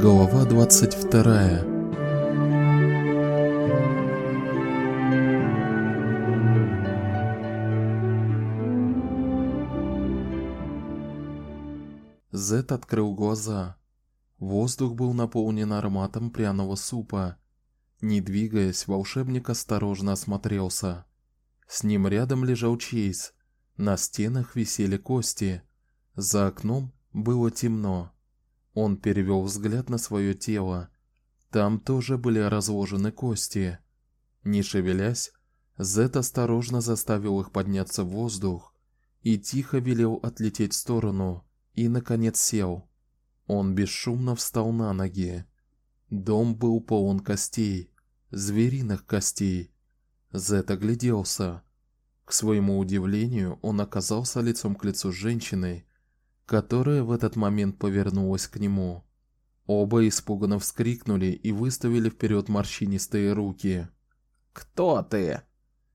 Глава 22. Зет открыл глаза. Воздух был наполнен ароматом пряного супа. Не двигаясь, волшебник осторожно осмотрелся. С ним рядом лежал Чейз. На стенах висели кости. За окном было темно. Он перевел взгляд на свое тело. Там тоже были разложены кости. Не шевелясь, Зет осторожно заставил их подняться в воздух и тихо велел отлететь в сторону, и наконец сел. Он бесшумно встал на ноги. Дом был полон костей, звериных костей. Зет огляделся. К своему удивлению, он оказался лицом к лицу с женщиной, которая в этот момент повернулась к нему. Оба испуганно вскрикнули и выставили вперед морщинистые руки. "Кто ты?"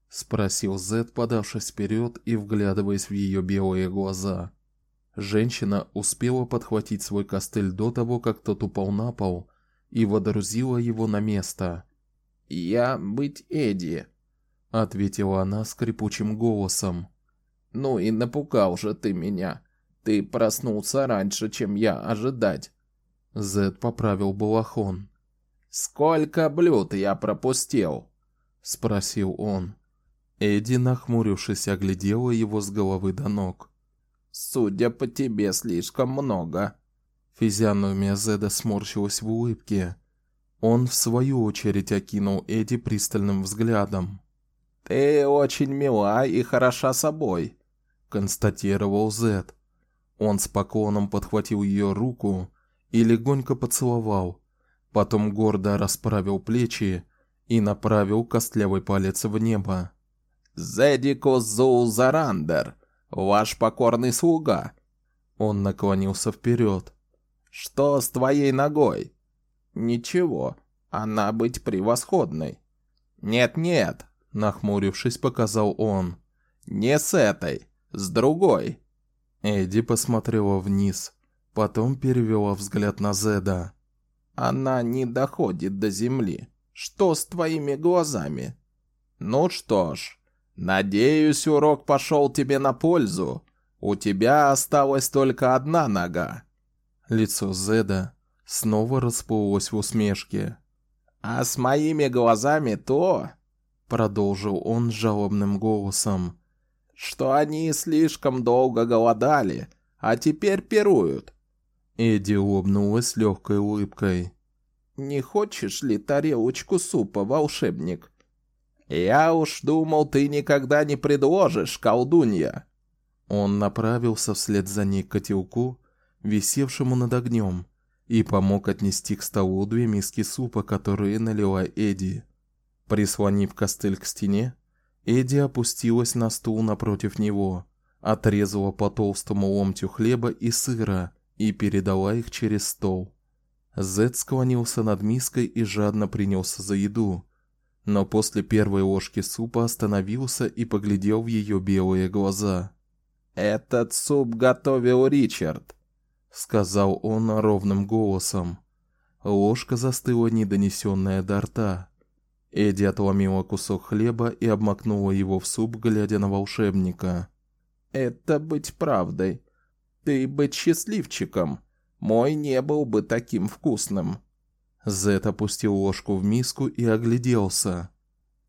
спросил Зет, подавшись вперед и вглядываясь в ее белые глаза. Женщина успела подхватить свой костыль до того, как тот упал на пол, и водрузила его на место. "Я быть Эди", ответила она скрипучим голосом. "Ну и напугал же ты меня. Ты проснулся раньше, чем я ожидать. Зед поправил балахон. Сколько блюд я пропустил? спросил он. Эди, нахмурившись, оглядела его с головы до ног. Судя по тебе, слишком много. Физиономия Зеда сморщилась в улыбке. Он в свою очередь окинул Эди пристальным взглядом. Ты очень мила и хороша собой, констатировал Зед. Он с поклоном подхватил ее руку и легонько поцеловал, потом гордо расправил плечи и направил костлявый палец в небо. Зедико Зоузарандер, ваш покорный слуга. Он наклонился вперед. Что с твоей ногой? Ничего, она быть превосходной. Нет-нет, нахмурившись, показал он. Не с этой, с другой. Эдди посмотрела вниз, потом перевела взгляд на Зеда. Она не доходит до земли. Что с твоими глазами? Ну что ж, надеюсь, урок пошел тебе на пользу. У тебя осталась только одна нога. Лицо Зеда снова расплылось в усмешке. А с моими глазами то, продолжил он жалобным голосом что они слишком долго голодали, а теперь пируют. Эдди улыбнулась легкой улыбкой. Не хочешь ли тарелочку супа, волшебник? Я уж думал, ты никогда не предложишь, колдунья. Он направился вслед за ней к котелку, висевшему над огнем, и помог отнести к столу две миски супа, которые налила Эдди. Прислонив костыль к стене, Эдди опустилась на стул напротив него, отрезала по толстому ломтю хлеба и сыра и передала их через стол. Зед склонился над миской и жадно принялся за еду, но после первой ложки супа остановился и поглядел в ее белые глаза. "Этот суп готовил Ричард", сказал он ровным голосом. Ложка застыла недонесенная до рта. Эдди отломила кусок хлеба и обмакнула его в суп, глядя на волшебника. Это быть правдой. Ты быть счастливчиком. Мой не был бы таким вкусным. Зет опустил ложку в миску и огляделся.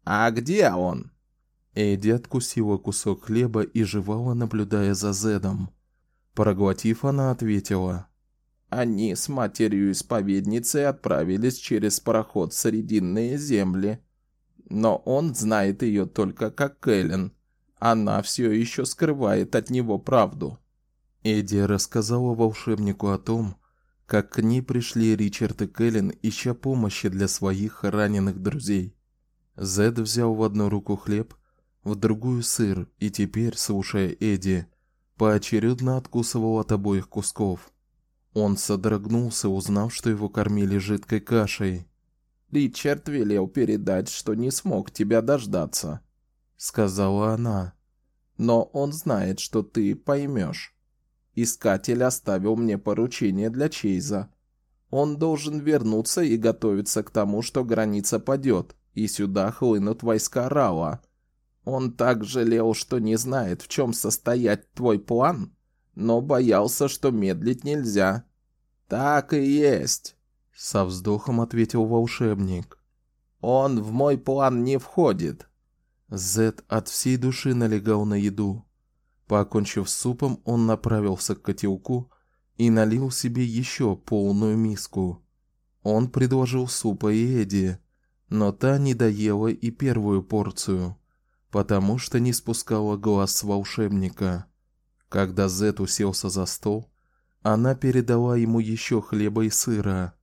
А где он? Эдди откусила кусок хлеба и жевала, наблюдая за Зедом. Проглотив, она ответила: они с матерью-исповедницей отправились через пароход в Срединные земли. Но он знает ее только как Кэлен. Она все еще скрывает от него правду. Эдди рассказала волшебнику о том, как к ней пришли Ричард и Кэлен, ища помощи для своих раненых друзей. Зед взял в одну руку хлеб, в другую сыр, и теперь, слушая Эдди, поочередно откусывал от обоих кусков. Он содрогнулся, узнав, что его кормили жидкой кашей. Ричард велел передать, что не смог тебя дождаться, сказала она. Но он знает, что ты поймешь. Искатель оставил мне поручение для Чейза. Он должен вернуться и готовиться к тому, что граница падет, и сюда хлынут войска Рауа. Он так жалел, что не знает, в чем состоять твой план, но боялся, что медлить нельзя. Так и есть, со вздохом ответил волшебник. Он в мой план не входит. Зет от всей души налегал на еду. Покончив с супом, он направился к котелку и налил себе еще полную миску. Он предложил супа и Эди, но та не доела и первую порцию потому что не спускала глаз с волшебника. Когда Зет уселся за стол, она передала ему еще хлеба и сыра.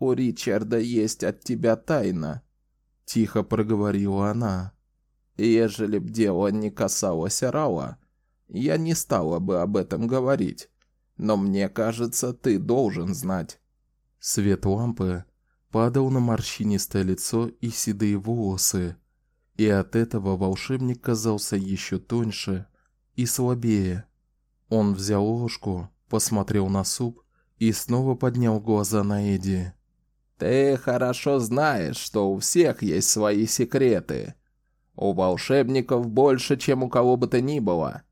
У Ричарда есть от тебя тайна, тихо проговорила она. Ежели б дело не касалось Рала, я не стала бы об этом говорить. Но мне кажется, ты должен знать. Свет лампы падал на морщинистое лицо и седые волосы, и от этого волшебник казался еще тоньше и слабее. Он взял ложку, посмотрел на суп и снова поднял глаза на Эди. Ты хорошо знаешь, что у всех есть свои секреты. У волшебников больше, чем у кого бы то ни было.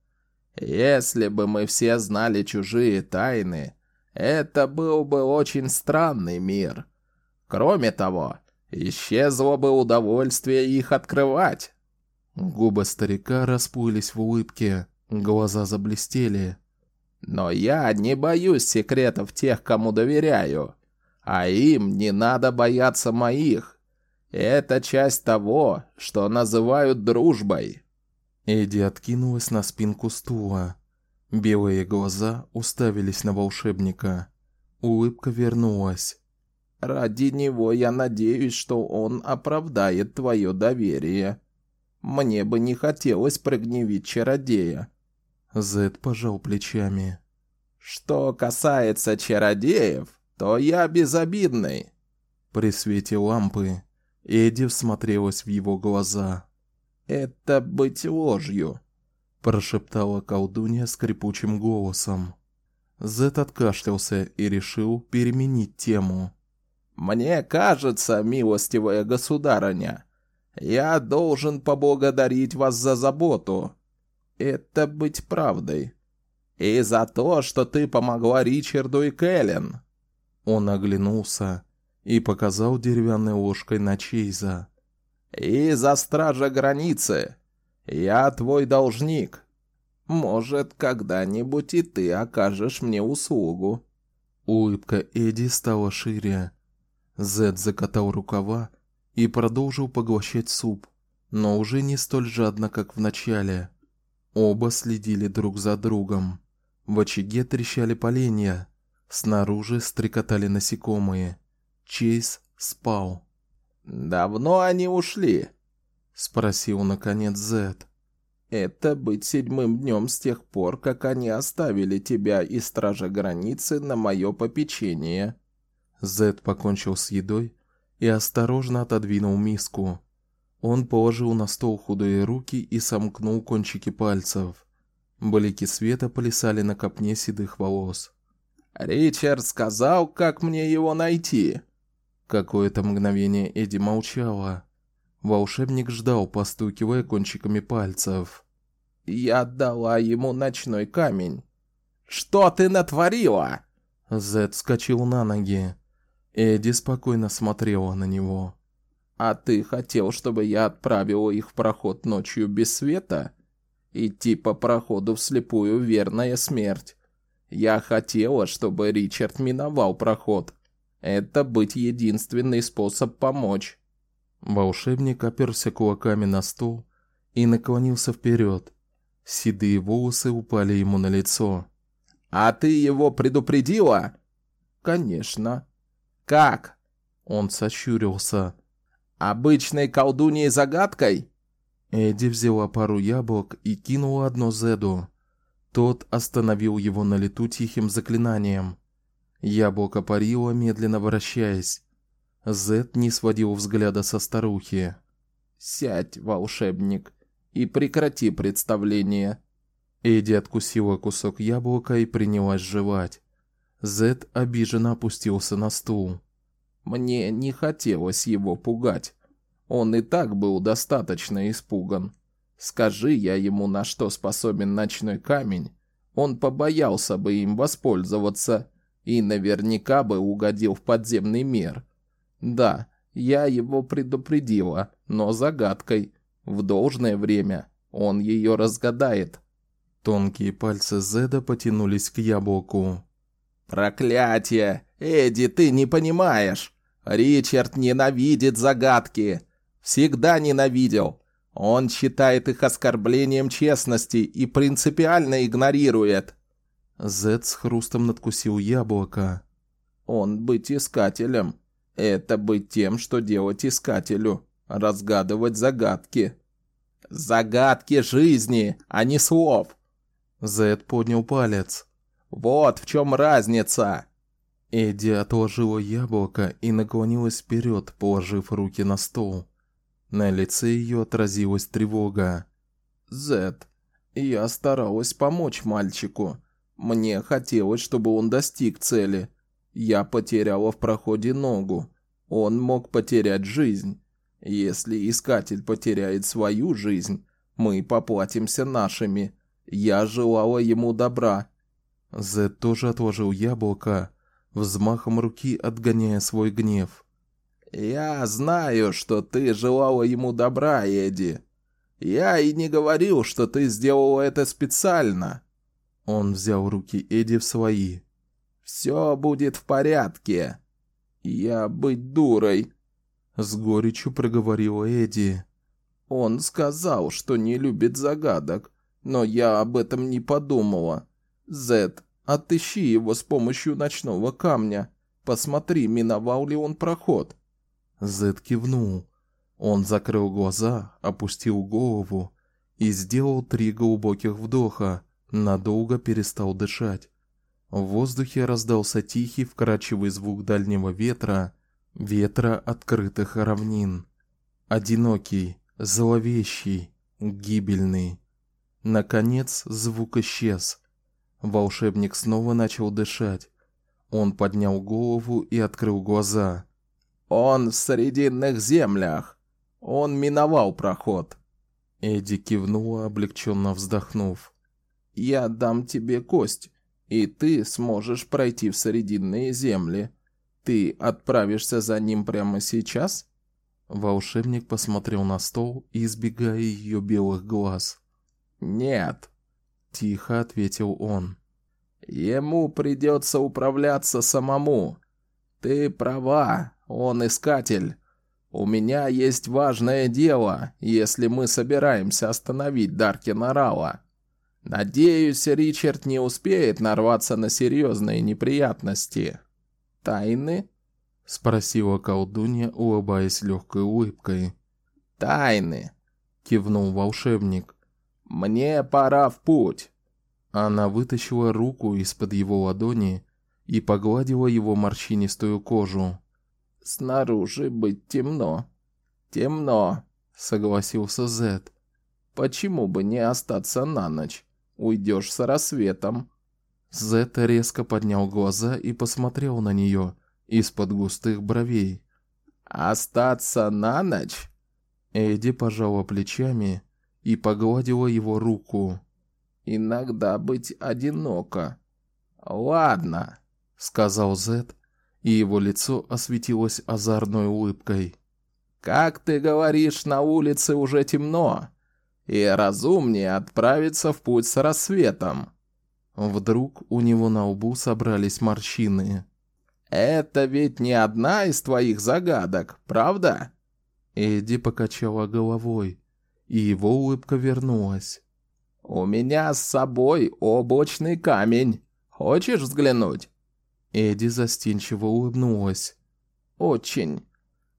Если бы мы все знали чужие тайны, это был бы очень странный мир. Кроме того, Исчезло бы удовольствие их открывать. Губы старика расплылись в улыбке, глаза заблестели. Но я не боюсь секретов тех, кому доверяю, а им не надо бояться моих. Это часть того, что называют дружбой. Эди откинулась на спинку стула. Белые глаза уставились на волшебника. Улыбка вернулась. Ради него я надеюсь, что он оправдает твое доверие. Мне бы не хотелось прогневить чародея. Зед пожал плечами. Что касается чародеев, то я безобидный. При свете лампы Эдди всмотрелась в его глаза. Это быть ложью, прошептала колдунья скрипучим голосом. Зед откашлялся и решил переменить тему. Мне кажется, милостивая государыня, я должен поблагодарить вас за заботу. Это быть правдой. И за то, что ты помогла Ричарду и Кэлен. Он оглянулся и показал деревянной ложкой на Чейза. И за стража границы. Я твой должник. Может, когда-нибудь и ты окажешь мне услугу. Улыбка Эди стала шире. Зед закатал рукава и продолжил поглощать суп, но уже не столь жадно, как в начале. Оба следили друг за другом. В очаге трещали поленья, снаружи стрекотали насекомые. Чейз спал. Давно они ушли, спросил наконец Зед. Это быть седьмым днем с тех пор, как они оставили тебя и стража границы на мое попечение. Зед покончил с едой и осторожно отодвинул миску. Он положил на стол худые руки и сомкнул кончики пальцев. Блики света плясали на копне седых волос. Ричард сказал, как мне его найти. Какое-то мгновение Эди молчала. Волшебник ждал, постукивая кончиками пальцев. Я отдала ему ночной камень. Что ты натворила? Зед вскочил на ноги. Эди спокойно смотрела на него. А ты хотел, чтобы я отправил их в проход ночью без света? Идти по проходу вслепую верная смерть. Я хотела, чтобы Ричард миновал проход. Это быть единственный способ помочь. Волшебник оперся кулаками на стол и наклонился вперед. Седые волосы упали ему на лицо. А ты его предупредила? Конечно. Как? Он сощурился. Обычной колдуньей загадкой? Эди взяла пару яблок и кинула одно Зеду. Тот остановил его на лету тихим заклинанием. Яблоко парило, медленно вращаясь. Зед не сводил взгляда со старухи. Сядь, волшебник, и прекрати представление. Эди откусила кусок яблока и принялась жевать. Зет обиженно опустился на стул. Мне не хотелось его пугать. Он и так был достаточно испуган. Скажи я ему, на что способен ночной камень, он побоялся бы им воспользоваться и наверняка бы угодил в подземный мир. Да, я его предупредила, но загадкой. В должное время он ее разгадает. Тонкие пальцы Зеда потянулись к яблоку. Проклятие! Эдди, ты не понимаешь. Ричард ненавидит загадки. Всегда ненавидел. Он считает их оскорблением честности и принципиально игнорирует. Зед с хрустом надкусил яблоко. Он быть искателем. Это быть тем, что делать искателю. Разгадывать загадки. Загадки жизни, а не слов. Зед поднял палец. Вот в чем разница. Эдди отложила яблоко и наклонилась вперед, положив руки на стол. На лице ее отразилась тревога. Зед, я старалась помочь мальчику. Мне хотелось, чтобы он достиг цели. Я потеряла в проходе ногу. Он мог потерять жизнь. Если искатель потеряет свою жизнь, мы поплатимся нашими. Я желала ему добра. Зед тоже отложил яблоко, взмахом руки отгоняя свой гнев. Я знаю, что ты желала ему добра, Эдди. Я и не говорил, что ты сделала это специально. Он взял руки Эдди в свои. Все будет в порядке. Я быть дурой, с горечью проговорила Эдди. Он сказал, что не любит загадок, но я об этом не подумала. Зет, отыщи его с помощью ночного камня. Посмотри, миновал ли он проход. Зет кивнул. Он закрыл глаза, опустил голову и сделал три глубоких вдоха, надолго перестал дышать. В воздухе раздался тихий вкрадчивый звук дальнего ветра, ветра открытых равнин. Одинокий, зловещий, гибельный. Наконец звук исчез. Волшебник снова начал дышать. Он поднял голову и открыл глаза. Он в срединных землях. Он миновал проход. Эдди кивнула, облегченно вздохнув. Я дам тебе кость, и ты сможешь пройти в срединные земли. Ты отправишься за ним прямо сейчас? Волшебник посмотрел на стол, избегая ее белых глаз. Нет, тихо ответил он. Ему придется управляться самому. Ты права, он искатель. У меня есть важное дело, если мы собираемся остановить Даркина Рала. Надеюсь, Ричард не успеет нарваться на серьезные неприятности. Тайны? спросила колдунья, улыбаясь легкой улыбкой. Тайны, кивнул волшебник. Мне пора в путь. Она вытащила руку из-под его ладони и погладила его морщинистую кожу. Снаружи быть темно. Темно, согласился Зет. Почему бы не остаться на ночь? Уйдешь с рассветом. Зет резко поднял глаза и посмотрел на нее из-под густых бровей. Остаться на ночь? Эдди пожала плечами и погладила его руку. Иногда быть одиноко. Ладно, сказал Зет и его лицо осветилось озорной улыбкой. Как ты говоришь, на улице уже темно, и разумнее отправиться в путь с рассветом. Вдруг у него на лбу собрались морщины. Это ведь не одна из твоих загадок, правда? Эдди покачала головой, и его улыбка вернулась. У меня с собой облачный камень. Хочешь взглянуть? Эдди застенчиво улыбнулась. Очень.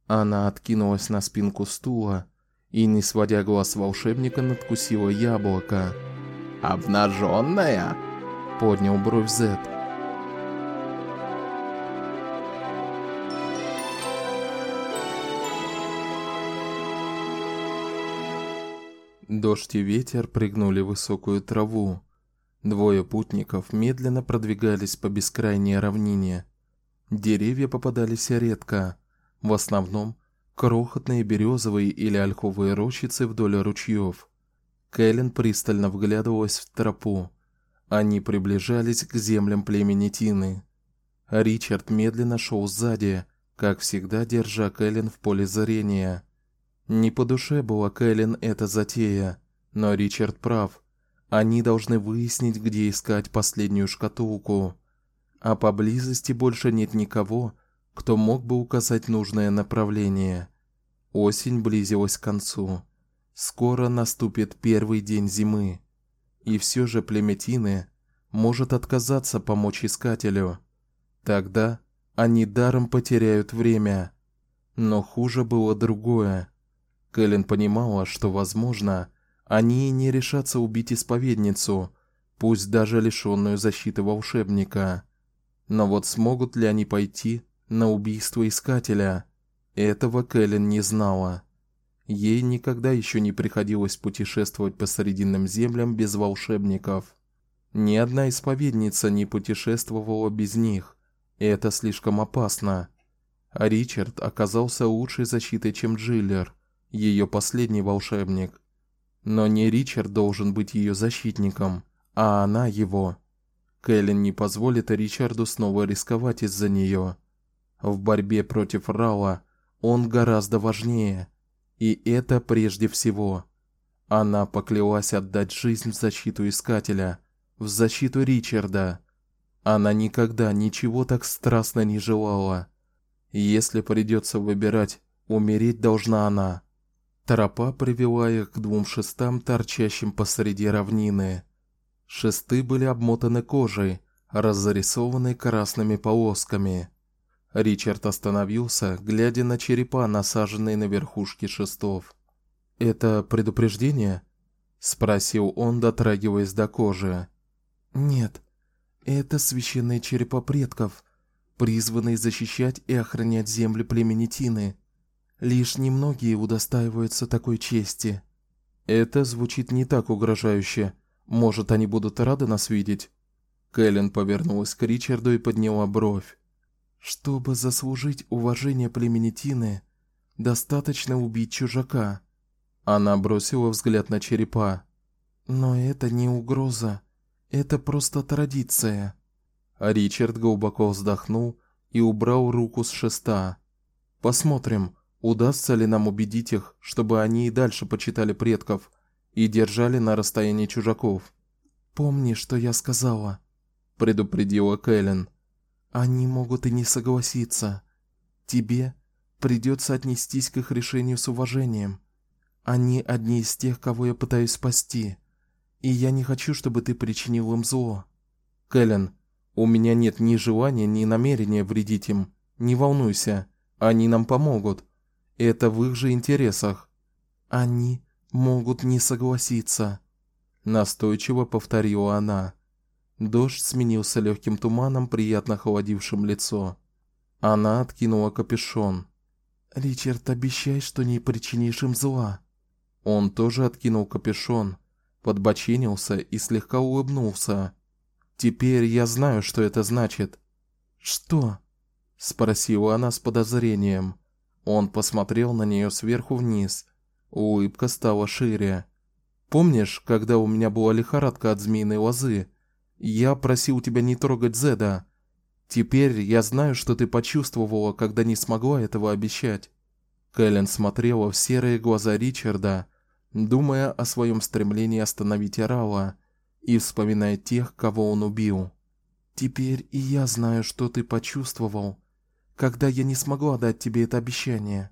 Она откинулась на спинку стула и, не сводя глаз волшебника, надкусила яблоко. Обнаженная? Поднял бровь Зет. Дождь и ветер пригнули высокую траву. Двое путников медленно продвигались по бескрайней равнине. Деревья попадались редко, в основном крохотные березовые или ольховые рощицы вдоль ручьев. Кэлен пристально вглядывалась в тропу. Они приближались к землям племени Тины. Ричард медленно шел сзади, как всегда держа Кэлен в поле зрения. Не по душе была Кэлен эта затея, но Ричард прав. Они должны выяснить, где искать последнюю шкатулку. А поблизости больше нет никого, кто мог бы указать нужное направление. Осень близилась к концу. Скоро наступит первый день зимы. И все же Племетины может отказаться помочь искателю. Тогда они даром потеряют время. Но хуже было другое. Кэлен понимала, что, возможно, они не решатся убить исповедницу, пусть даже лишённую защиты волшебника. Но вот смогут ли они пойти на убийство искателя? Этого Кэлен не знала. Ей никогда ещё не приходилось путешествовать по срединным землям без волшебников. Ни одна исповедница не путешествовала без них. Это слишком опасно. А Ричард оказался лучшей защитой, чем Джиллер, её последний волшебник. Но не Ричард должен быть ее защитником, а она его. Кэлен не позволит Ричарду снова рисковать из-за нее. В борьбе против Рауа он гораздо важнее, и это прежде всего. Она поклялась отдать жизнь в защиту искателя, в защиту Ричарда. Она никогда ничего так страстно не желала. Если придется выбирать, умереть должна она. Тропа привела их к двум шестам, торчащим посреди равнины. Шесты были обмотаны кожей, разрисованной красными полосками. Ричард остановился, глядя на черепа, насаженные на верхушки шестов. "Это предупреждение?" спросил он, дотрагиваясь до кожи. "Нет. Это священные черепа предков, призванные защищать и охранять земли племени Тины. Лишь немногие удостаиваются такой чести. Это звучит не так угрожающе. Может, они будут рады нас видеть? Кэлен повернулась к Ричарду и подняла бровь. Чтобы заслужить уважение племени Тины, достаточно убить чужака. Она бросила взгляд на черепа. Но это не угроза, это просто традиция. Ричард глубоко вздохнул и убрал руку с шеста. Посмотрим, Удастся ли нам убедить их, чтобы они и дальше почитали предков и держали на расстоянии чужаков? Помни, что я сказала, предупредила Кэлен. Они могут и не согласиться. Тебе придется отнестись к их решению с уважением. Они одни из тех, кого я пытаюсь спасти, и я не хочу, чтобы ты причинил им зло. Кэлен, у меня нет ни желания, ни намерения вредить им. Не волнуйся, они нам помогут. Это в их же интересах. Они могут не согласиться, настойчиво повторила она. Дождь сменился легким туманом, приятно холодившим лицо. Она откинула капюшон. Ричард, обещай, что не причинишь им зла. Он тоже откинул капюшон, подбоченился и слегка улыбнулся. Теперь я знаю, что это значит. Что? спросила она с подозрением. Он посмотрел на нее сверху вниз. Улыбка стала шире. Помнишь, когда у меня была лихорадка от змеиной лозы? Я просил тебя не трогать Зеда. Теперь я знаю, что ты почувствовала, когда не смогла этого обещать. Кэлен смотрела в серые глаза Ричарда, думая о своем стремлении остановить Арала и вспоминая тех, кого он убил. Теперь и я знаю, что ты почувствовал, когда я не смогла дать тебе это обещание.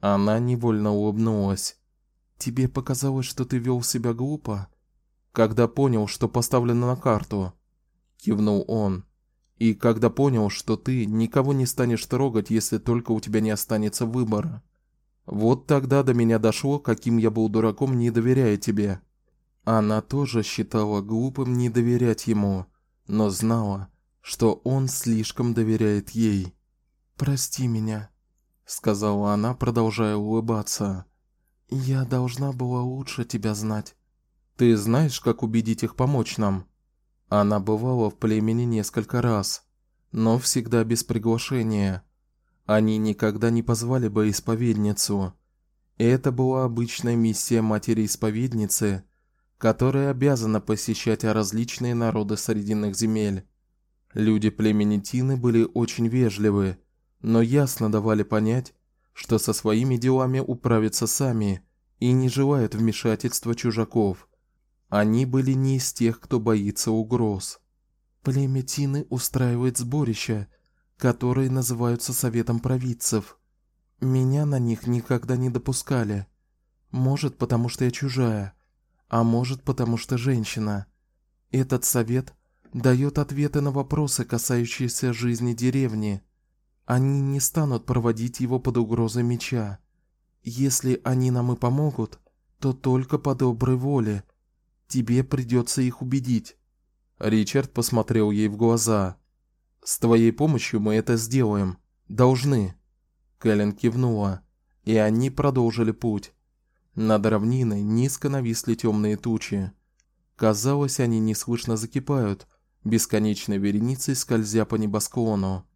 Она невольно улыбнулась. Тебе показалось, что ты вел себя глупо, когда понял, что поставлено на карту. Кивнул он. И когда понял, что ты никого не станешь трогать, если только у тебя не останется выбора. Вот тогда до меня дошло, каким я был дураком, не доверяя тебе. Она тоже считала глупым не доверять ему, но знала, что он слишком доверяет ей. Прости меня, сказала она, продолжая улыбаться. Я должна была лучше тебя знать. Ты знаешь, как убедить их помочь нам? Она бывала в племени несколько раз, но всегда без приглашения. Они никогда не позвали бы исповедницу. Это была обычная миссия матери-исповедницы, которая обязана посещать различные народы срединных земель. Люди племени Тины были очень вежливы, но ясно давали понять, что со своими делами управятся сами и не желают вмешательства чужаков. Они были не из тех, кто боится угроз. Племя Тины устраивает сборища, которые называются советом провидцев. Меня на них никогда не допускали. Может, потому что я чужая, а может, потому что женщина. Этот совет дает ответы на вопросы, касающиеся жизни деревни. Они не станут проводить его под угрозой меча. Если они нам и помогут, то только по доброй воле Тебе придется их убедить. Ричард посмотрел ей в глаза. С твоей помощью мы это сделаем. Должны. Кэлен кивнула, и они продолжили путь. Над равниной низко нависли темные тучи. Казалось, они неслышно закипают, бесконечной вереницей скользя по небосклону.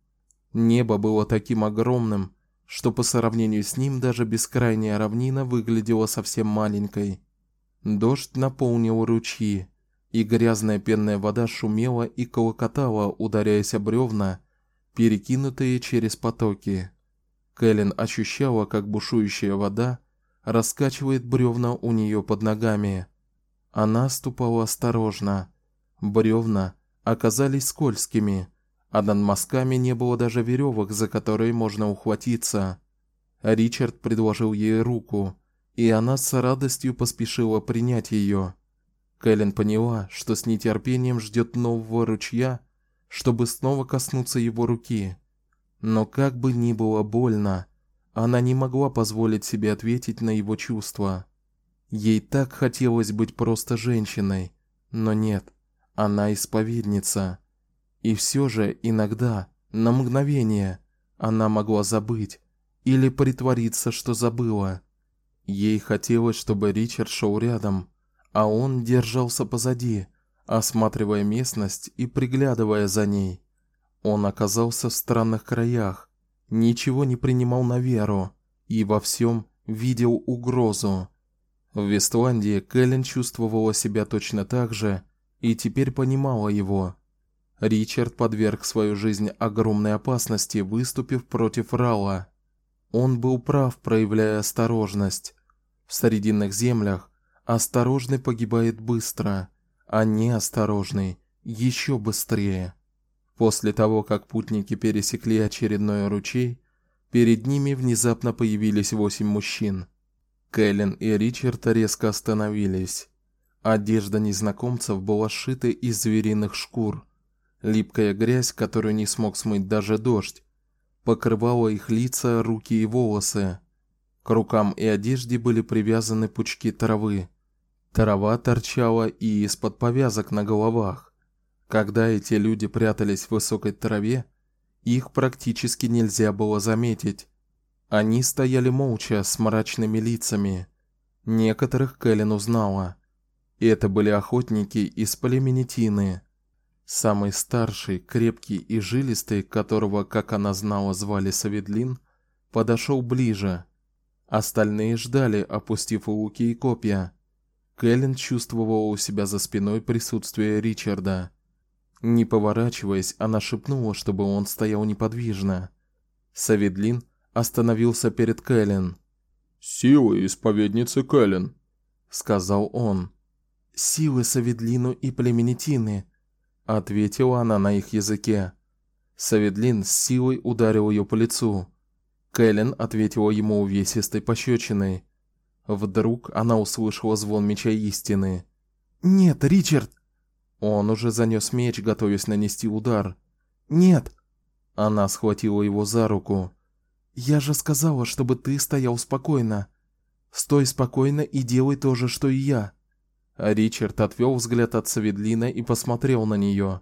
Небо было таким огромным, что по сравнению с ним даже бескрайняя равнина выглядела совсем маленькой. Дождь наполнил ручьи, и грязная пенная вода шумела и колокотала, ударяясь об бревна, перекинутые через потоки. Кэлен ощущала, как бушующая вода раскачивает бревна у нее под ногами. Она ступала осторожно. Бревна оказались скользкими, а над мостками не было даже веревок, за которые можно ухватиться. Ричард предложил ей руку, и она с радостью поспешила принять ее. Кэлен поняла, что с нетерпением ждет нового ручья, чтобы снова коснуться его руки. Но как бы ни было больно, она не могла позволить себе ответить на его чувства. Ей так хотелось быть просто женщиной, но нет, она исповедница. И все же иногда, на мгновение, она могла забыть или притвориться, что забыла. Ей хотелось, чтобы Ричард шел рядом, а он держался позади, осматривая местность и приглядывая за ней. Он оказался в странных краях, ничего не принимал на веру и во всем видел угрозу. В Вестландии Кэлен чувствовала себя точно так же и теперь понимала его. Ричард подверг свою жизнь огромной опасности, выступив против Рала. Он был прав, проявляя осторожность. В срединных землях осторожный погибает быстро, а неосторожный еще быстрее. После того, как путники пересекли очередной ручей, перед ними внезапно появились восемь мужчин. Кэлен и Ричард резко остановились. Одежда незнакомцев была сшита из звериных шкур. Липкая грязь, которую не смог смыть даже дождь, покрывала их лица, руки и волосы. К рукам и одежде были привязаны пучки травы. Трава торчала и из-под повязок на головах. Когда эти люди прятались в высокой траве, их практически нельзя было заметить. Они стояли молча с мрачными лицами. Некоторых Кэлен узнала. Это были охотники из племени Тины. Самый старший, крепкий и жилистый, которого, как она знала, звали Саведлин, подошел ближе. Остальные ждали, опустив луки и копья. Кэлен чувствовала у себя за спиной присутствие Ричарда. Не поворачиваясь, она шепнула, чтобы он стоял неподвижно. Саведлин остановился перед Кэлен. "Силы исповедницы Кэлен", сказал он. "Силы Саведлину и племени Тины", ответила она на их языке. Саведлин с силой ударил ее по лицу. Кэлен ответила ему увесистой пощечиной. Вдруг она услышала звон меча истины. "Нет, Ричард!" Он уже занёс меч, готовясь нанести удар. "Нет!" Она схватила его за руку. "Я же сказала, чтобы ты стоял спокойно. Стой спокойно и делай то же, что и я". А Ричард отвёл взгляд от Саведлина и посмотрел на неё.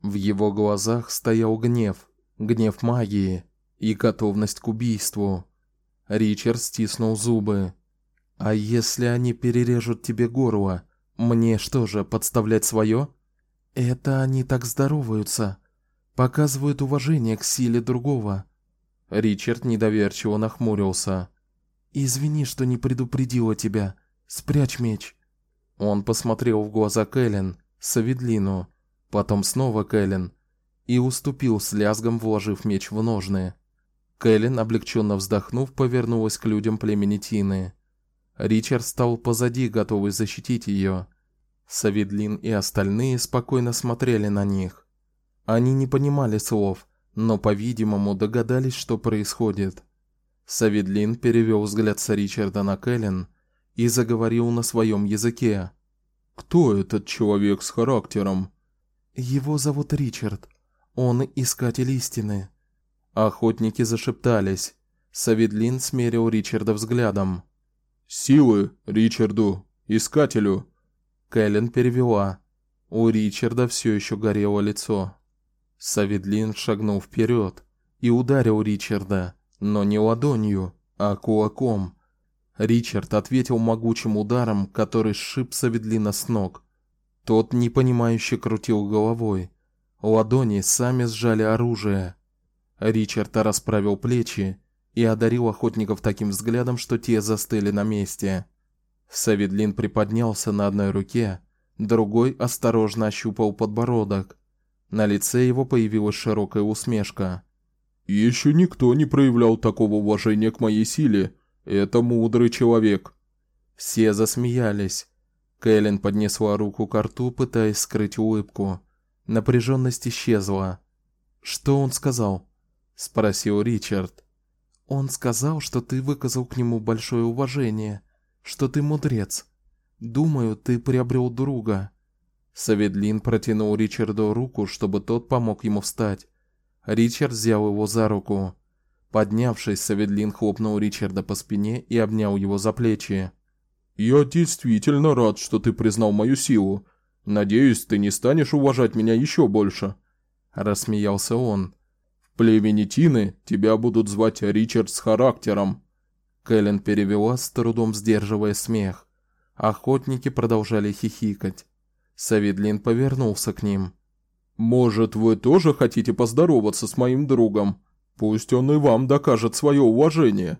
В его глазах стоял гнев, гнев магии и готовность к убийству. Ричард стиснул зубы. А если они перережут тебе горло, мне что же, подставлять свое? Это они так здороваются, показывают уважение к силе другого. Ричард недоверчиво нахмурился. Извини, что не предупредила тебя. Спрячь меч. Он посмотрел в глаза Кэлен, Саведлину, потом снова Кэлен и уступил с лязгом, вложив меч в ножны. Кэлен, облегченно вздохнув, повернулась к людям племени Тины. Ричард стал позади, готовый защитить ее. Саведлин и остальные спокойно смотрели на них. Они не понимали слов, но, по-видимому, догадались, что происходит. Саведлин перевел взгляд с Ричарда на Кэлен и заговорил на своем языке. Кто этот человек с характером? Его зовут Ричард. Он искатель истины. Охотники зашептались. Саведлин смерил Ричарда взглядом. Силы Ричарду, искателю. Кэлен перевела. У Ричарда все еще горело лицо. Саведлин шагнул вперед и ударил Ричарда, но не ладонью, а кулаком. Ричард ответил могучим ударом, который сшиб Саведлина с ног. Тот непонимающе крутил головой. Ладони сами сжали оружие. Ричард расправил плечи и одарил охотников таким взглядом, что те застыли на месте. Саведлин приподнялся на одной руке, другой осторожно ощупал подбородок. На лице его появилась широкая усмешка. Еще никто не проявлял такого уважения к моей силе. Это мудрый человек. Все засмеялись. Кэлен поднесла руку к рту, пытаясь скрыть улыбку. Напряженность исчезла. Что он сказал? спросил Ричард. Он сказал, что ты выказал к нему большое уважение, что ты мудрец. Думаю, ты приобрел друга. Саведлин протянул Ричарду руку, чтобы тот помог ему встать. Ричард взял его за руку. Поднявшись, Саведлин хлопнул Ричарда по спине и обнял его за плечи. Я действительно рад, что ты признал мою силу. Надеюсь, ты не станешь уважать меня еще больше, рассмеялся он. В племени Тины тебя будут звать Ричард с характером. Кэлен перевела с трудом сдерживая смех. Охотники продолжали хихикать. Саведлин повернулся к ним. Может, вы тоже хотите поздороваться с моим другом? Пусть он и вам докажет свое уважение.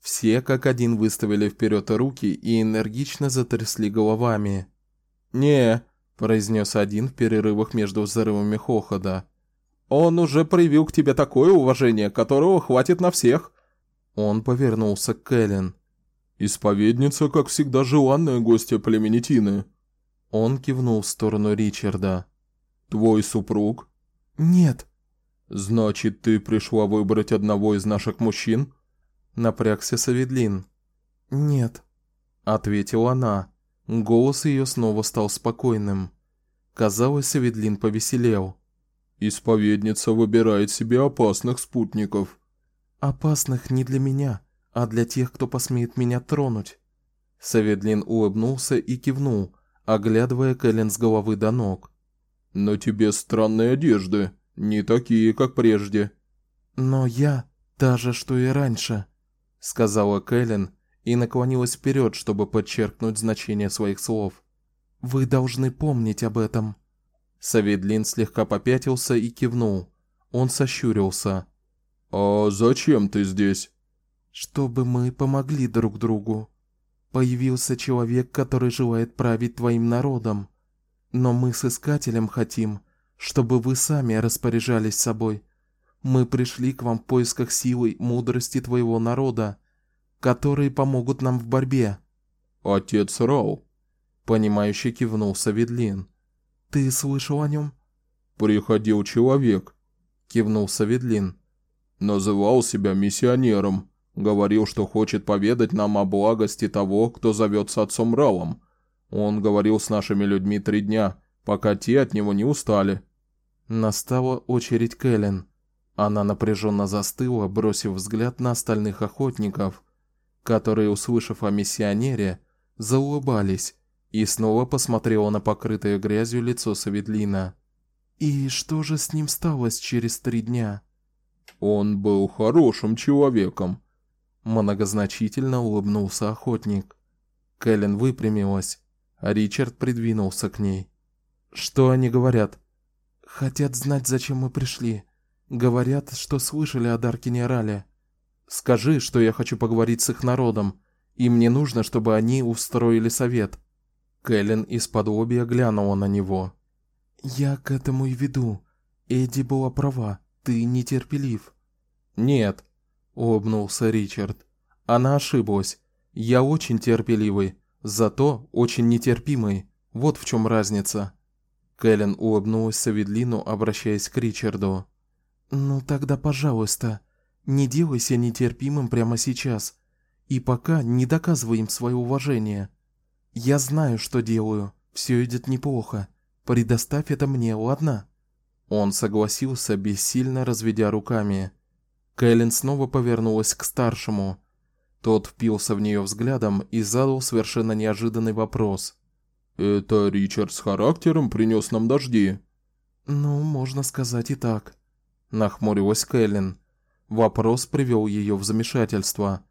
Все как один выставили вперед руки и энергично затрясли головами. "Не", произнес один в перерывах между взрывами хохота. "Он уже проявил к тебе такое уважение, которого хватит на всех". Он повернулся к Кэлен. Исповедница, как всегда, желанная гостья племени Тины. Он кивнул в сторону Ричарда. Твой супруг? Нет. Значит, ты пришла выбрать одного из наших мужчин? Напрягся Саведлин. Нет, ответила она. Голос ее снова стал спокойным. Казалось, Саведлин повеселел. Исповедница выбирает себе опасных спутников. Опасных не для меня, а для тех, кто посмеет меня тронуть. Саведлин улыбнулся и кивнул, оглядывая Кэлен с головы до ног. "Но тебе странные одежды, не такие, как прежде". "Но я та же, что и раньше", сказала Кэлен и наклонилась вперед, чтобы подчеркнуть значение своих слов. Вы должны помнить об этом. Саведлин слегка попятился и кивнул. Он сощурился. А зачем ты здесь? Чтобы мы помогли друг другу. Появился человек, который желает править твоим народом. Но мы с искателем хотим, чтобы вы сами распоряжались собой. Мы пришли к вам в поисках силы, мудрости твоего народа, которые помогут нам в борьбе. Отец Рау, понимающе кивнул Саведлин. Ты слышал о нем? Приходил человек, кивнул Саведлин. Называл себя миссионером, говорил, что хочет поведать нам о благости того, кто зовется отцом Раулом. Он говорил с нашими людьми три дня, пока те от него не устали. Настала очередь Кэлен. Она напряженно застыла, бросив взгляд на остальных охотников, которые, услышав о миссионере, заулыбались, и снова посмотрела на покрытое грязью лицо Саведлина. И что же с ним стало через три дня? Он был хорошим человеком, многозначительно улыбнулся охотник. Кэлен выпрямилась, а Ричард придвинулся к ней. Что они говорят? Хотят знать, зачем мы пришли. Говорят, что слышали о Даркине Рале. Скажи, что я хочу поговорить с их народом, и мне нужно, чтобы они устроили совет. Кэлен из-под лобья глянула на него. Я к этому и веду. Эдди была права. Ты нетерпелив. Нет, улыбнулся Ричард. Она ошиблась. Я очень терпеливый, зато очень нетерпимый. Вот в чем разница. Кэлен улыбнулась Саведлину, обращаясь к Ричарду. Ну тогда, пожалуйста, не делайся нетерпимым прямо сейчас и пока не доказывай им свое уважение. Я знаю, что делаю. Все идет неплохо. Предоставь это мне, ладно? Он согласился, бессильно разведя руками. Кэлен снова повернулась к старшему. Тот впился в нее взглядом и задал совершенно неожиданный вопрос. Это Ричард с характером принес нам дожди. Ну, можно сказать и так, нахмурилась Кэлен. Вопрос привел ее в замешательство.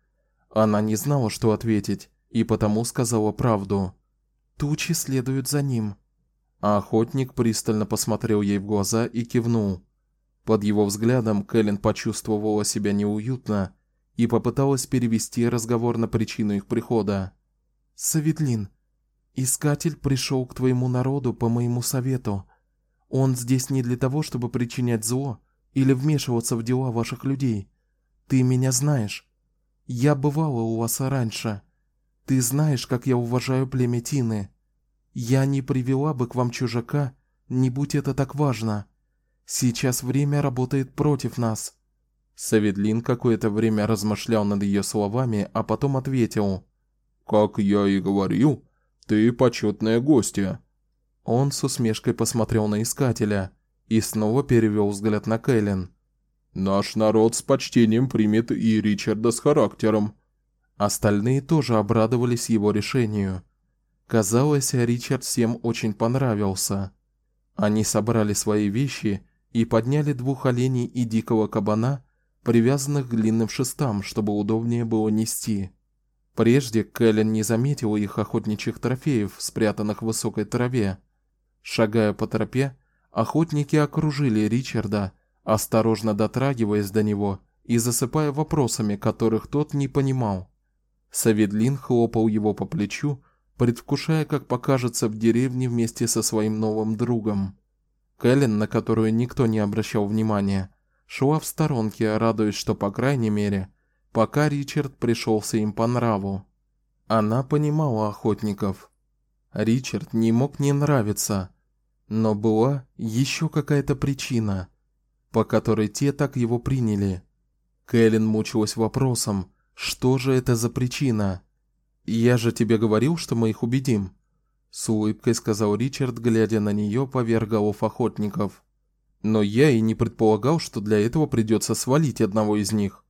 Она не знала, что ответить, и потому сказала правду. Тучи следуют за ним. А охотник пристально посмотрел ей в глаза и кивнул. Под его взглядом Кэлен почувствовала себя неуютно и попыталась перевести разговор на причину их прихода. Саветлин, искатель пришел к твоему народу по моему совету. Он здесь не для того, чтобы причинять зло или вмешиваться в дела ваших людей. Ты меня знаешь. Я бывала у вас раньше. Ты знаешь, как я уважаю племя Тины. Я не привела бы к вам чужака, не будь это так важно. Сейчас время работает против нас. Саведлин какое-то время размышлял над ее словами, а потом ответил: "Как я и говорил, ты почетная гостья". Он с усмешкой посмотрел на искателя и снова перевел взгляд на Кэлен. Наш народ с почтением примет и Ричарда с характером. Остальные тоже обрадовались его решению. Казалось, Ричард всем очень понравился. Они собрали свои вещи и подняли двух оленей и дикого кабана, привязанных к длинным шестам, чтобы удобнее было нести. Прежде Кэлен не заметила их охотничьих трофеев, спрятанных в высокой траве. Шагая по тропе, охотники окружили Ричарда осторожно дотрагиваясь до него и засыпая вопросами, которых тот не понимал. Саведлин хлопал его по плечу, предвкушая, как покажется в деревне вместе со своим новым другом. Кэлен, на которую никто не обращал внимания, шла в сторонке, радуясь, что по крайней мере, пока Ричард пришелся им по нраву. Она понимала охотников. Ричард не мог не нравиться, но была еще какая-то причина по которой те так его приняли. Кэлен мучилась вопросом, что же это за причина? Я же тебе говорил, что мы их убедим, с улыбкой сказал Ричард, глядя на нее поверх голов охотников. Но я и не предполагал, что для этого придется свалить одного из них.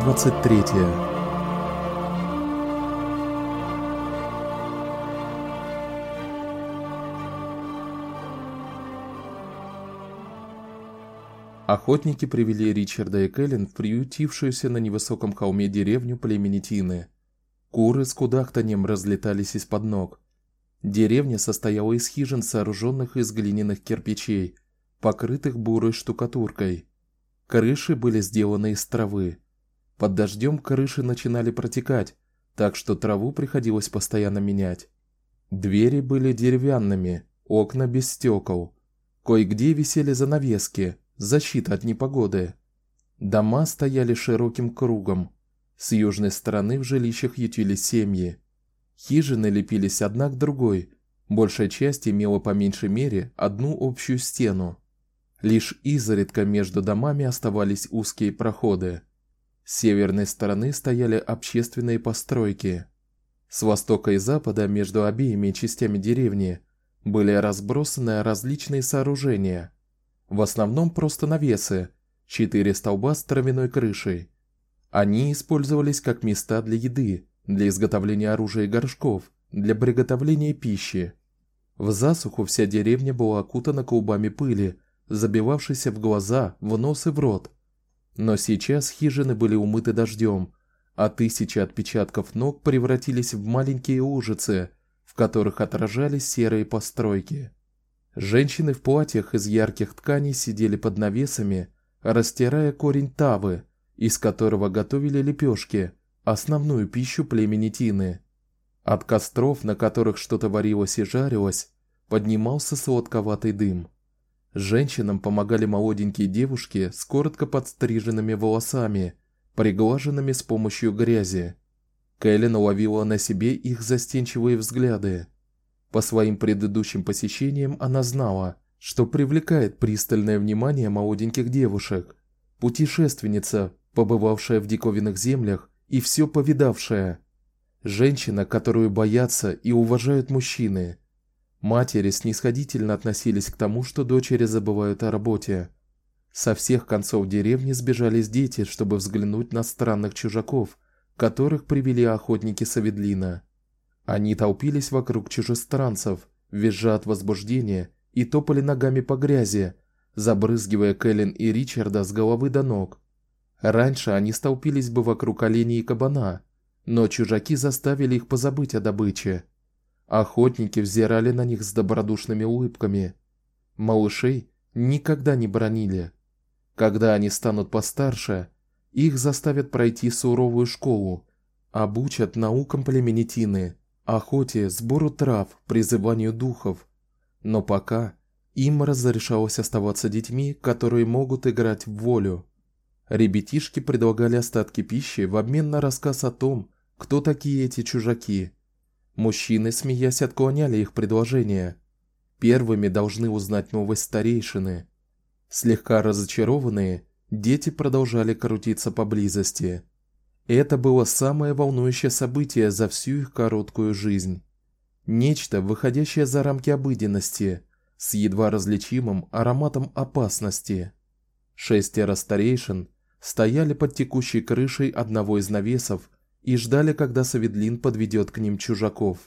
23. Охотники привели Ричарда и Кэлен в приютившуюся на невысоком холме деревню племени Тины. Куры с кудахтаньем разлетались из-под ног. Деревня состояла из хижин, сооруженных из глиняных кирпичей, покрытых бурой штукатуркой. Крыши были сделаны из травы. Под дождем крыши начинали протекать, так что траву приходилось постоянно менять. Двери были деревянными, окна без стекол. Кое-где висели занавески, защита от непогоды. Дома стояли широким кругом. С южной стороны в жилищах ютились семьи. Хижины лепились одна к другой. Большая часть имела по меньшей мере одну общую стену. Лишь изредка между домами оставались узкие проходы. С северной стороны стояли общественные постройки. С востока и запада между обеими частями деревни были разбросаны различные сооружения. В основном просто навесы, четыре столба с травяной крышей. Они использовались как места для еды, для изготовления оружия и горшков, для приготовления пищи. В засуху вся деревня была окутана клубами пыли, забивавшейся в глаза, в нос и в рот. Но сейчас хижины были умыты дождем, а тысячи отпечатков ног превратились в маленькие лужицы, в которых отражались серые постройки. Женщины в платьях из ярких тканей сидели под навесами, растирая корень тавы, из которого готовили лепешки, основную пищу племени Тины. От костров, на которых что-то варилось и жарилось, поднимался сладковатый дым. Женщинам помогали молоденькие девушки с коротко подстриженными волосами, приглаженными с помощью грязи. Кэлен уловила на себе их застенчивые взгляды. По своим предыдущим посещениям она знала, что привлекает пристальное внимание молоденьких девушек. Путешественница, побывавшая в диковинных землях и все повидавшая. Женщина, которую боятся и уважают мужчины. Матери снисходительно относились к тому, что дочери забывают о работе. Со всех концов деревни сбежались дети, чтобы взглянуть на странных чужаков, которых привели охотники Саведлина. Они толпились вокруг чужестранцев, визжа от возбуждения и топали ногами по грязи, забрызгивая Кэлен и Ричарда с головы до ног. Раньше они столпились бы вокруг оленей и кабана, но чужаки заставили их позабыть о добыче. Охотники взирали на них с добродушными улыбками. Малышей никогда не бронили. Когда они станут постарше, их заставят пройти суровую школу, обучат наукам племени Тины, охоте, сбору трав, призыванию духов. Но пока им разрешалось оставаться детьми, которые могут играть в волю. Ребятишки предлагали остатки пищи в обмен на рассказ о том, кто такие эти чужаки. Мужчины, смеясь, отклоняли их предложения. Первыми должны узнать новость старейшины. Слегка разочарованные, дети продолжали крутиться поблизости. Это было самое волнующее событие за всю их короткую жизнь. Нечто, выходящее за рамки обыденности, с едва различимым ароматом опасности. Шестеро старейшин стояли под текущей крышей одного из навесов и ждали, когда Саведлин подведет к ним чужаков.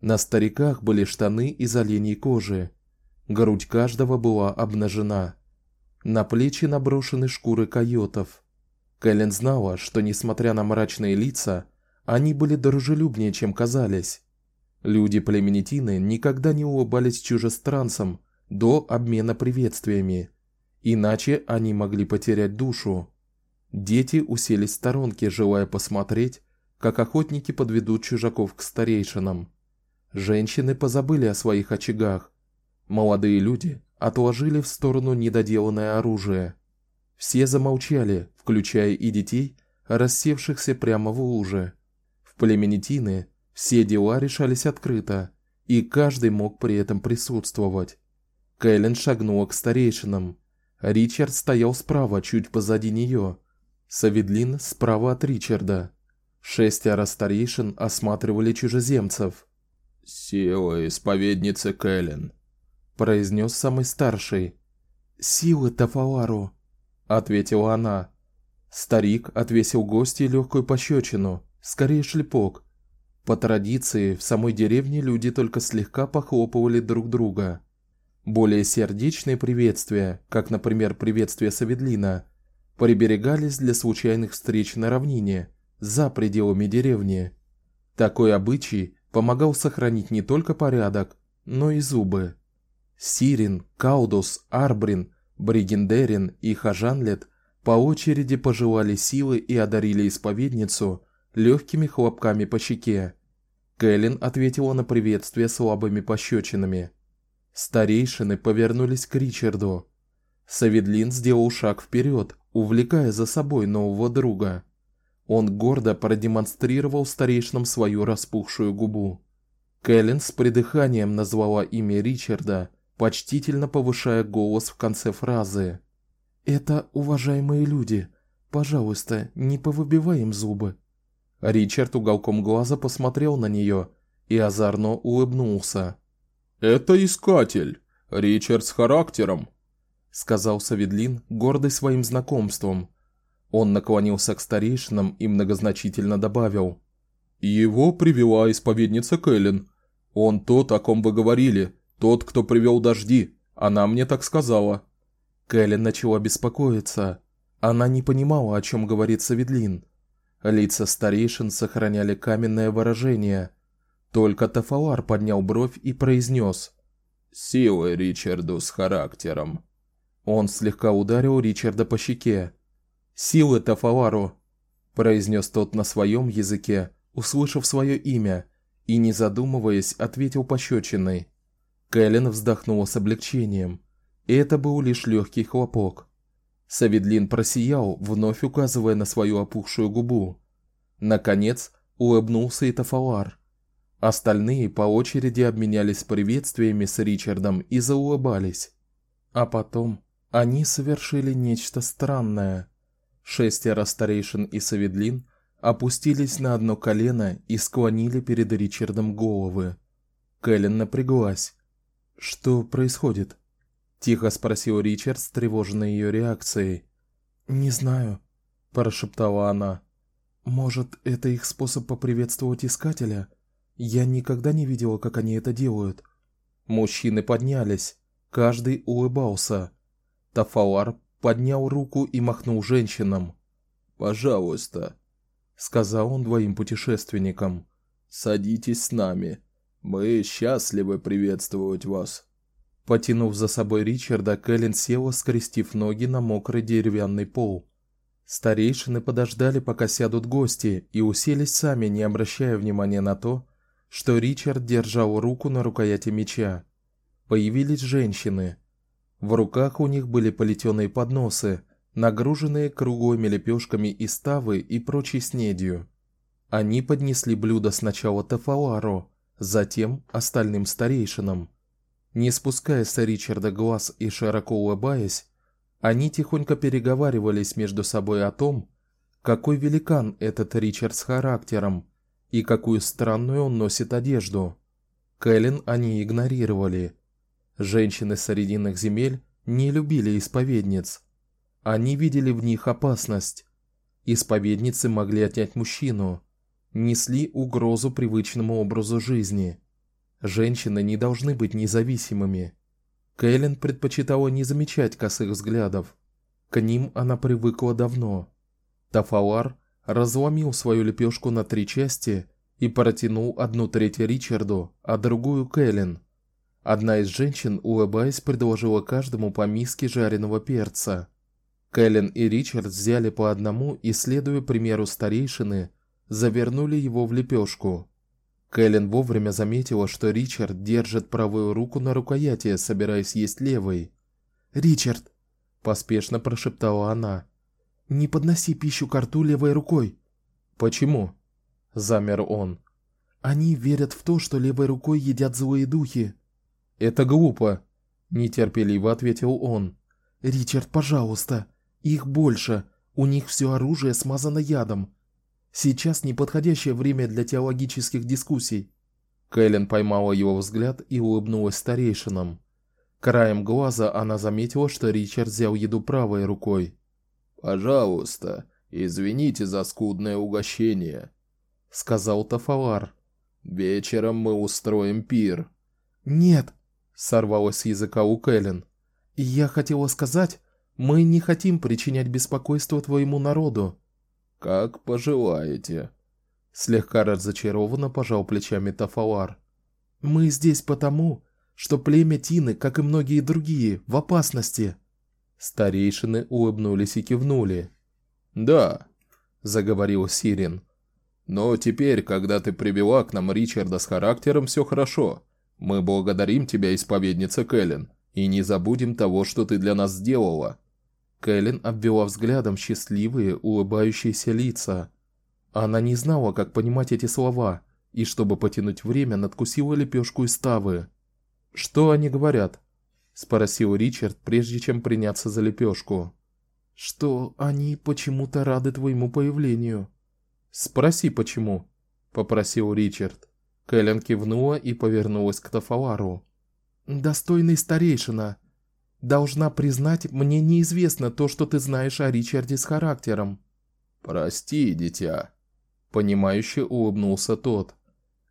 На стариках были штаны из оленей кожи. Грудь каждого была обнажена. На плечи наброшены шкуры койотов. Кэлен знала, что несмотря на мрачные лица, они были дружелюбнее, чем казались. Люди племени Тины никогда не улыбались чужестранцам до обмена приветствиями, иначе они могли потерять душу. Дети уселись в сторонке, желая посмотреть, как охотники подведут чужаков к старейшинам. Женщины позабыли о своих очагах. Молодые люди отложили в сторону недоделанное оружие. Все замолчали, включая и детей, рассевшихся прямо в луже. В племени Тины все дела решались открыто, и каждый мог при этом присутствовать. Кэлен шагнула к старейшинам. Ричард стоял справа, чуть позади нее. Саведлин справа от Ричарда. Шестеро старейшин осматривали чужеземцев. «Сила исповедницы Кэлен», — произнес самый старший. «Силы Тафалару», — ответила она. Старик отвесил гостье легкую пощечину, скорее шлепок. По традиции, в самой деревне люди только слегка похлопывали друг друга. Более сердечные приветствия, как, например, приветствие Саведлина, приберегались для случайных встреч на равнине, за пределами деревни. Такой обычай помогал сохранить не только порядок, но и зубы. Сирин, Каудус, Арбрин, Бригендерин и Хажанлет по очереди пожелали силы и одарили исповедницу легкими хлопками по щеке. Кэлен ответила на приветствие слабыми пощечинами. Старейшины повернулись к Ричарду. Саведлин сделал шаг вперед, увлекая за собой нового друга. Он гордо продемонстрировал старейшинам свою распухшую губу. Кэлен с придыханием назвала имя Ричарда, почтительно повышая голос в конце фразы. Это уважаемые люди. Пожалуйста, не повыбивай им зубы. Ричард уголком глаза посмотрел на нее и озорно улыбнулся. Это искатель. Ричард с характером сказал Саведлин, гордый своим знакомством. Он наклонился к старейшинам и многозначительно добавил: "Его привела исповедница Кэлен. Он тот, о ком вы говорили, Тот, кто привел дожди. Она мне так сказала. Кэлен начала беспокоиться. Она не понимала, о чем говорит Саведлин. Лица старейшин сохраняли каменное выражение. Только Тафалар поднял бровь и произнес: "Силы Ричарду с характером". Он слегка ударил Ричарда по щеке. "Силы Тафалару", произнес тот на своем языке, услышав свое имя, и не задумываясь, ответил пощечиной. Кэлен вздохнула с облегчением. Это был лишь легкий хлопок. Саведлин просиял, вновь указывая на свою опухшую губу. Наконец, улыбнулся и Тафалар. Остальные по очереди обменялись приветствиями с Ричардом и заулыбались. А потом они совершили нечто странное. Шестеро старейшин и Саведлин опустились на одно колено и склонили перед Ричардом головы. Кэлен напряглась. Что происходит? тихо спросил Ричард, встревоженный ее реакцией. Не знаю, прошептала она. Может, это их способ поприветствовать искателя? Я никогда не видела, как они это делают. Мужчины поднялись, каждый улыбался. Тафалар поднял руку и махнул женщинам. "Пожалуйста", сказал он двоим путешественникам. "Садитесь с нами. Мы счастливы приветствовать вас". Потянув за собой Ричарда, Кэлен села, скрестив ноги на мокрый деревянный пол. Старейшины подождали, пока сядут гости, и уселись сами, не обращая внимания на то, что Ричард держал руку на рукояти меча. Появились женщины. В руках у них были плетеные подносы, нагруженные круглыми лепешками из тавы и прочей снедью. Они поднесли блюдо сначала Тафалару, затем остальным старейшинам. Не спуская с Ричарда глаз и широко улыбаясь, они тихонько переговаривались между собой о том, какой великан этот Ричард с характером и какую странную он носит одежду. Кэлен они игнорировали. Женщины срединных земель не любили исповедниц. Они видели в них опасность. Исповедницы могли отнять мужчину, несли угрозу привычному образу жизни. Женщины не должны быть независимыми. Кэлен предпочитала не замечать косых взглядов. К ним она привыкла давно. Тафалар разломил свою лепешку на три части и протянул одну треть Ричарду, а другую Кэлен. Одна из женщин, улыбаясь, предложила каждому по миске жареного перца. Кэлен и Ричард взяли по одному и, следуя примеру старейшины, завернули его в лепешку. Кэлен вовремя заметила, что Ричард держит правую руку на рукояти, собираясь есть левой. "Ричард", поспешно прошептала она. "Не подноси пищу к рту левой рукой". "Почему?" замер он. "Они верят в то, что левой рукой едят злые духи". "Это глупо", нетерпеливо ответил он. "Ричард, пожалуйста, их больше. У них все оружие смазано ядом. Сейчас неподходящее время для теологических дискуссий. Кэлен поймала его взгляд и улыбнулась старейшинам. Краем глаза она заметила, что Ричард взял еду правой рукой. "Пожалуйста, извините за скудное угощение", сказал Тафалар. "Вечером мы устроим пир". "Нет", сорвалось с языка у Кэлен. "Я хотела сказать, мы не хотим причинять беспокойство твоему народу. Как пожелаете. Слегка разочарованно пожал плечами Тафалар. Мы здесь потому, что племя Тины, как и многие другие, в опасности. Старейшины улыбнулись и кивнули. Да, заговорил Сирин. Но теперь, когда ты привела к нам Ричарда с характером, все хорошо. Мы благодарим тебя, исповедница Кэлен, и не забудем того, что ты для нас сделала. Кэлен обвела взглядом счастливые, улыбающиеся лица. Она не знала, как понимать эти слова, и чтобы потянуть время, надкусила лепешку из тавы. Что они говорят? спросил Ричард, прежде чем приняться за лепешку. Что они почему-то рады твоему появлению. Спроси почему, попросил Ричард. Кэлен кивнула и повернулась к Тафалару. Достойный старейшина, Должна признать, мне неизвестно то, что ты знаешь о Ричарде с характером. Прости, дитя, понимающе улыбнулся тот.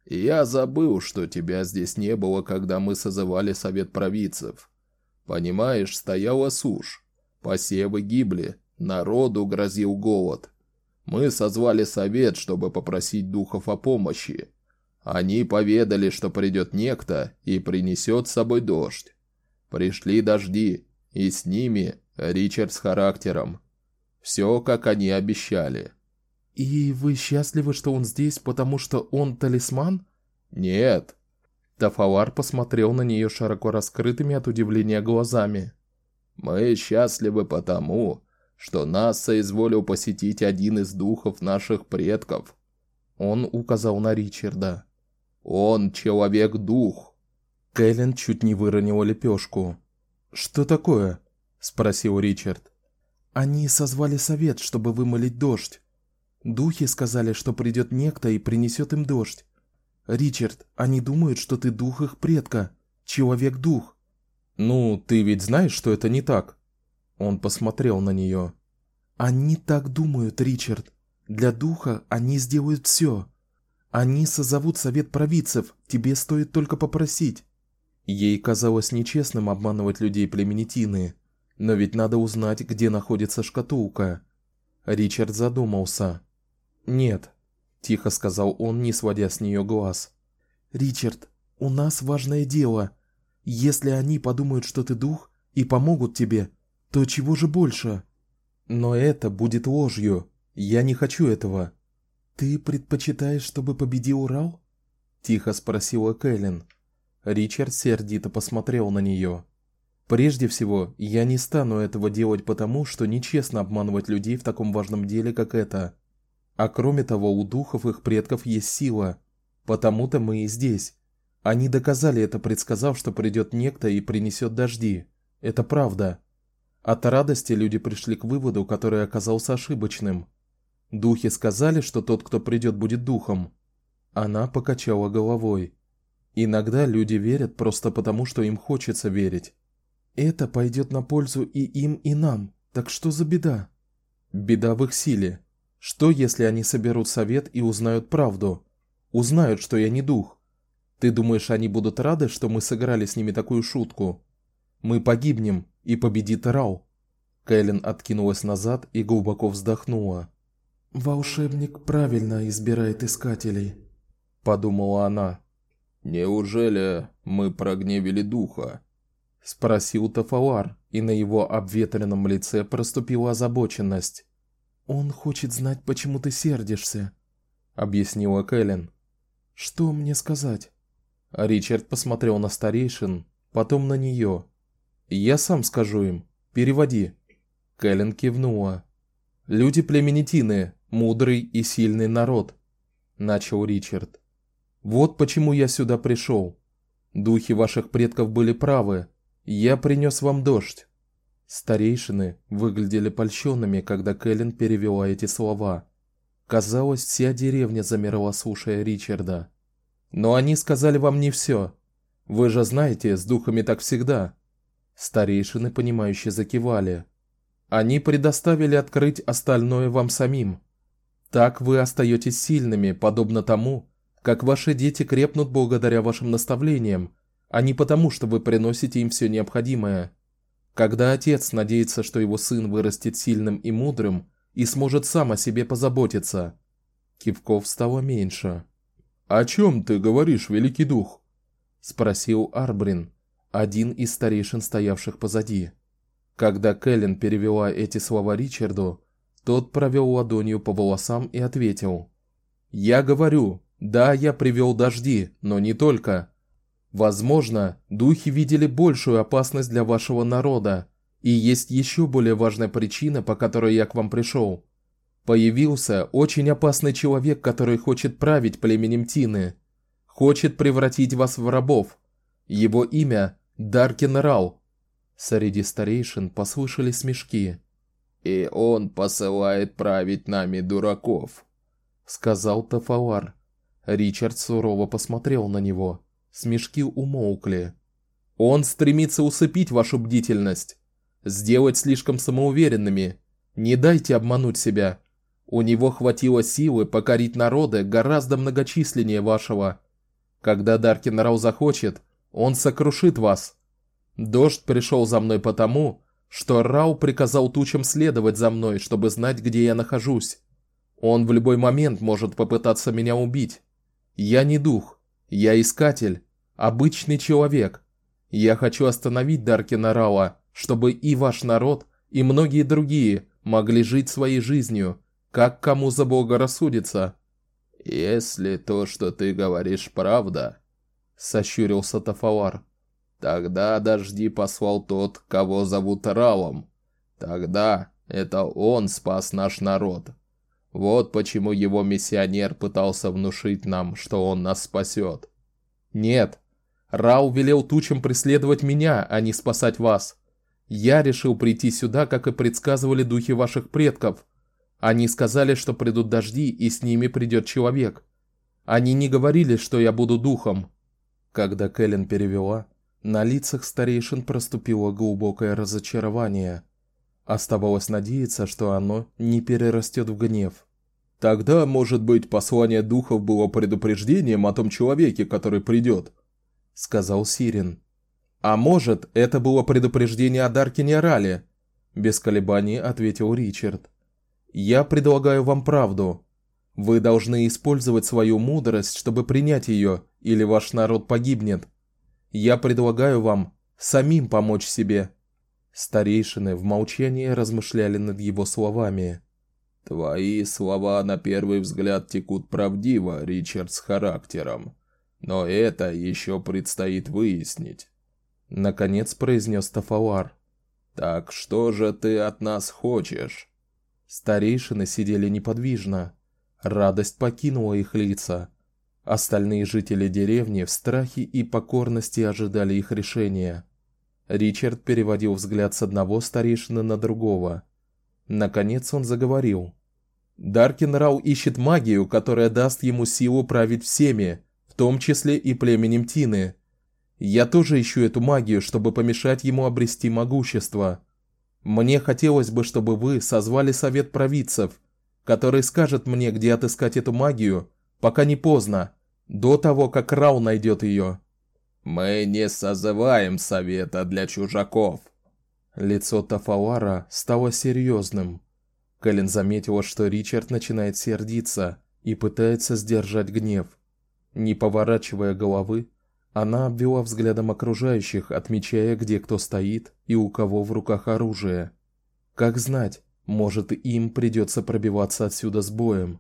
Я забыл, что тебя здесь не было, когда мы созывали совет провидцев. Понимаешь, стояла сушь. Посевы гибли, народу грозил голод. Мы созвали совет, чтобы попросить духов о помощи. Они поведали, что придет некто и принесет с собой дождь. Пришли дожди, и с ними Ричард с характером. Все, как они обещали. И вы счастливы, что он здесь, потому что он талисман? Нет. Тафалар посмотрел на нее широко раскрытыми от удивления глазами. Мы счастливы потому, что нас соизволил посетить один из духов наших предков. Он указал на Ричарда. Он человек-дух. Кэлен чуть не выронила лепешку. Что такое? спросил Ричард. Они созвали совет, чтобы вымолить дождь. Духи сказали, что придет некто и принесет им дождь. Ричард, они думают, что ты дух их предка, человек-дух. Ну, ты ведь знаешь, что это не так. Он посмотрел на нее. Они так думают, Ричард. Для духа они сделают все. Они созовут совет провидцев. Тебе стоит только попросить. Ей казалось нечестным обманывать людей племени Тины, но ведь надо узнать, где находится шкатулка. Ричард задумался. "Нет", тихо сказал он, не сводя с нее глаз. "Ричард, у нас важное дело. Если они подумают, что ты дух и помогут тебе, то чего же больше? Но это будет ложью. Я не хочу этого. Ты предпочитаешь, чтобы победил Урал? тихо спросила Кэлен. Ричард сердито посмотрел на нее. Прежде всего, я не стану этого делать потому, что нечестно обманывать людей в таком важном деле, как это. А кроме того, у духов их предков есть сила, потому-то мы и здесь. Они доказали это, предсказав, что придет некто и принесет дожди. Это правда. От радости люди пришли к выводу, который оказался ошибочным. Духи сказали, что тот, кто придет, будет духом. Она покачала головой. Иногда люди верят просто потому, что им хочется верить. Это пойдет на пользу и им, и нам. Так что за беда? Беда в их силе. Что если они соберут совет и узнают правду? Узнают, что я не дух. Ты думаешь, они будут рады, что мы сыграли с ними такую шутку? Мы погибнем, и победит Рау. Кэлен откинулась назад и глубоко вздохнула. Волшебник правильно избирает искателей, подумала она. Неужели мы прогневили духа? спросил Тафалар, и на его обветренном лице проступила озабоченность. Он хочет знать, почему ты сердишься, объяснила Кэлен. Что мне сказать? Ричард посмотрел на старейшин, потом на нее. Я сам скажу им. Переводи. Кэлен кивнула. Люди племени Тины, мудрый и сильный народ, начал Ричард. Вот почему я сюда пришел. Духи ваших предков были правы. Я принес вам дождь. Старейшины выглядели польщенными, когда Кэлен перевела эти слова. Казалось, вся деревня замерла, слушая Ричарда. Но они сказали вам не все. Вы же знаете, с духами так всегда. Старейшины понимающе закивали. Они предоставили открыть остальное вам самим. Так вы остаетесь сильными, подобно тому, как ваши дети крепнут благодаря вашим наставлениям, а не потому, что вы приносите им все необходимое. Когда отец надеется, что его сын вырастет сильным и мудрым и сможет сам о себе позаботиться, кивков стало меньше. О чем ты говоришь, великий дух? спросил Арбрин, один из старейшин, стоявших позади. Когда Кэлен перевела эти слова Ричарду, тот провел ладонью по волосам и ответил: "Я говорю, да, я привел дожди, но не только. Возможно, духи видели большую опасность для вашего народа, и есть еще более важная причина, по которой я к вам пришел. Появился очень опасный человек, который хочет править племенем Тины, хочет превратить вас в рабов. Его имя Даркин Рал. Среди старейшин послышались смешки. И он посылает править нами дураков, сказал Тафалар. Ричард сурово посмотрел на него. Смешки умолкли. Он стремится усыпить вашу бдительность, сделать слишком самоуверенными. Не дайте обмануть себя. У него хватило силы покорить народы гораздо многочисленнее вашего, Когда Даркин Рау захочет, он сокрушит вас. Дождь пришел за мной потому, что Рау приказал тучам следовать за мной, чтобы знать, где я нахожусь. Он в любой момент может попытаться меня убить. Я не дух, я искатель, обычный человек. Я хочу остановить Даркина Рауа, чтобы и ваш народ, и многие другие могли жить своей жизнью, как кому заблагорассудится. Если то, что ты говоришь, правда, сощурился Тафалар. Тогда дожди послал тот, кого зовут Ралом. Тогда это он спас наш народ. Вот почему его миссионер пытался внушить нам, что он нас спасет. Нет. Рау велел тучам преследовать меня, а не спасать вас. Я решил прийти сюда, как и предсказывали духи ваших предков. Они сказали, что придут дожди, и с ними придет человек. Они не говорили, что я буду духом. Когда Кэлен перевела, на лицах старейшин проступило глубокое разочарование. Оставалось надеяться, что оно не перерастет в гнев. Тогда, может быть, послание духов было предупреждением о том человеке, который придет, сказал Сирин. А может, это было предупреждение о Даркине Рале? Без колебаний ответил Ричард. Я предлагаю вам правду. Вы должны использовать свою мудрость, чтобы принять ее, или ваш народ погибнет. Я предлагаю вам самим помочь себе. Старейшины в молчании размышляли над его словами. Твои слова на первый взгляд текут правдиво, Ричард с характером, но это еще предстоит выяснить. Наконец произнес Тафауар. Так что же ты от нас хочешь? Старейшины сидели неподвижно. Радость покинула их лица. Остальные жители деревни в страхе и покорности ожидали их решения. Ричард переводил взгляд с одного старейшины на другого. Наконец он заговорил. Даркин Рау ищет магию, которая даст ему силу править всеми, в том числе и племенем Тины. Я тоже ищу эту магию, чтобы помешать ему обрести могущество. Мне хотелось бы, чтобы вы созвали совет провидцев, который скажет мне, где отыскать эту магию, пока не поздно, до того, как Рау найдет ее. Мы не созываем совета для чужаков, Лицо Тафауара стало серьезным. Кэлен заметила, что Ричард начинает сердиться и пытается сдержать гнев. Не поворачивая головы, она обвела взглядом окружающих, отмечая, где кто стоит и у кого в руках оружие. Как знать, может, им придется пробиваться отсюда с боем.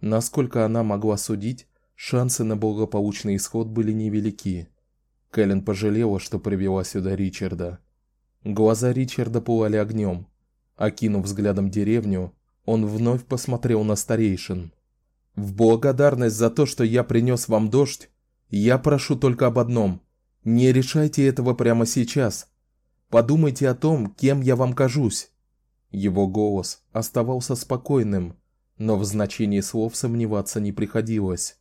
Насколько она могла судить, шансы на благополучный исход были невелики. Кэлен пожалела, что привела сюда Ричарда. Глаза Ричарда пылали огнем. Окинув взглядом деревню, он вновь посмотрел на старейшин. В благодарность за то, что я принес вам дождь, я прошу только об одном: не решайте этого прямо сейчас. Подумайте о том, кем я вам кажусь. Его голос оставался спокойным, но в значении слов сомневаться не приходилось.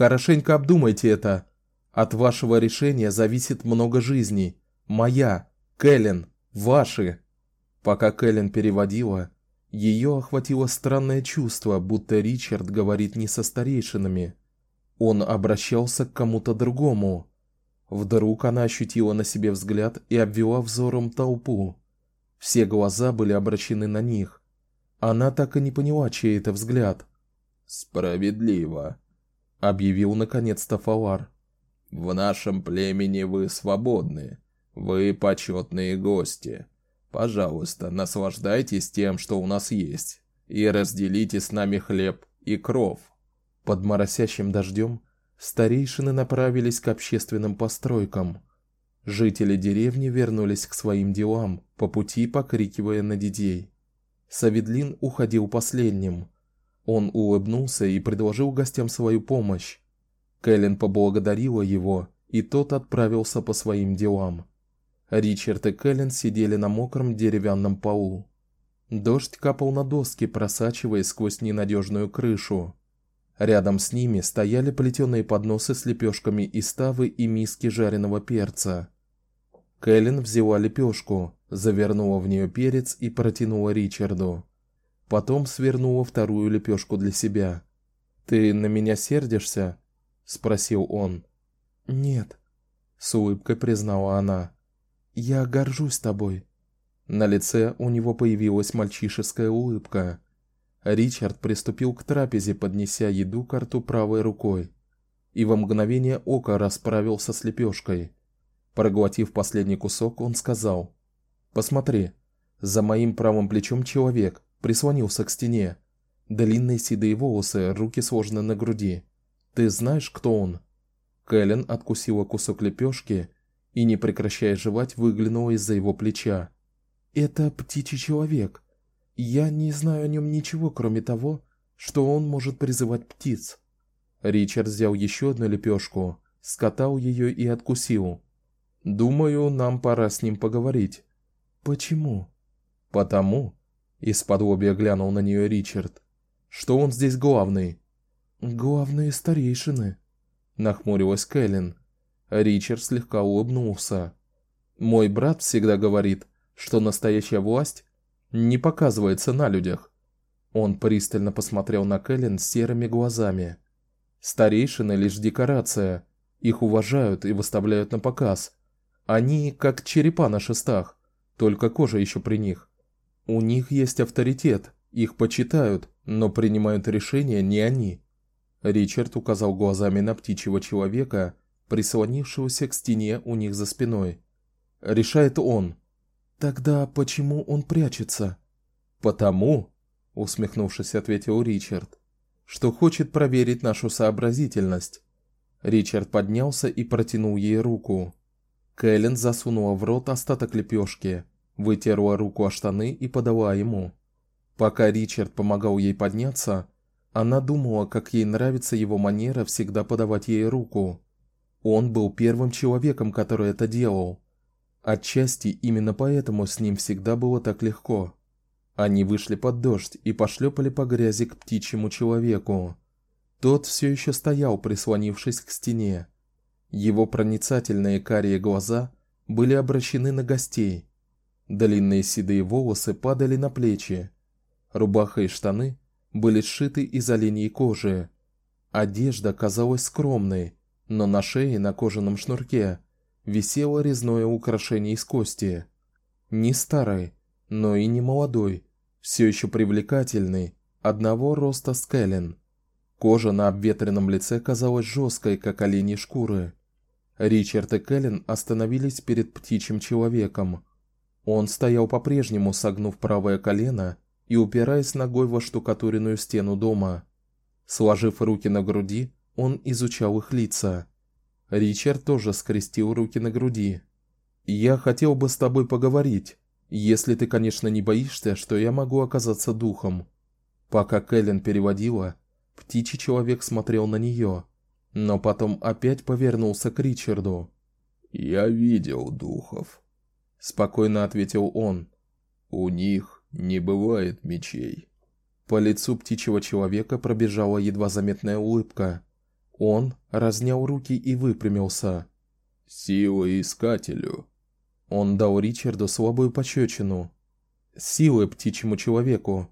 Хорошенько обдумайте это. От вашего решения зависит много жизней. Моя, Кэлен, ваши. Пока Кэлен переводила, ее охватило странное чувство, будто Ричард говорит не со старейшинами. Он обращался к кому-то другому. Вдруг она ощутила на себе взгляд и обвела взором толпу. Все глаза были обращены на них. Она так и не поняла, чей это взгляд. Справедливо, объявил наконец-то Фалар. В нашем племени вы свободны. Вы почетные гости. Пожалуйста, наслаждайтесь тем, что у нас есть, и разделите с нами хлеб и кров. Под моросящим дождем старейшины направились к общественным постройкам. Жители деревни вернулись к своим делам, по пути покрикивая на детей. Саведлин уходил последним. Он улыбнулся и предложил гостям свою помощь. Кэлен поблагодарила его, и тот отправился по своим делам. Ричард и Кэлен сидели на мокром деревянном полу. Дождь капал на доски, просачиваясь сквозь ненадежную крышу. Рядом с ними стояли плетеные подносы с лепешками из тавы и миски жареного перца. Кэлен взяла лепешку, завернула в нее перец и протянула Ричарду. Потом свернула вторую лепешку для себя. Ты на меня сердишься? спросил он. Нет, с улыбкой признала она. Я горжусь тобой. На лице у него появилась мальчишеская улыбка. Ричард приступил к трапезе, поднеся еду к рту правой рукой, и во мгновение ока расправился с лепешкой. Проглотив последний кусок, он сказал: "Посмотри, за моим правым плечом человек прислонился к стене. Длинные седые волосы, руки сложены на груди. Ты знаешь, кто он?" Кэлен откусила кусок лепешки и, не прекращая жевать, выглянула из-за его плеча. Это птичий человек. Я не знаю о нем ничего, кроме того, что он может призывать птиц. Ричард взял еще одну лепешку, скатал ее и откусил. Думаю, нам пора с ним поговорить. Почему? Потому, из-под глянул на нее Ричард, что он здесь главный. Главные старейшины, нахмурилась Кэлен. Ричард слегка улыбнулся. Мой брат всегда говорит, что настоящая власть не показывается на людях. Он пристально посмотрел на Кэлен серыми глазами. Старейшины лишь декорация, их уважают и выставляют на показ. Они как черепа на шестах, только кожа еще при них. У них есть авторитет, их почитают, но принимают решения не они. Ричард указал глазами на птичьего человека, прислонившегося к стене у них за спиной. Решает он. Тогда почему он прячется? Потому, усмехнувшись, ответил Ричард, что хочет проверить нашу сообразительность. Ричард поднялся и протянул ей руку. Кэлен засунула в рот остаток лепешки, вытерла руку о штаны и подала ему. Пока Ричард помогал ей подняться, она думала, как ей нравится его манера всегда подавать ей руку. Он был первым человеком, который это делал. Отчасти именно поэтому с ним всегда было так легко. Они вышли под дождь и пошлепали по грязи к птичьему человеку. Тот все еще стоял, прислонившись к стене. Его проницательные карие глаза были обращены на гостей. Длинные седые волосы падали на плечи. Рубаха и штаны были сшиты из оленьей кожи. Одежда казалась скромной, но на шее на кожаном шнурке висело резное украшение из кости. Не старый, но и не молодой, все еще привлекательный, одного роста с Кэлен. Кожа на обветренном лице казалась жесткой, как оленьи шкуры. Ричард и Кэлен остановились перед птичьим человеком. Он стоял по-прежнему, согнув правое колено и упираясь ногой во штукатуренную стену дома. Сложив руки на груди, он изучал их лица. Ричард тоже скрестил руки на груди. Я хотел бы с тобой поговорить, если ты, конечно, не боишься, что я могу оказаться духом. Пока Кэлен переводила, птичий человек смотрел на нее, но потом опять повернулся к Ричарду. Я видел духов, спокойно ответил он. У них не бывает мечей. По лицу птичьего человека пробежала едва заметная улыбка. Он разнял руки и выпрямился. Сила искателю. Он дал Ричарду слабую пощечину. Силы птичьему человеку,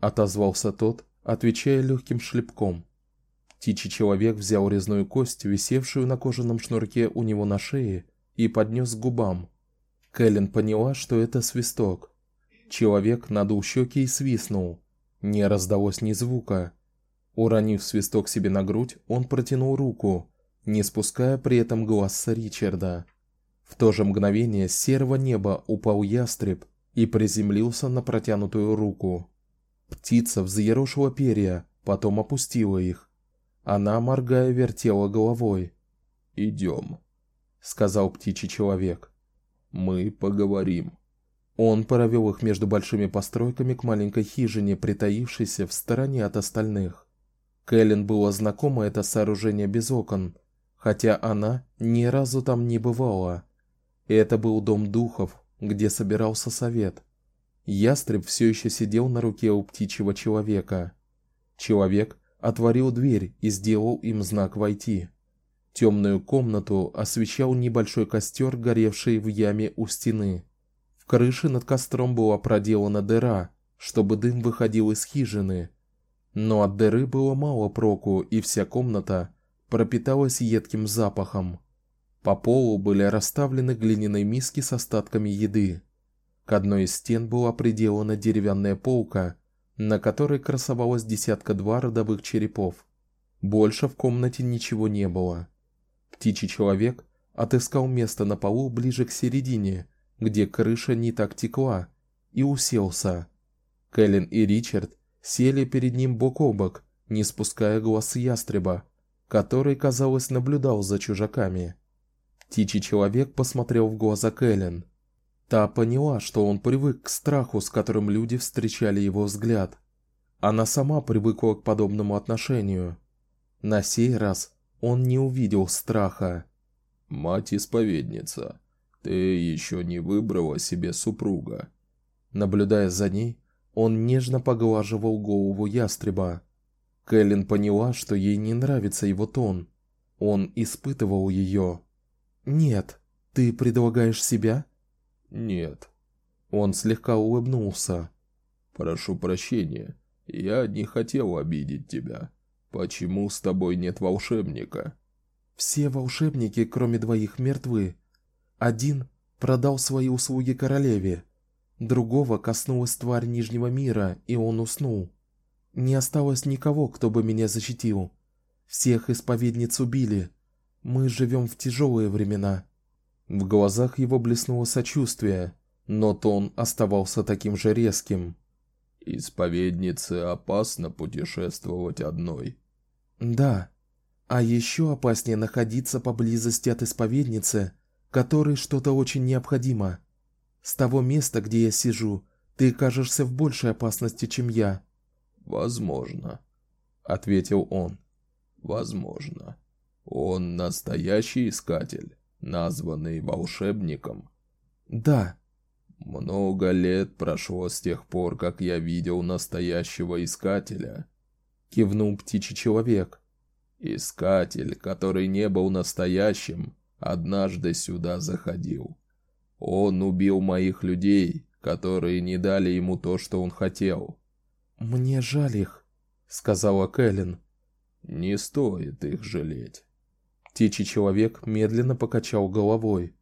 отозвался тот, отвечая легким шлепком. Птичий человек взял резную кость, висевшую на кожаном шнурке у него на шее, и поднес к губам. Кэлен поняла, что это свисток. Человек надул щеки и свистнул. Не раздалось ни звука. Уронив свисток себе на грудь, он протянул руку, не спуская при этом глаз с Ричарда. В то же мгновение с серого неба упал ястреб и приземлился на протянутую руку. Птица взъерошила перья, потом опустила их. Она, моргая, вертела головой. Идем, сказал птичий человек. Мы поговорим. Он провел их между большими постройками к маленькой хижине, притаившейся в стороне от остальных. Кэлен было знакомо это сооружение без окон, хотя она ни разу там не бывала. Это был дом духов, где собирался совет. Ястреб все еще сидел на руке у птичьего человека. Человек отворил дверь и сделал им знак войти. Темную комнату освещал небольшой костер, горевший в яме у стены. В крыше над костром была проделана дыра, чтобы дым выходил из хижины. Но от дыры было мало проку, и вся комната пропиталась едким запахом. По полу были расставлены глиняные миски с остатками еды. К одной из стен была приделана деревянная полка, на которой красовалась десятка-два родовых черепов. Больше в комнате ничего не было. Птичий человек отыскал место на полу ближе к середине, где крыша не так текла, и уселся. Кэлен и Ричард сели перед ним бок о бок, не спуская глаз с ястреба, который, казалось, наблюдал за чужаками. Птичий человек посмотрел в глаза Кэлен. Та поняла, что он привык к страху, с которым люди встречали его взгляд. Она сама привыкла к подобному отношению. На сей раз он не увидел страха. Мать-исповедница, ты еще не выбрала себе супруга. Наблюдая за ней, он нежно поглаживал голову ястреба. Кэлен поняла, что ей не нравится его тон. Он испытывал ее. Нет, ты предлагаешь себя? Нет. Он слегка улыбнулся. Прошу прощения. Я не хотел обидеть тебя. Почему с тобой нет волшебника? Все волшебники, кроме двоих, мертвы. Один продал свои услуги королеве, другого коснулась тварь Нижнего мира, и он уснул. Не осталось никого, кто бы меня защитил. Всех исповедниц убили. Мы живем в тяжелые времена. В глазах его блеснуло сочувствие, но тон оставался таким же резким. Исповеднице опасно путешествовать одной. Да. А еще опаснее находиться поблизости от исповедницы, которой что-то очень необходимо. С того места, где я сижу, ты кажешься в большей опасности, чем я. Возможно, ответил он. Возможно. Он настоящий искатель, названный волшебником. Да. Много лет прошло с тех пор, как я видел настоящего искателя, кивнул птичий человек. Искатель, который не был настоящим, однажды сюда заходил. Он убил моих людей, которые не дали ему то, что он хотел. Мне жаль их, сказала Кэлен. Не стоит их жалеть. Птичий человек медленно покачал головой.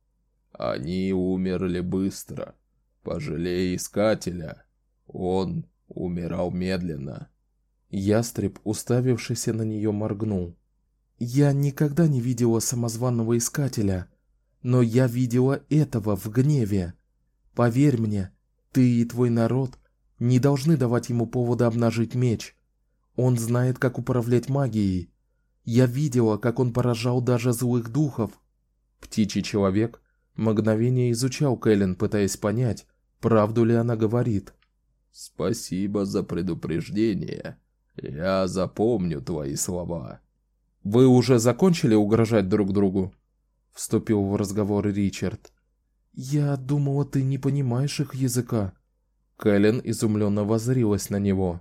Они умерли быстро. Пожалей искателя. Он умирал медленно. Ястреб, уставившийся на нее, моргнул. Я никогда не видела самозваного искателя, но я видела этого в гневе. Поверь мне, ты и твой народ не должны давать ему повода обнажить меч. Он знает, как управлять магией. Я видела, как он поражал даже злых духов. Птичий человек мгновение изучал Кэлен, пытаясь понять, правду ли она говорит. Спасибо за предупреждение. Я запомню твои слова. Вы уже закончили угрожать друг другу? Вступил в разговор Ричард. Я думала, ты не понимаешь их языка. Кэлен изумленно воззрилась на него.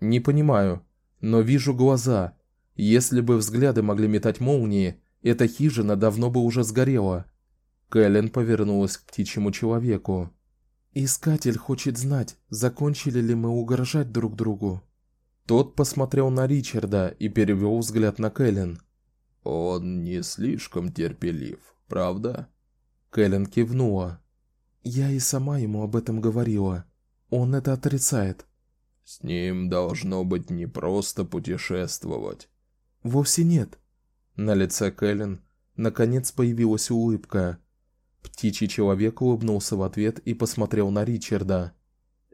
Не понимаю, но вижу глаза. Если бы взгляды могли метать молнии, эта хижина давно бы уже сгорела. Кэлен повернулась к птичьему человеку. Искатель хочет знать, закончили ли мы угрожать друг другу. Тот посмотрел на Ричарда и перевел взгляд на Кэлен. Он не слишком терпелив, правда? Кэлен кивнула. Я и сама ему об этом говорила. Он это отрицает. С ним должно быть не просто путешествовать. Вовсе нет. На лице Кэлен наконец появилась улыбка. Птичий человек улыбнулся в ответ и посмотрел на Ричарда.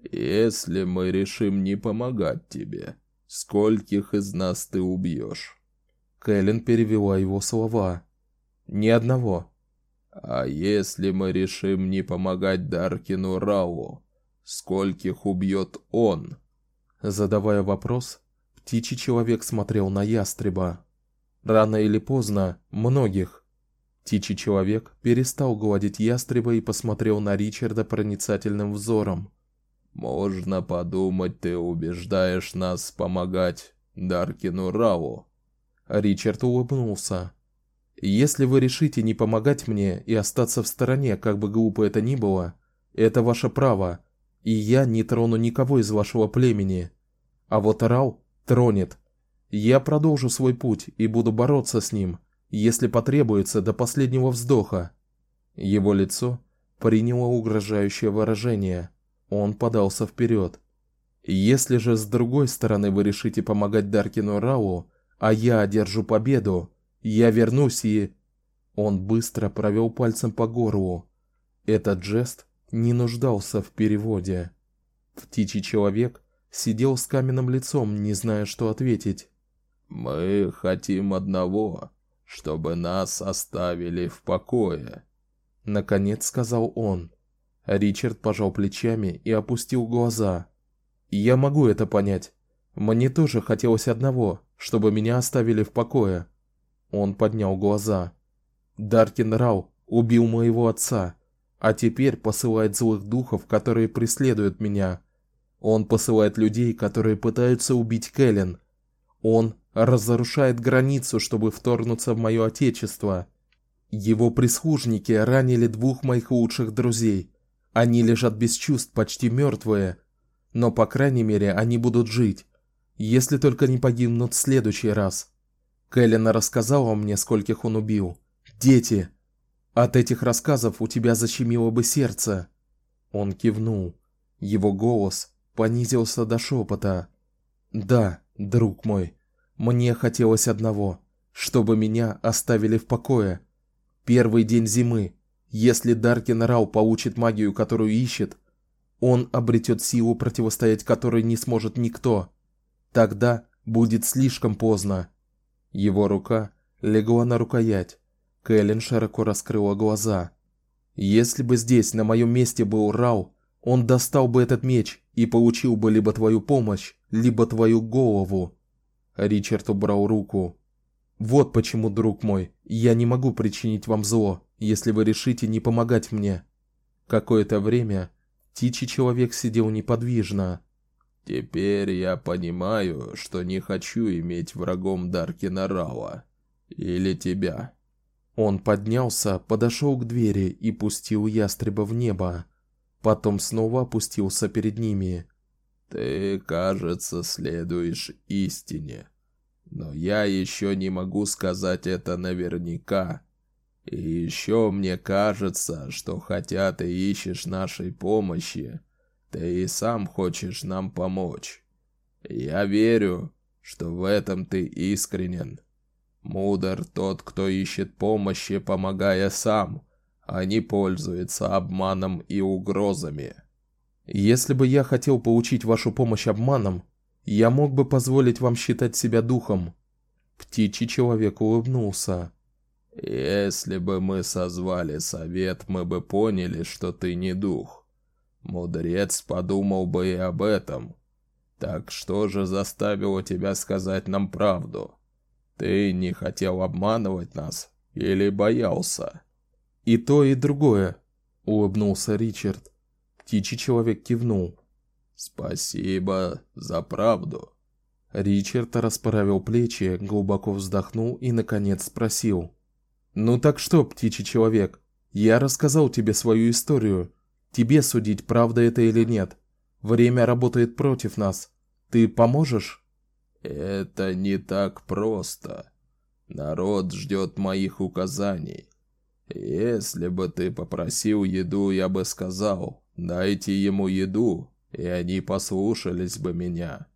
Если мы решим не помогать тебе, скольких из нас ты убьешь? Кэлен перевела его слова. Ни одного. А если мы решим не помогать Даркину Рау, Скольких убьет он? Задавая вопрос, птичий человек смотрел на ястреба. Рано или поздно многих. Птичий человек перестал гладить ястреба и посмотрел на Ричарда проницательным взором. Можно подумать, ты убеждаешь нас помогать Даркину Раву. Ричард улыбнулся. Если вы решите не помогать мне и остаться в стороне, как бы глупо это ни было, это ваше право и я не трону никого из вашего племени. А вот Рау тронет. Я продолжу свой путь и буду бороться с ним, если потребуется до последнего вздоха. Его лицо приняло угрожающее выражение. Он подался вперед. Если же с другой стороны вы решите помогать Даркину Рау, а я одержу победу, я вернусь и Он быстро провел пальцем по горлу. Этот жест не нуждался в переводе. Птичий человек сидел с каменным лицом, не зная, что ответить. Мы хотим одного, чтобы нас оставили в покое, наконец сказал он. Ричард пожал плечами и опустил глаза. Я могу это понять. Мне тоже хотелось одного, чтобы меня оставили в покое. Он поднял глаза. Даркин Рау убил моего отца, а теперь посылает злых духов, которые преследуют меня. Он посылает людей, которые пытаются убить Кэлен. Он разрушает границу, чтобы вторгнуться в моё отечество. Его прислужники ранили двух моих лучших друзей. Они лежат без чувств, почти мёртвые, но по крайней мере, они будут жить, если только не погибнут в следующий раз. Кэлен рассказала мне, скольких он убил. Дети. От этих рассказов у тебя защемило бы сердце. Он кивнул. Его голос понизился до шепота. Да, друг мой, мне хотелось одного, чтобы меня оставили в покое. Первый день зимы. Если Даркин Рау получит магию, которую ищет, он обретет силу, противостоять которой не сможет никто. Тогда будет слишком поздно. Его рука легла на рукоять. Кэлен широко раскрыла глаза. Если бы здесь на моем месте был Рау, он достал бы этот меч и получил бы либо твою помощь, либо твою голову. Ричард убрал руку. Вот почему, друг мой, я не могу причинить вам зло, если вы решите не помогать мне. Какое-то время птичий человек сидел неподвижно. Теперь я понимаю, что не хочу иметь врагом Даркина Рауа или тебя. Он поднялся, подошел к двери и пустил ястреба в небо. Потом снова опустился перед ними. Ты, кажется, следуешь истине. Но я еще не могу сказать это наверняка. И еще мне кажется, что хотя ты ищешь нашей помощи, ты и сам хочешь нам помочь. Я верю, что в этом ты искренен. Мудр тот, кто ищет помощи, помогая сам, а не пользуется обманом и угрозами. Если бы я хотел получить вашу помощь обманом, я мог бы позволить вам считать себя духом. Птичий человек улыбнулся. Если бы мы созвали совет, мы бы поняли, что ты не дух. Мудрец подумал бы и об этом. Так что же заставило тебя сказать нам правду? Ты не хотел обманывать нас или боялся? И то, и другое, улыбнулся Ричард. Птичий человек кивнул. Спасибо за правду. Ричард расправил плечи, глубоко вздохнул и наконец спросил: "Ну так что, птичий человек, я рассказал тебе свою историю. Тебе судить, правда это или нет. Время работает против нас. Ты поможешь?" "Это не так просто. Народ ждет моих указаний. Если бы ты попросил еду, я бы сказал: Дайте ему еду, и они послушались бы меня.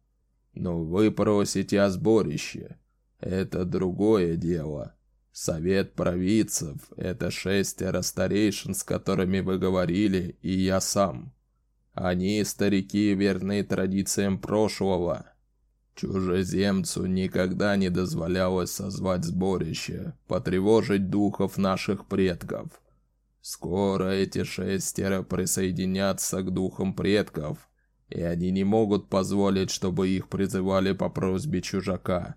Но вы просите о сборище. Это другое дело. Совет провидцев – это шестеро старейшин, с которыми вы говорили, и я сам. Они старики, верны традициям прошлого. Чужеземцу никогда не дозволялось созвать сборище, потревожить духов наших предков – Скоро эти шестеро присоединятся к духам предков, и они не могут позволить, чтобы их призывали по просьбе чужака.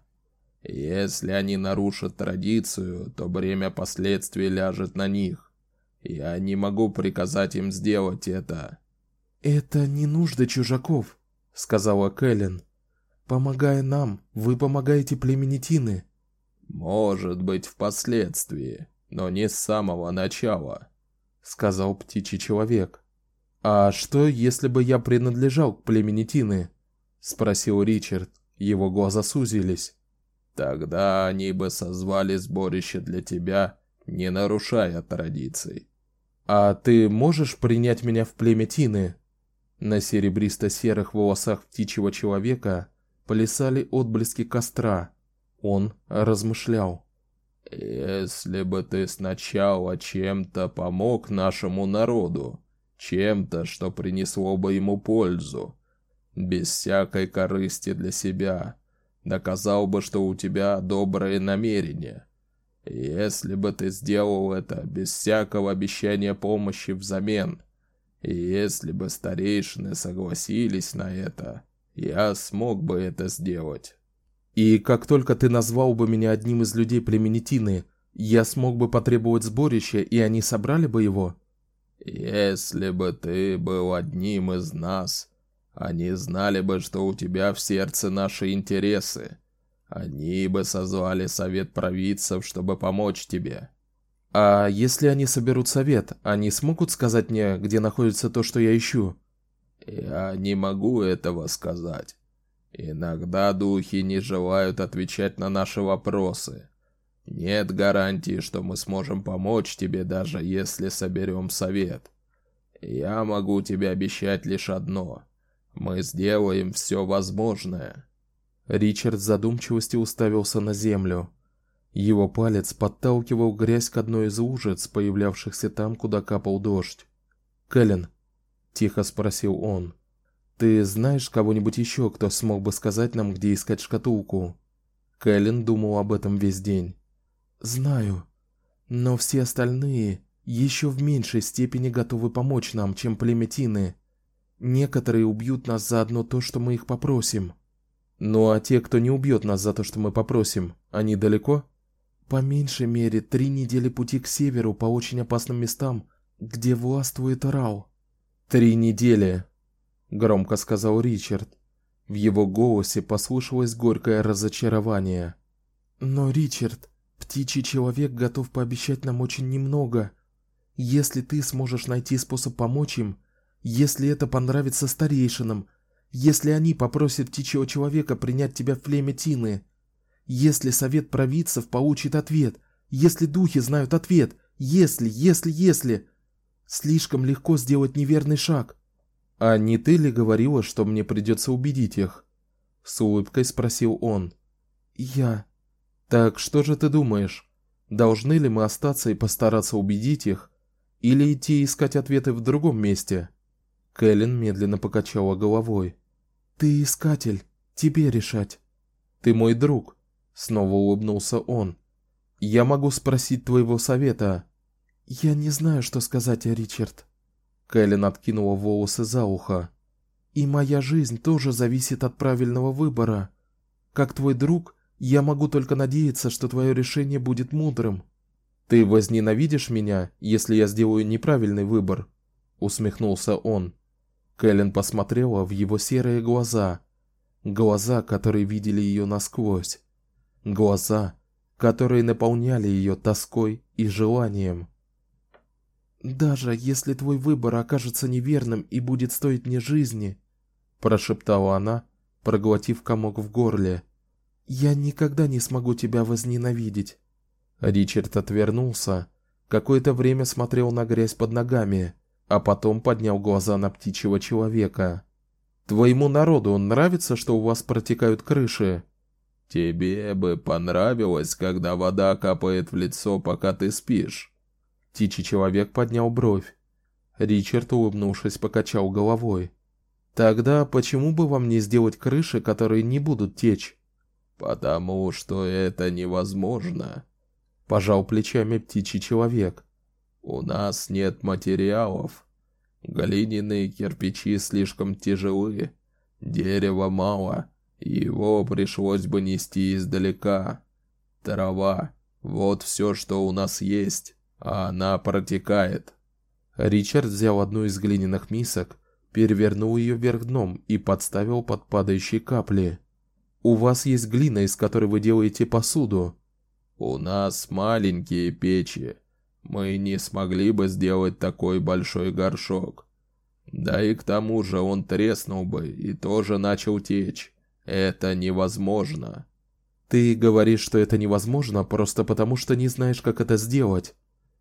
Если они нарушат традицию, то бремя последствий ляжет на них. Я не могу приказать им сделать это. Это не нужда чужаков, сказала Кэлен. Помогая нам, вы помогаете племени Тины. Может быть, впоследствии, но не с самого начала сказал птичий человек. А что, если бы я принадлежал к племени Тины? спросил Ричард. Его глаза сузились. Тогда они бы созвали сборище для тебя, не нарушая традиций. А ты можешь принять меня в племя Тины? На серебристо-серых волосах птичьего человека плясали отблески костра. Он размышлял. Если бы ты сначала чем-то помог нашему народу, чем-то, что принесло бы ему пользу, без всякой корысти для себя, доказал бы, что у тебя добрые намерения. Если бы ты сделал это без всякого обещания помощи взамен, и если бы старейшины согласились на это, я смог бы это сделать. И как только ты назвал бы меня одним из людей племени Тины, я смог бы потребовать сборище, и они собрали бы его. Если бы ты был одним из нас, они знали бы, что у тебя в сердце наши интересы. Они бы созвали совет провидцев, чтобы помочь тебе. А если они соберут совет, они смогут сказать мне, где находится то, что я ищу? Я не могу этого сказать. Иногда духи не желают отвечать на наши вопросы. Нет гарантии, что мы сможем помочь тебе, даже если соберем совет. Я могу тебе обещать лишь одно. Мы сделаем все возможное. Ричард в уставился на землю. Его палец подталкивал грязь к одной из лужиц, появлявшихся там, куда капал дождь. "Кэлен", тихо спросил он. "Ты знаешь кого-нибудь еще, кто смог бы сказать нам, где искать шкатулку?" Кэлен думал об этом весь день. "Знаю, но все остальные еще в меньшей степени готовы помочь нам, чем племя Тины. Некоторые убьют нас за одно то, что мы их попросим. Ну а те, кто не убьет нас за то, что мы попросим, они далеко?" По меньшей мере три недели пути к северу по очень опасным местам, где властвует Рау. Три недели, громко сказал Ричард. В его голосе послышалось горькое разочарование. Но Ричард, птичий человек готов пообещать нам очень немного. Если ты сможешь найти способ помочь им, если это понравится старейшинам, если они попросят птичьего человека принять тебя в племя Тины, если совет провидцев получит ответ, если духи знают ответ, если, если, если. Слишком легко сделать неверный шаг. А не ты ли говорила, что мне придется убедить их? С улыбкой спросил он. Я. Так что же ты думаешь? Должны ли мы остаться и постараться убедить их или идти искать ответы в другом месте? Кэлен медленно покачала головой. Ты искатель, тебе решать. Ты мой друг. Снова улыбнулся он. Я могу спросить твоего совета. Я не знаю, что сказать, Ричард. Кэлен откинула волосы за ухо. И моя жизнь тоже зависит от правильного выбора. Как твой друг, я могу только надеяться, что твое решение будет мудрым. Ты возненавидишь меня, если я сделаю неправильный выбор, усмехнулся он. Кэлен посмотрела в его серые глаза, глаза, которые видели ее насквозь глаза, которые наполняли ее тоской и желанием. Даже если твой выбор окажется неверным и будет стоить мне жизни, прошептала она, проглотив комок в горле. Я никогда не смогу тебя возненавидеть. Ричард отвернулся, какое-то время смотрел на грязь под ногами, а потом поднял глаза на птичьего человека. Твоему народу нравится, что у вас протекают крыши? Тебе бы понравилось, когда вода капает в лицо, пока ты спишь. Птичий человек поднял бровь. Ричард, улыбнувшись, покачал головой. Тогда почему бы вам не сделать крыши, которые не будут течь? Потому что это невозможно, пожал плечами птичий человек. У нас нет материалов. Глиняные кирпичи слишком тяжелые, дерева мало. Его пришлось бы нести издалека. Трава – вот все, что у нас есть, а она протекает. Ричард взял одну из глиняных мисок, перевернул ее вверх дном и подставил под падающие капли. У вас есть глина, из которой вы делаете посуду? У нас маленькие печи. Мы не смогли бы сделать такой большой горшок. Да и к тому же он треснул бы и тоже начал течь. Это невозможно. Ты говоришь, что это невозможно просто потому, что не знаешь, как это сделать.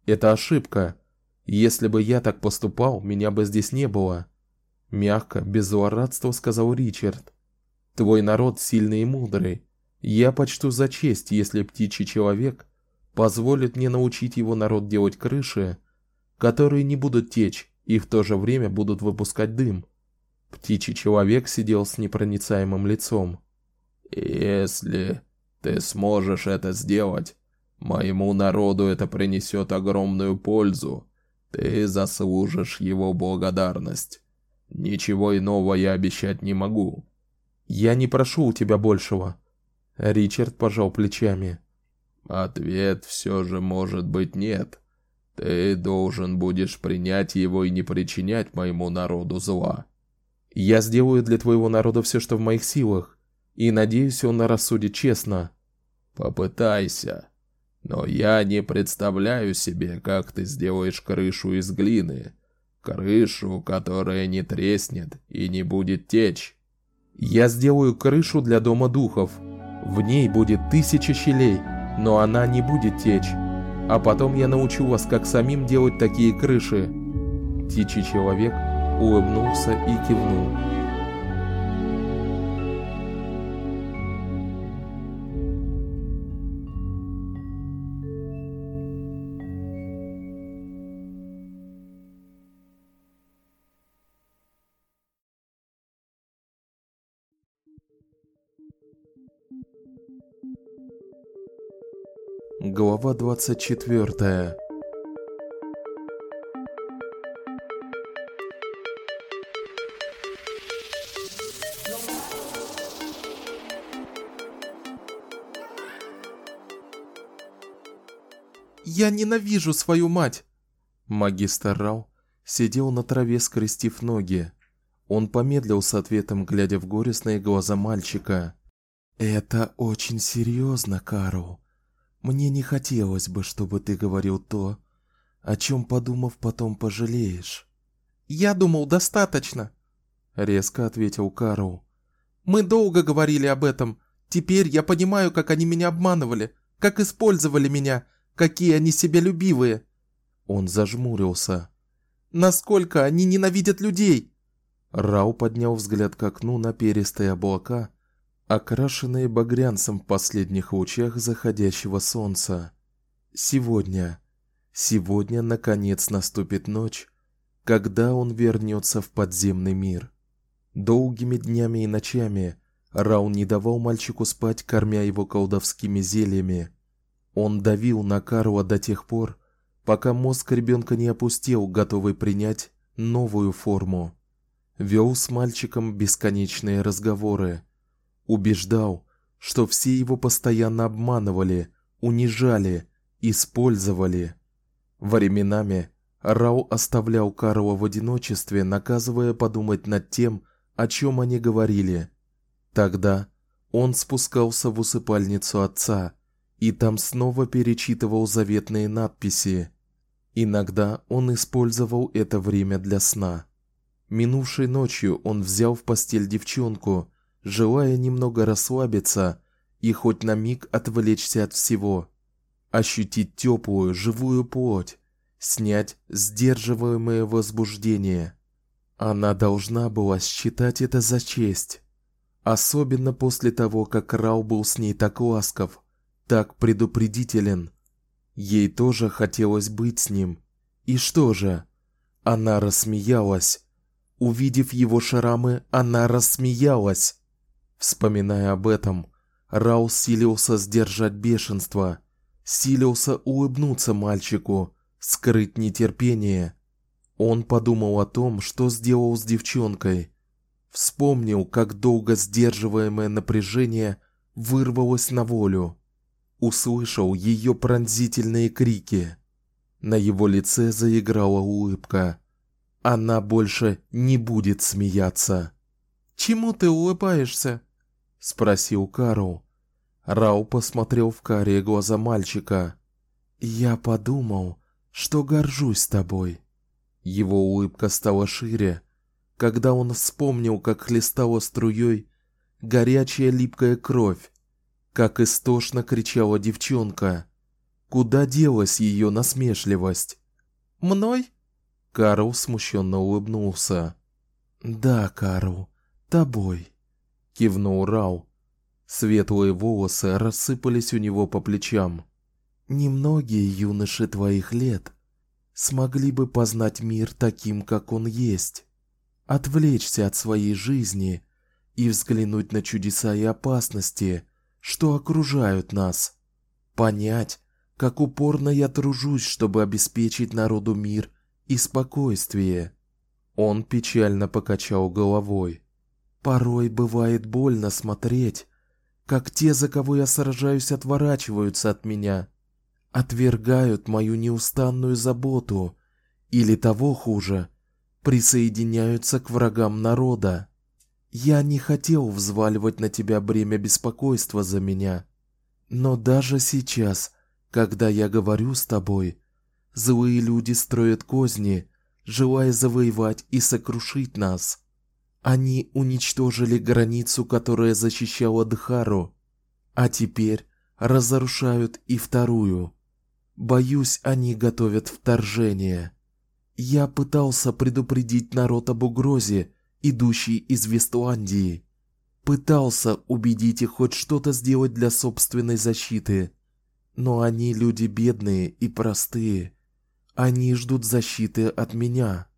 Это ошибка. Если бы я так поступал, меня бы здесь не было. Мягко, без злорадства сказал Ричард. Твой народ сильный и мудрый. Я почту за честь, если птичий человек позволит мне научить его народ делать крыши, которые не будут течь и в то же время будут выпускать дым. Птичий человек сидел с непроницаемым лицом. Если ты сможешь это сделать, моему народу это принесет огромную пользу. Ты заслужишь его благодарность. Ничего иного я обещать не могу. Я не прошу у тебя большего. Ричард пожал плечами. Ответ все же может быть нет. Ты должен будешь принять его и не причинять моему народу зла. Я сделаю для твоего народа все, что в моих силах, и надеюсь, он рассудит честно. Попытайся. Но я не представляю себе, как ты сделаешь крышу из глины, крышу, которая не треснет и не будет течь. Я сделаю крышу для дома духов. В ней будет тысяча щелей, но она не будет течь. А потом я научу вас, как самим делать такие крыши. Птичий человек улыбнулся и кивнул. Глава 24. Я ненавижу свою мать. Магистр Рау сидел на траве, скрестив ноги. Он помедлил с ответом, глядя в горестные глаза мальчика. Это очень серьезно, Карл. Мне не хотелось бы, чтобы ты говорил то, о чем подумав, потом пожалеешь. Я думал, достаточно, резко ответил Карл. Мы долго говорили об этом. Теперь я понимаю, как они меня обманывали, как использовали меня, какие они себялюбивые. Он зажмурился. Насколько они ненавидят людей. Рау поднял взгляд к окну на перистые облака, окрашенные багрянцем в последних лучах заходящего солнца. Сегодня, сегодня наконец наступит ночь, когда он вернется в подземный мир. Долгими днями и ночами Раун не давал мальчику спать, кормя его колдовскими зельями. Он давил на Карла до тех пор, пока мозг ребенка не опустел, готовый принять новую форму. Вел с мальчиком бесконечные разговоры, убеждал, что все его постоянно обманывали, унижали, использовали. Временами Рау оставлял Карла в одиночестве, наказывая подумать над тем, о чем они говорили. Тогда он спускался в усыпальницу отца и там снова перечитывал заветные надписи. Иногда он использовал это время для сна. Минувшей ночью он взял в постель девчонку, желая немного расслабиться и хоть на миг отвлечься от всего, ощутить теплую, живую плоть, снять сдерживаемое возбуждение. Она должна была считать это за честь, особенно после того, как Рау был с ней так ласков, так предупредителен. Ей тоже хотелось быть с ним. И что же? Она рассмеялась. Увидев его шрамы, она рассмеялась. Вспоминая об этом, Рау силился сдержать бешенство, силился улыбнуться мальчику, скрыть нетерпение. Он подумал о том, что сделал с девчонкой. Вспомнил, как долго сдерживаемое напряжение вырвалось на волю. Услышал ее пронзительные крики. На его лице заиграла улыбка. Она больше не будет смеяться. Чему ты улыбаешься? Спросил Карл. Рау посмотрел в карие глаза мальчика. Я подумал, что горжусь тобой. Его улыбка стала шире, когда он вспомнил, как хлестала струей горячая липкая кровь, Как истошно кричала девчонка. Куда делась ее насмешливость? Мной? Карл смущенно улыбнулся. Да, Карл, тобой, кивнул Рау. Светлые волосы рассыпались у него по плечам. Немногие юноши твоих лет смогли бы познать мир таким, как он есть, отвлечься от своей жизни и взглянуть на чудеса и опасности, что окружают нас, понять, как упорно я тружусь, чтобы обеспечить народу мир и спокойствие. Он печально покачал головой. Порой бывает больно смотреть, как те, за кого я сражаюсь, отворачиваются от меня отвергают мою неустанную заботу или того хуже, присоединяются к врагам народа. Я не хотел взваливать на тебя бремя беспокойства за меня, но даже сейчас, когда я говорю с тобой, злые люди строят козни, желая завоевать и сокрушить нас. Они уничтожили границу, которая защищала Дхару, а теперь разрушают и вторую. Боюсь, они готовят вторжение. Я пытался предупредить народ об угрозе, идущей из Вестландии. Пытался убедить их хоть что-то сделать для собственной защиты. Но они люди бедные и простые. Они ждут защиты от меня.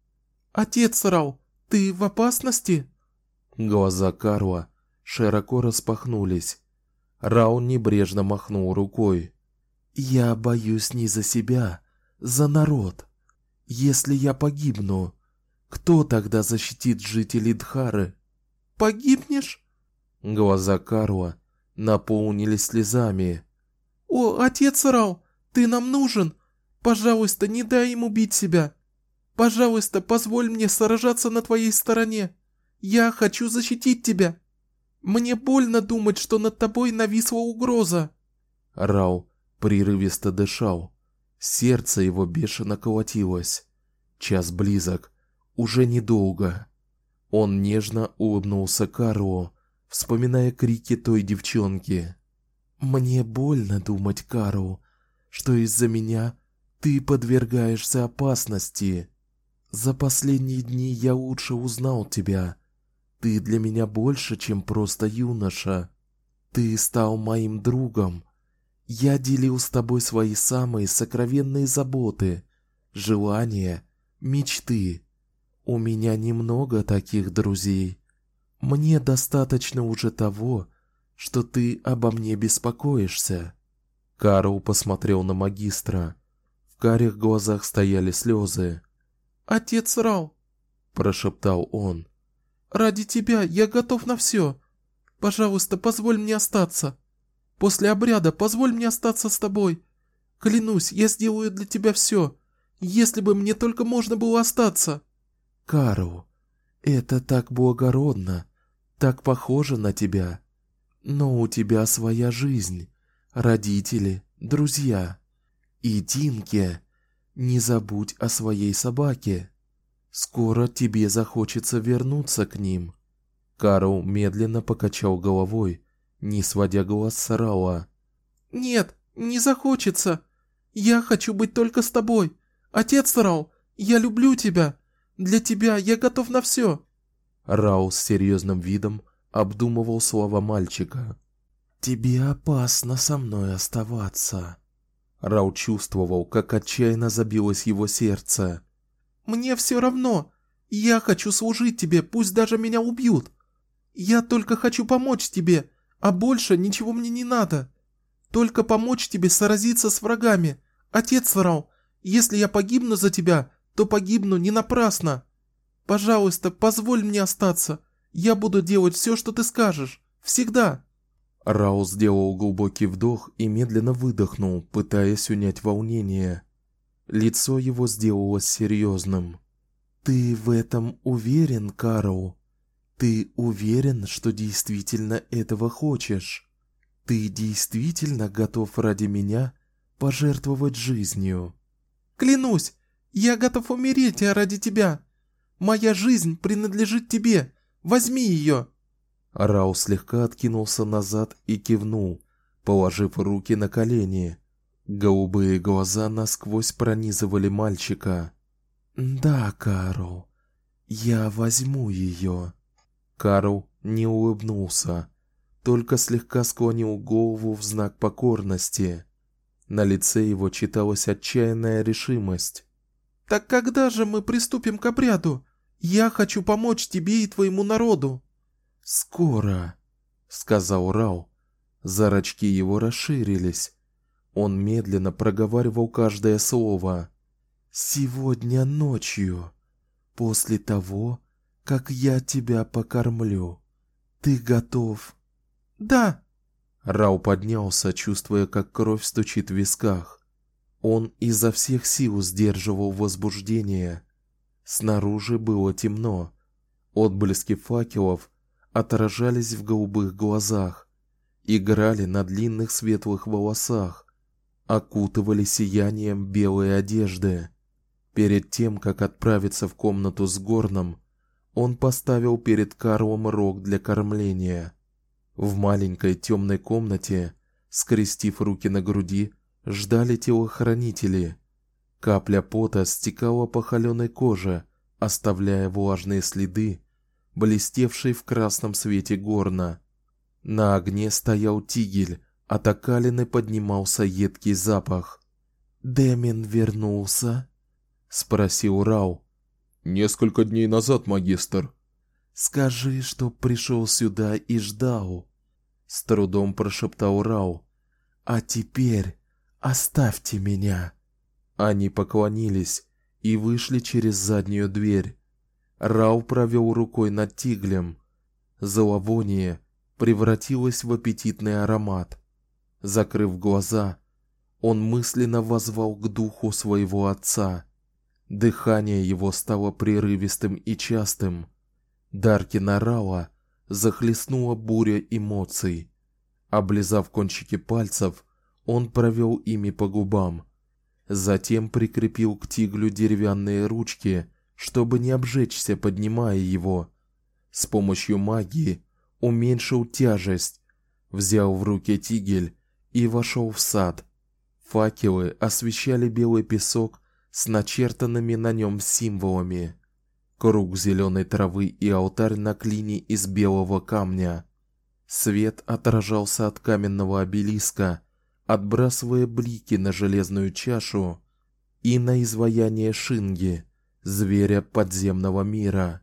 Отец Рау, ты в опасности? Глаза Карла широко распахнулись. Рау небрежно махнул рукой. Я боюсь не за себя, за народ. Если я погибну, кто тогда защитит жителей Дхары? Погибнешь? Глаза Карла наполнились слезами. О, отец Рау, ты нам нужен. Пожалуйста, не дай им убить себя. Пожалуйста, позволь мне сражаться на твоей стороне. Я хочу защитить тебя. Мне больно думать, что над тобой нависла угроза. Рау прерывисто дышал. Сердце его бешено колотилось. Час близок, уже недолго. Он нежно улыбнулся Карлу, вспоминая крики той девчонки. Мне больно думать, Карл, что из-за меня ты подвергаешься опасности. За последние дни я лучше узнал тебя. Ты для меня больше, чем просто юноша. Ты стал моим другом, я делил с тобой свои самые сокровенные заботы, желания, мечты. У меня немного таких друзей. Мне достаточно уже того, что ты обо мне беспокоишься. Карл посмотрел на магистра. В карих глазах стояли слезы. Отец Рау, прошептал он. Ради тебя я готов на все. Пожалуйста, позволь мне остаться. После обряда позволь мне остаться с тобой. Клянусь, я сделаю для тебя все, если бы мне только можно было остаться. Карл, это так благородно, так похоже на тебя. Но у тебя своя жизнь, родители, друзья. И Тинке, не забудь о своей собаке. Скоро тебе захочется вернуться к ним. Карл медленно покачал головой, не сводя глаз с Рауа. Нет, не захочется. Я хочу быть только с тобой. Отец Рау, я люблю тебя. Для тебя я готов на все. Рау с серьезным видом обдумывал слова мальчика. Тебе опасно со мной оставаться. Рау чувствовал, как отчаянно забилось его сердце. Мне все равно. Я хочу служить тебе, пусть даже меня убьют. Я только хочу помочь тебе а больше ничего мне не надо. Только помочь тебе сразиться с врагами. Отец Рау, если я погибну за тебя, то погибну не напрасно. Пожалуйста, позволь мне остаться. Я буду делать все, что ты скажешь. Всегда. Рау сделал глубокий вдох и медленно выдохнул, пытаясь унять волнение. Лицо его сделалось серьезным. Ты в этом уверен, Карл? Ты уверен, что действительно этого хочешь? Ты действительно готов ради меня пожертвовать жизнью? Клянусь, я готов умереть ради тебя. Моя жизнь принадлежит тебе. Возьми ее. Рау слегка откинулся назад и кивнул, положив руки на колени. Голубые глаза насквозь пронизывали мальчика. "Да, Карл, я возьму ее. Карл не улыбнулся, только слегка склонил голову в знак покорности. На лице его читалась отчаянная решимость. Так когда же мы приступим к обряду? Я хочу помочь тебе и твоему народу. Скоро, сказал Рау. Зрачки его расширились. Он медленно проговаривал каждое слово. Сегодня ночью, после того, как я тебя покормлю. Ты готов? Да. Рау поднялся, чувствуя, как кровь стучит в висках. Он изо всех сил сдерживал возбуждение. Снаружи было темно. Отблески факелов отражались в голубых глазах, играли на длинных светлых волосах, окутывали сиянием белые одежды. Перед тем, как отправиться в комнату с Горном, он поставил перед Карлом рог для кормления. В маленькой темной комнате, скрестив руки на груди, ждали телохранители. Капля пота стекала по холеной коже, оставляя влажные следы, блестевшие в красном свете горна. На огне стоял тигель, от окалины поднимался едкий запах. Демин вернулся? спросил Рау. Несколько дней назад, магистр. Скажи, что пришел сюда и ждал, с трудом прошептал Рау. А теперь оставьте меня. Они поклонились и вышли через заднюю дверь. Рау провел рукой над тиглем. Зловоние превратилось в аппетитный аромат. Закрыв глаза, он мысленно возвал к духу своего отца. Дыхание его стало прерывистым и частым. Даркина Рауа захлестнула буря эмоций. Облизав кончики пальцев, он провел ими по губам. Затем прикрепил к тиглю деревянные ручки, чтобы не обжечься, поднимая его. С помощью магии уменьшил тяжесть, взял в руки тигель и вошел в сад. Факелы освещали белый песок с начертанными на нем символами. Круг зеленой травы и алтарь на клине из белого камня. Свет отражался от каменного обелиска, отбрасывая блики на железную чашу и на изваяние Шинги, зверя подземного мира.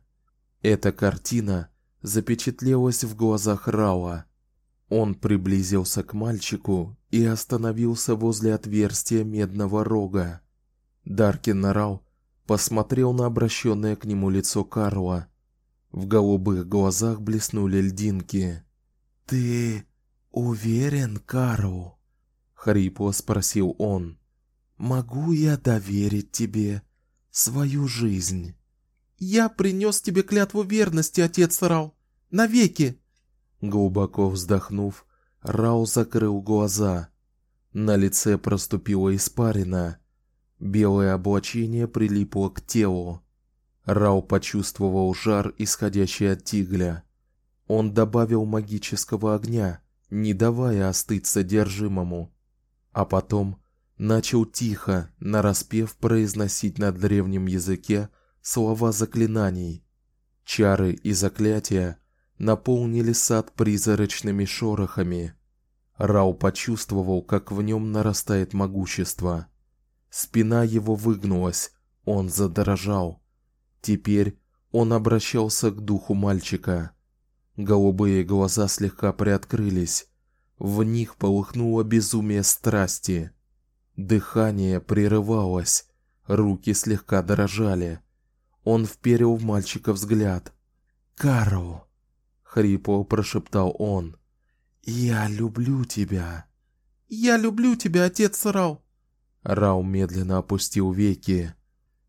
Эта картина запечатлелась в глазах Рауа. Он приблизился к мальчику и остановился возле отверстия медного рога. Даркин Рау посмотрел на обращенное к нему лицо Карла. В голубых глазах блеснули льдинки. Ты уверен, Карл? хрипло спросил он. Могу я доверить тебе свою жизнь? Я принес тебе клятву верности, отец Рау, навеки. Глубоко вздохнув, Рау закрыл глаза. На лице проступила испарина. Белое облачение прилипло к телу. Рау почувствовал жар, исходящий от тигля. Он добавил магического огня, не давая остыть содержимому а потом начал тихо, нараспев произносить на древнем языке слова заклинаний. Чары и заклятия наполнили сад призрачными шорохами. Рау почувствовал, как в нем нарастает могущество. Спина его выгнулась, он задрожал. Теперь он обращался к духу мальчика. Голубые глаза слегка приоткрылись, в них полыхнуло безумие страсти. Дыхание прерывалось, руки слегка дрожали. Он вперил в мальчика взгляд. "Карл", хрипло прошептал он. "Я люблю тебя". "Я люблю тебя, отец Рау". Рау медленно опустил веки.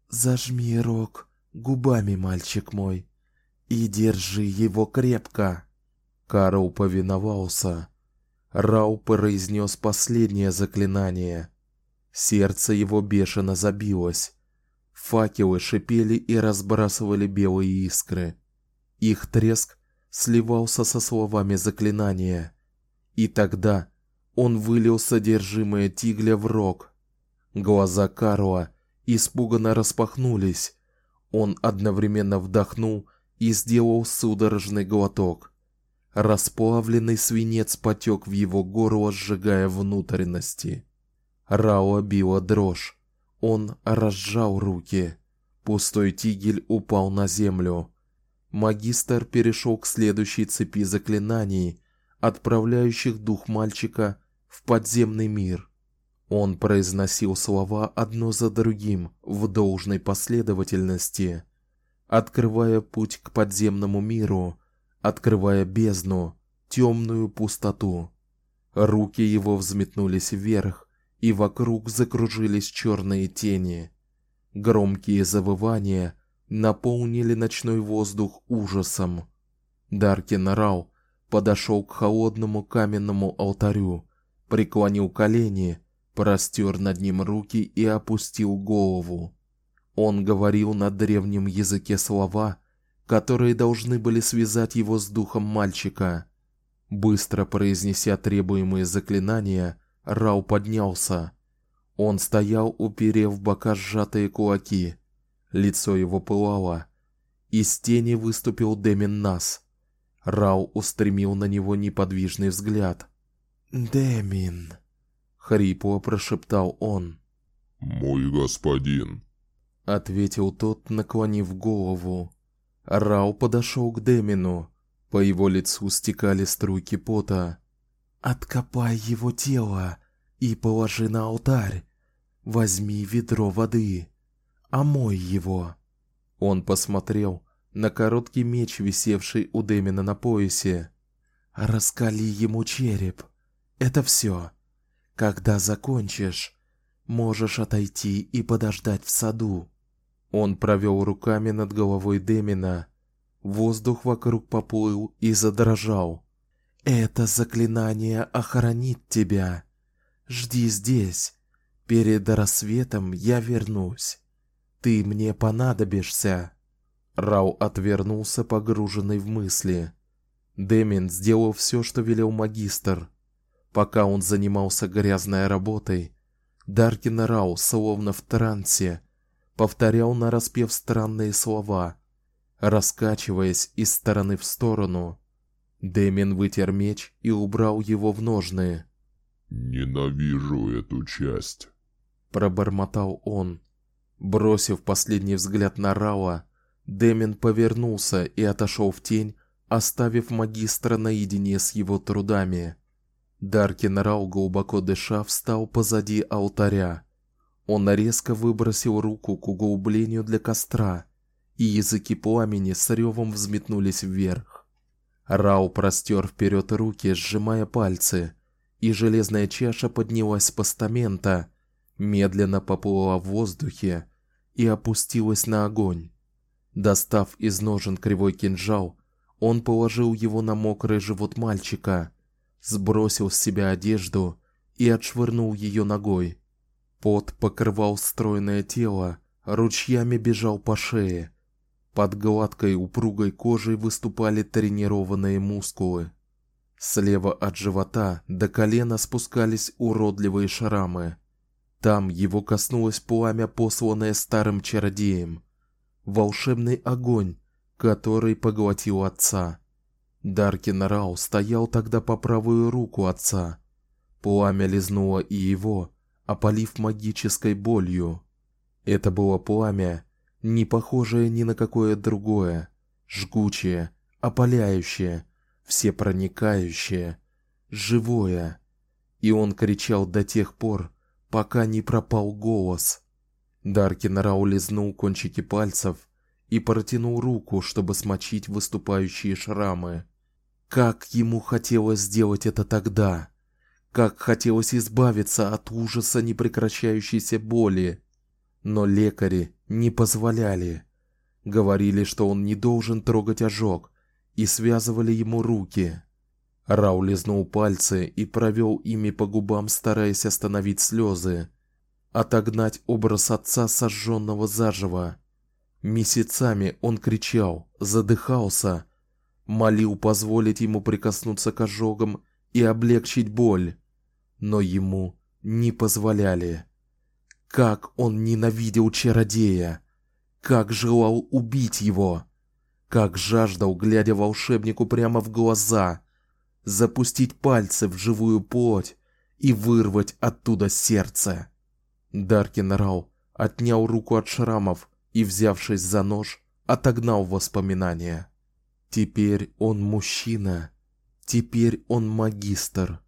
"Зажми рог губами, мальчик мой, и держи его крепко". Карл повиновался. Рау произнес последнее заклинание. Сердце его бешено забилось. Факелы шипели и разбрасывали белые искры. Их треск сливался со словами заклинания. И тогда он вылил содержимое тигля в рог. Глаза Карла испуганно распахнулись. Он одновременно вдохнул и сделал судорожный глоток. Расплавленный свинец потек в его горло, сжигая внутренности. Рао била дрожь. Он разжал руки. Пустой тигель упал на землю. Магистр перешел к следующей цепи заклинаний, отправляющих дух мальчика в подземный мир. Он произносил слова одно за другим в должной последовательности, открывая путь к подземному миру, открывая бездну, темную пустоту. Руки его взметнулись вверх, и вокруг закружились черные тени. Громкие завывания наполнили ночной воздух ужасом. Даркин Рау подошел к холодному каменному алтарю, преклонил колени, простер над ним руки и опустил голову. Он говорил на древнем языке слова, которые должны были связать его с духом мальчика. Быстро произнеся требуемые заклинания, Рау поднялся. Он стоял, уперев бока сжатые кулаки. Лицо его пылало. Из тени выступил Демин Нас. Рау устремил на него неподвижный взгляд. "Демин", хрипло прошептал он. "Мой господин", ответил тот, наклонив голову. Рау подошел к Демину. По его лицу стекали струйки пота. Откопай его тело и положи на алтарь. Возьми ведро воды, омой его. Он посмотрел на короткий меч, висевший у Демина на поясе. Раскали ему череп. Это все. Когда закончишь, можешь отойти и подождать в саду. Он провел руками над головой Демина. Воздух вокруг поплыл и задрожал. Это заклинание охранит тебя. Жди здесь. Перед рассветом я вернусь. Ты мне понадобишься. Рау отвернулся, погруженный в мысли. Демин сделал все, что велел магистр. Пока он занимался грязной работой, Даркин Рау, словно в трансе, повторял на распев странные слова, раскачиваясь из стороны в сторону. Демин вытер меч и убрал его в ножны. Ненавижу эту часть, пробормотал он. Бросив последний взгляд на Рауа, Демин повернулся и отошел в тень, оставив магистра наедине с его трудами. Даркин Рау глубоко дыша встал позади алтаря. Он резко выбросил руку к углублению для костра, и языки пламени с ревом взметнулись вверх. Рау простер вперед руки, сжимая пальцы, и железная чаша поднялась с постамента, медленно поплыла в воздухе и опустилась на огонь. Достав из ножен кривой кинжал, он положил его на мокрый живот мальчика, сбросил с себя одежду и отшвырнул ее ногой. Пот покрывал стройное тело, ручьями бежал по шее. Под гладкой упругой кожей выступали тренированные мускулы. Слева от живота до колена спускались уродливые шрамы. Там его коснулось пламя, посланное старым чародеем. Волшебный огонь, который поглотил отца. Даркин Рау стоял тогда по правую руку отца. Пламя лизнуло и его, опалив магической болью. Это было пламя, не похожее ни на какое другое, жгучее, опаляющее, всепроникающее, живое. И он кричал до тех пор, пока не пропал голос. Даркин Рау кончики пальцев и протянул руку, чтобы смочить выступающие шрамы. Как ему хотелось сделать это тогда, как хотелось избавиться от ужаса непрекращающейся боли, но лекари не позволяли. Говорили, что он не должен трогать ожог, и связывали ему руки. Рау лизнул пальцы и провел ими по губам, стараясь остановить слезы, отогнать образ отца сожженного заживо. Месяцами он кричал, задыхался, молил позволить ему прикоснуться к ожогам и облегчить боль. но ему не позволяли. Как он ненавидел чародея, как желал убить его, как жаждал, глядя волшебнику прямо в глаза, запустить пальцы в живую плоть и вырвать оттуда сердце. Даркин Рау отнял руку от шрамов и, взявшись за нож, отогнал воспоминания. Теперь он мужчина, теперь он магистр.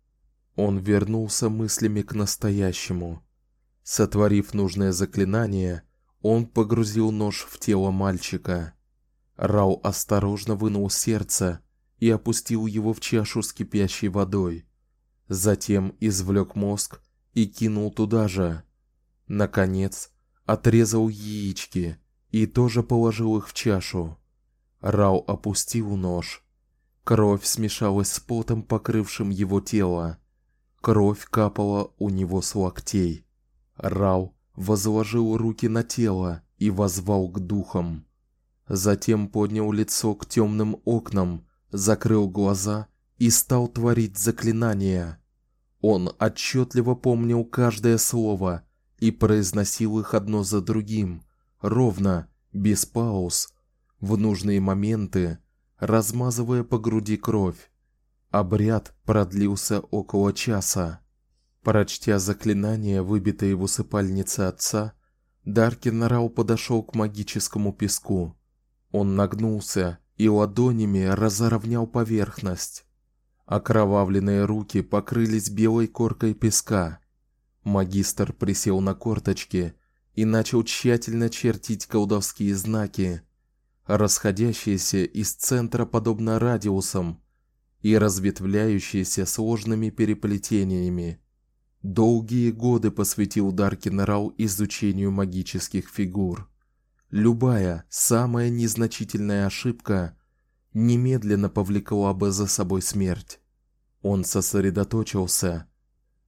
Он вернулся мыслями к настоящему. Сотворив нужное заклинание, он погрузил нож в тело мальчика. Рау осторожно вынул сердце и опустил его в чашу с кипящей водой. Затем извлек мозг и кинул туда же. Наконец, отрезал яички и тоже положил их в чашу. Рау опустил нож. Кровь смешалась с потом, покрывшим его тело. Кровь капала у него с локтей. Рау возложил руки на тело и возвал к духам. Затем поднял лицо к темным окнам, закрыл глаза и стал творить заклинания. Он отчетливо помнил каждое слово и произносил их одно за другим, ровно, без пауз, в нужные моменты, размазывая по груди кровь. Обряд продлился около часа. Прочтя заклинание, выбитое в усыпальнице отца, Даркин Рау подошел к магическому песку. Он нагнулся и ладонями разровнял поверхность. Окровавленные руки покрылись белой коркой песка. Магистр присел на корточки и начал тщательно чертить колдовские знаки, расходящиеся из центра подобно радиусам и разветвляющиеся сложными переплетениями. Долгие годы посвятил Даркин Рау изучению магических фигур. Любая самая незначительная ошибка немедленно повлекла бы за собой смерть. Он сосредоточился.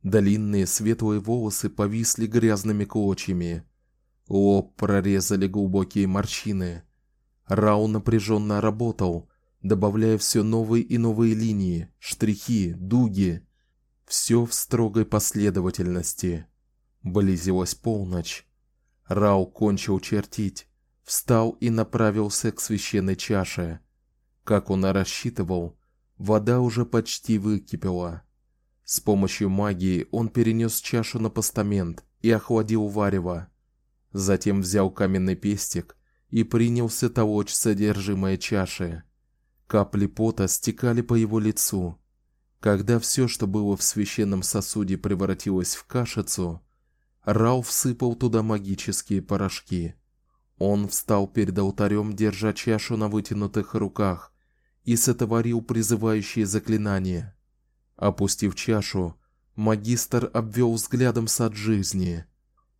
Длинные светлые волосы повисли грязными клочьями. Лоб прорезали глубокие морщины. Рау напряженно работал, добавляя все новые и новые линии, штрихи, дуги. Все в строгой последовательности. Близилась полночь. Рау кончил чертить встал и направился к священной чаше. Как он и рассчитывал, вода уже почти выкипела. С помощью магии он перенес чашу на постамент и охладил варево. Затем взял каменный пестик и принялся толочь содержимое чаши. Капли пота стекали по его лицу. Когда все, что было в священном сосуде, превратилось в кашицу, Рау всыпал туда магические порошки. Он встал перед алтарем, держа чашу на вытянутых руках, и сотворил призывающее заклинание. Опустив чашу, магистр обвел взглядом сад жизни.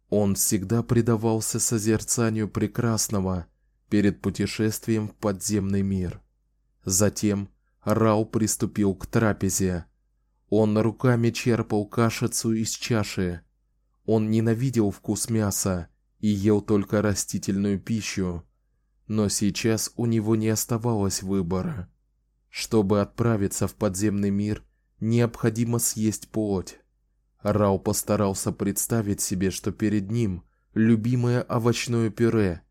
Он всегда предавался созерцанию прекрасного перед путешествием в подземный мир. Затем Рау приступил к трапезе. Он руками черпал кашицу из чаши. Он ненавидел вкус мяса и ел только растительную пищу, но сейчас у него не оставалось выбора. Чтобы отправиться в подземный мир, необходимо съесть плоть. Рау постарался представить себе, что перед ним любимое овощное пюре,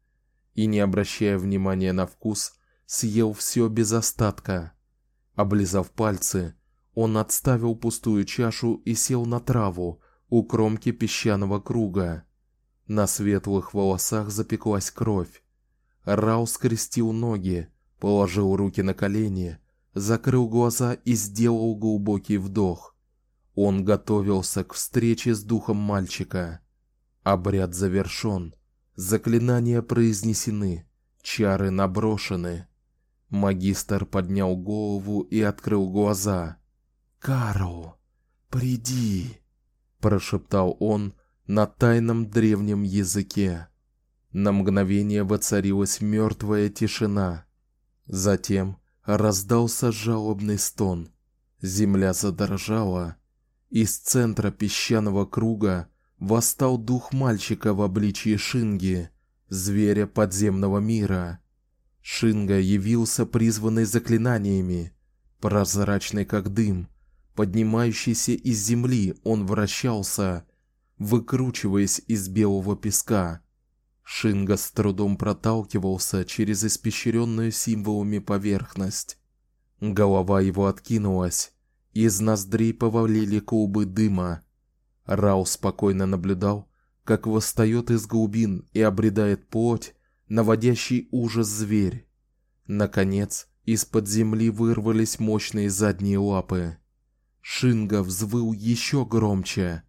и не обращая внимания на вкус, съел все без остатка. Облизав пальцы, он отставил пустую чашу и сел на траву у кромки песчаного круга. На светлых волосах запеклась кровь. Рау скрестил ноги, положил руки на колени, закрыл глаза и сделал глубокий вдох. Он готовился к встрече с духом мальчика. Обряд завершён, заклинания произнесены, чары наброшены. Магистр поднял голову и открыл глаза. "Карл, приди", прошептал он, на тайном древнем языке. На мгновение воцарилась мертвая тишина. Затем раздался жалобный стон. Земля задрожала. Из центра песчаного круга восстал дух мальчика в обличии Шинги, зверя подземного мира. Шинга явился призванный заклинаниями, прозрачный как дым, Поднимающийся из земли, он вращался, выкручиваясь из белого песка. Шинга с трудом проталкивался через испещренную символами поверхность. Голова его откинулась, из ноздрей повалили клубы дыма. Рау спокойно наблюдал, как восстает из глубин и обретает плоть, наводящий ужас зверь. Наконец, из-под земли вырвались мощные задние лапы. Шинга взвыл еще громче.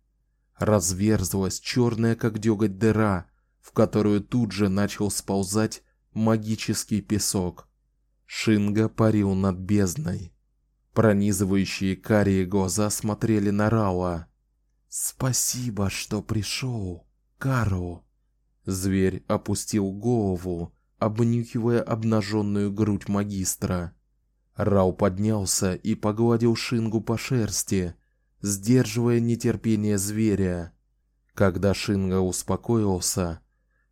Разверзлась черная, как дёготь дыра, в которую тут же начал сползать магический песок. Шинга парил над бездной. Пронизывающие карие глаза смотрели на Рауа. Спасибо, что пришел, Кару. Зверь опустил голову, обнюхивая обнаженную грудь магистра. Рау поднялся и погладил Шингу по шерсти, сдерживая нетерпение зверя. Когда Шинга успокоился,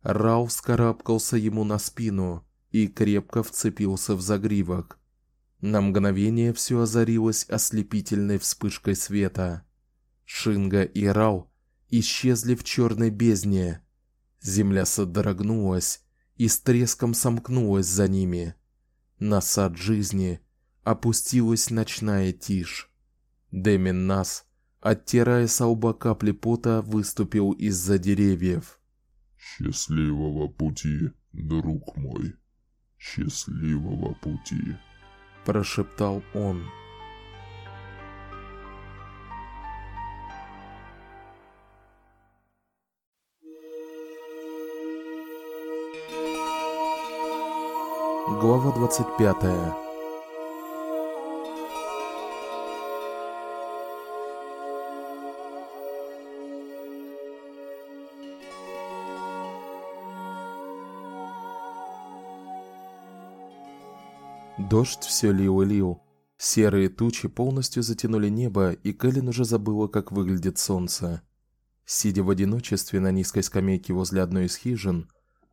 Рау вскарабкался ему на спину и крепко вцепился в загривок. На мгновение все озарилось ослепительной вспышкой света. Шинга и Рау исчезли в черной бездне. Земля содрогнулась и с треском сомкнулась за ними. На сад жизни опустилась ночная тишь. Демин нас, оттирая с лба капли пота, выступил из-за деревьев. Счастливого пути, друг мой. Счастливого пути, прошептал он. Глава двадцать пятая. Дождь все лил и лил. Серые тучи полностью затянули небо, и Кэлен уже забыла, как выглядит солнце. Сидя в одиночестве на низкой скамейке возле одной из хижин,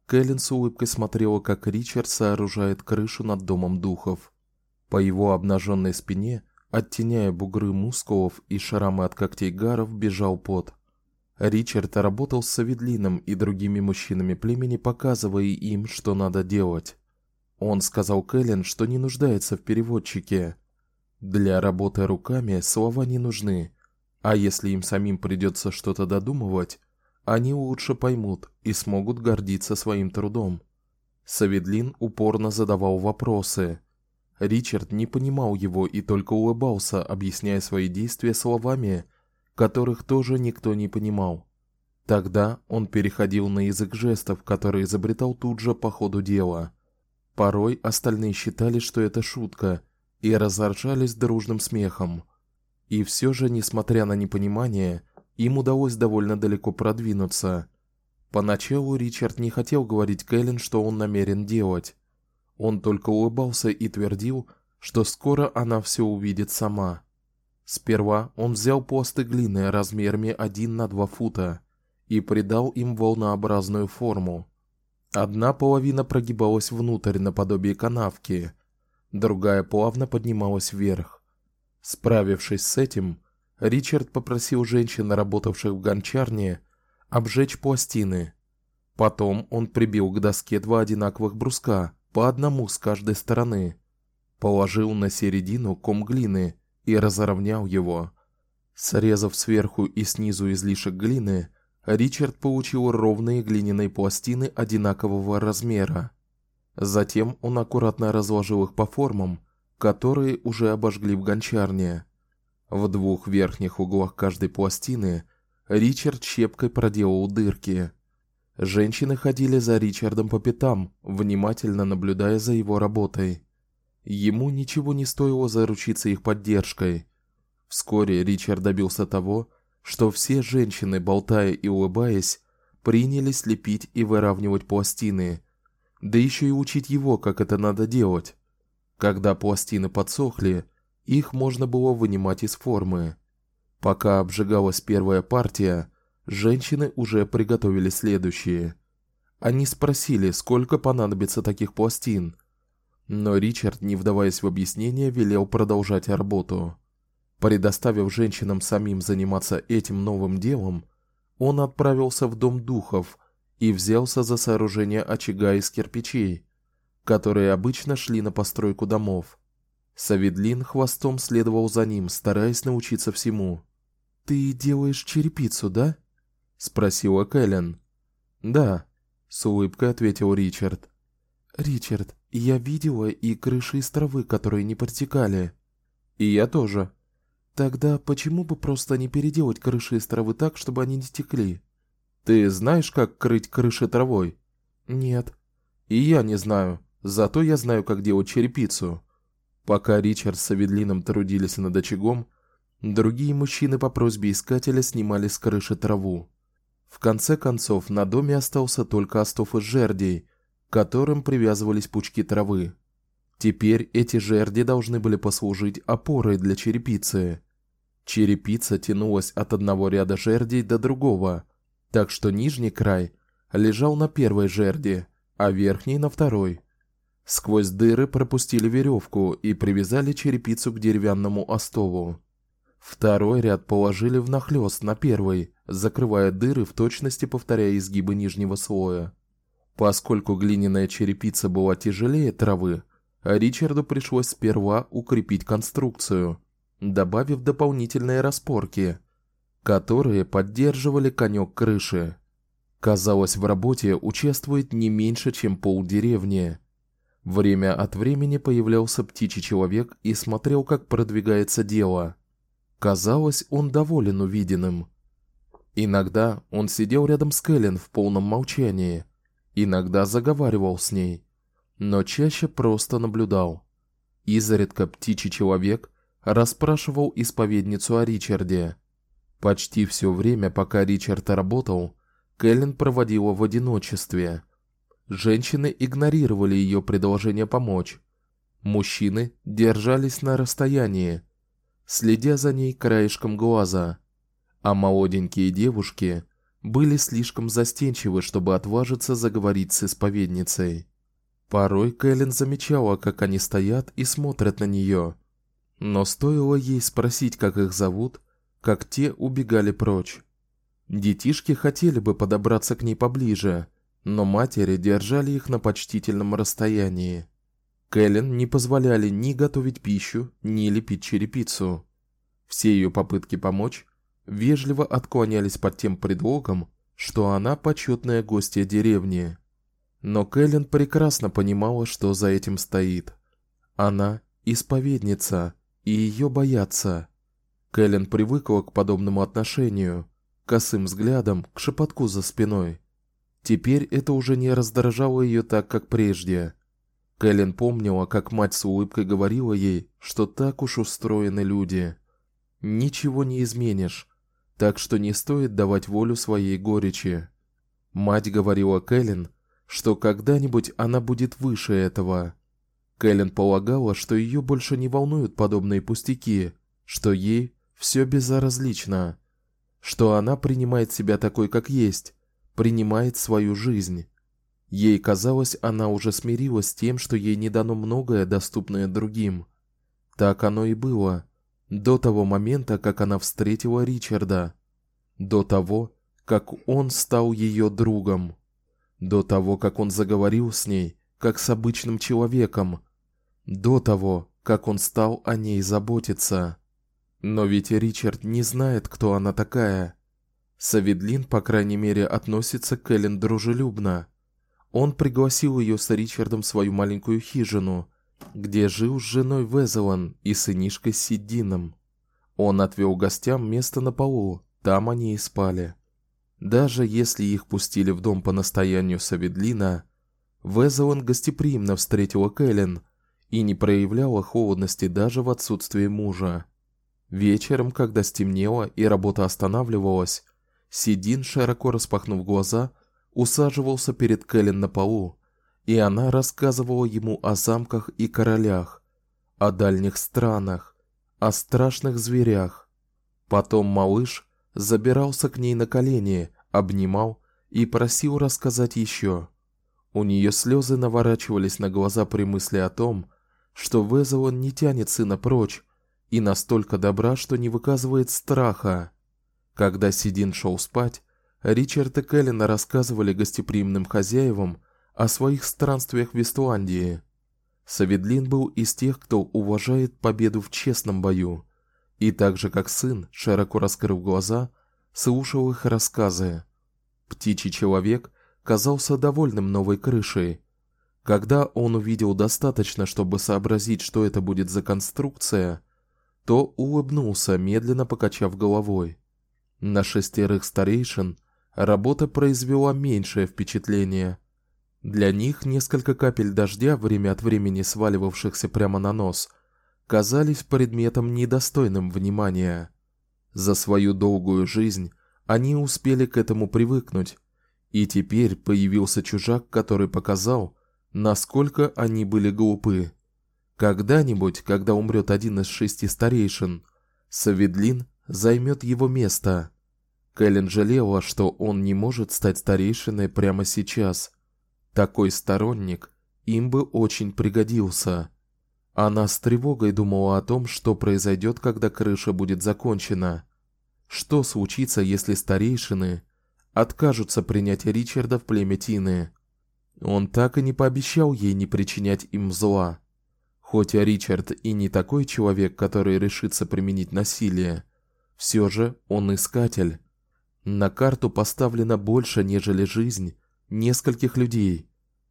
Кэлен с улыбкой смотрела, как Ричард сооружает крышу над домом духов. По его обнаженной спине, оттеняя бугры мускулов и шрамы от когтей гаров, бежал пот. Ричард работал с Саведлином и другими мужчинами племени, показывая им, что надо делать. Он сказал Кэлен, что не нуждается в переводчике. Для работы руками слова не нужны, а если им самим придется что-то додумывать, они лучше поймут и смогут гордиться своим трудом. Саведлин упорно задавал вопросы. Ричард не понимал его и только улыбался, объясняя свои действия словами, которых тоже никто не понимал. Тогда он переходил на язык жестов, который изобретал тут же по ходу дела. Порой остальные считали, что это шутка, и разоржались дружным смехом. И все же, несмотря на непонимание, им удалось довольно далеко продвинуться. Поначалу Ричард не хотел говорить Кэлен, что он намерен делать. Он только улыбался и твердил, что скоро она все увидит сама. Сперва он взял пласты глины размерами 1 на 2 фута и придал им волнообразную форму. Одна половина прогибалась внутрь наподобие канавки, другая плавно поднималась вверх. Справившись с этим, Ричард попросил женщин, работавших в гончарне, обжечь пластины. Потом он прибил к доске два одинаковых бруска, по одному с каждой стороны, положил на середину ком глины и разровнял его. Срезав сверху и снизу излишек глины, Ричард получил ровные глиняные пластины одинакового размера. Затем он аккуратно разложил их по формам, которые уже обожгли в гончарне. В двух верхних углах каждой пластины Ричард щепкой проделал дырки. Женщины ходили за Ричардом по пятам, внимательно наблюдая за его работой. Ему ничего не стоило заручиться их поддержкой. Вскоре Ричард добился того, что все женщины, болтая и улыбаясь, принялись лепить и выравнивать пластины, да еще и учить его, как это надо делать. Когда пластины подсохли, их можно было вынимать из формы. Пока обжигалась первая партия, женщины уже приготовили следующие. Они спросили, сколько понадобится таких пластин, но Ричард, не вдаваясь в объяснения, велел продолжать работу. Предоставив женщинам самим заниматься этим новым делом, он отправился в дом духов и взялся за сооружение очага из кирпичей, которые обычно шли на постройку домов. Саведлин хвостом следовал за ним, стараясь научиться всему. Ты делаешь черепицу, да? спросила Кэлен. Да, с улыбкой ответил Ричард. Ричард, я видела и крыши из травы, которые не протекали. И я тоже. Тогда почему бы просто не переделать крыши из травы так, чтобы они не текли? Ты знаешь, как крыть крыши травой? Нет. И я не знаю. Зато я знаю, как делать черепицу. Пока Ричард с Аведлином трудились над очагом, другие мужчины по просьбе искателя снимали с крыши траву. В конце концов, на доме остался только остов из жердей, к которым привязывались пучки травы. Теперь эти жерди должны были послужить опорой для черепицы. Черепица тянулась от одного ряда жердей до другого, так что нижний край лежал на первой жерди, а верхний на второй. Сквозь дыры пропустили веревку и привязали черепицу к деревянному остову. Второй ряд положили внахлёст на первый, закрывая дыры в точности повторяя изгибы нижнего слоя. Поскольку глиняная черепица была тяжелее травы, Ричарду пришлось сперва укрепить конструкцию, добавив дополнительные распорки, которые поддерживали конек крыши. Казалось, в работе участвует не меньше, чем полдеревни. Время от времени появлялся птичий человек и смотрел, как продвигается дело. Казалось, он доволен увиденным. Иногда он сидел рядом с Кэлен в полном молчании, иногда заговаривал с ней, но чаще просто наблюдал. Изредка птичий человек расспрашивал исповедницу о Ричарде. Почти все время, пока Ричард работал, Кэлен проводила в одиночестве. Женщины игнорировали ее предложение помочь. Мужчины держались на расстоянии, следя за ней краешком глаза, а молоденькие девушки были слишком застенчивы, чтобы отважиться заговорить с исповедницей. Порой Кэлен замечала, как они стоят и смотрят на нее, но стоило ей спросить, как их зовут, как те убегали прочь. Детишки хотели бы подобраться к ней поближе, но матери держали их на почтительном расстоянии. Кэлен не позволяли ни готовить пищу, ни лепить черепицу. Все ее попытки помочь вежливо отклонялись под тем предлогом, что она почетная гостья деревни. Но Кэлен прекрасно понимала, что за этим стоит. Она исповедница, и ее боятся. Кэлен привыкла к подобному отношению, косым взглядам, к шепотку за спиной. Теперь это уже не раздражало ее так, как прежде. Кэлен помнила, как мать с улыбкой говорила ей, что так уж устроены люди. Ничего не изменишь, так что не стоит давать волю своей горечи. Мать говорила Кэлен, что когда-нибудь она будет выше этого. Кэлен полагала, что ее больше не волнуют подобные пустяки, что ей все безразлично, что она принимает себя такой, как есть, принимает свою жизнь. Ей казалось, она уже смирилась с тем, что ей не дано многое, доступное другим. Так оно и было до того момента, как она встретила Ричарда, до того, как он стал ее другом, до того, как он заговорил с ней как с обычным человеком, до того, как он стал о ней заботиться. Но ведь Ричард не знает, кто она такая. Саведлин, по крайней мере, относится к Элен дружелюбно. Он пригласил ее с Ричардом в свою маленькую хижину, где жил с женой Везелан и сынишкой Сидином. Он отвел гостям место на полу, там они и спали. Даже если их пустили в дом по настоянию Саведлина, Везелан гостеприимно встретила Кэлен и не проявляла холодности даже в отсутствии мужа. Вечером, когда стемнело и работа останавливалась, Сидин, широко распахнув глаза, усаживался перед Кэлен на полу, и она рассказывала ему о замках и королях, о дальних странах, о страшных зверях. Потом малыш забирался к ней на колени, обнимал и просил рассказать еще. У нее слезы наворачивались на глаза при мысли о том, что Везелон не тянет сына прочь, и настолько добра, что не выказывает страха. Когда Сидин шел спать, Ричард и Кэлен рассказывали гостеприимным хозяевам о своих странствиях в Вестландии. Саведлин был из тех, кто уважает победу в честном бою, и так же как сын, широко раскрыв глаза, слушал их рассказы. Птичий человек казался довольным новой крышей. Когда он увидел достаточно, чтобы сообразить, что это будет за конструкция, то улыбнулся, медленно покачав головой. На шестерых старейшин работа произвела меньшее впечатление. Для них несколько капель дождя, время от времени сваливавшихся прямо на нос, казались предметом недостойным внимания. За свою долгую жизнь они успели к этому привыкнуть, и теперь появился чужак, который показал, насколько они были глупы. Когда-нибудь, когда умрет один из шести старейшин, Саведлин займет его место. Кэлен жалела, что он не может стать старейшиной прямо сейчас. Такой сторонник им бы очень пригодился. Она с тревогой думала о том, что произойдет, когда крыша будет закончена. Что случится, если старейшины откажутся принять Ричарда в племя Тины? Он так и не пообещал ей не причинять им зла. Хоть Ричард и не такой человек, который решится применить насилие, все же он искатель. На карту поставлено больше, нежели жизнь нескольких людей,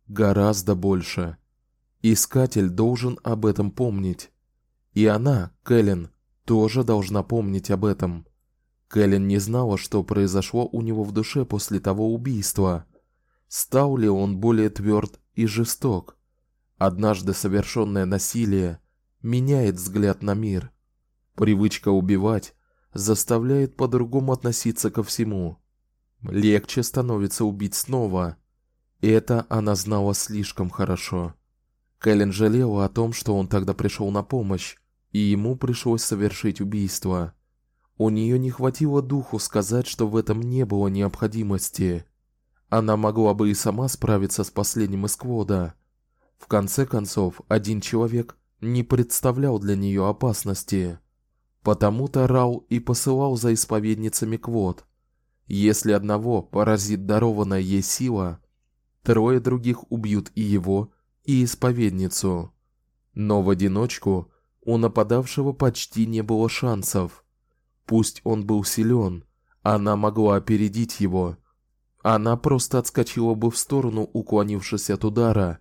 гораздо больше. Искатель должен об этом помнить. И она, Кэлен, тоже должна помнить об этом. Кэлен не знала, что произошло у него в душе после того убийства. Стал ли он более тверд и жесток? Однажды совершенное насилие меняет взгляд на мир. Привычка убивать заставляет по-другому относиться ко всему. Легче становится убить снова. Это она знала слишком хорошо. Кэлен жалела о том, что он тогда пришел на помощь, и ему пришлось совершить убийство. У нее не хватило духу сказать, что в этом не было необходимости. Она могла бы и сама справиться с последним из квода. В конце концов, один человек не представлял для нее опасности. Потому-то Рау и посылал за исповедницами квот. Если одного поразит дарованная ей сила, трое других убьют и его, и исповедницу. Но в одиночку у нападавшего почти не было шансов. Пусть он был силен, она могла опередить его. Она просто отскочила бы в сторону, уклонившись от удара,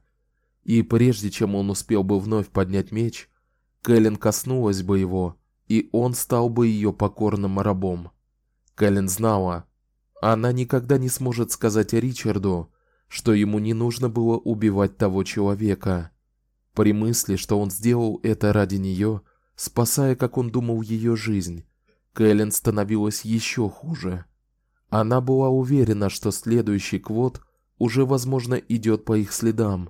и прежде чем он успел бы вновь поднять меч, Кэлен коснулась бы его, и он стал бы ее покорным рабом. Кэлен знала, она никогда не сможет сказать Ричарду, что ему не нужно было убивать того человека. При мысли, что он сделал это ради нее, спасая, как он думал, ее жизнь, Кэлен становилась еще хуже. Она была уверена, что следующий квот уже, возможно, идет по их следам,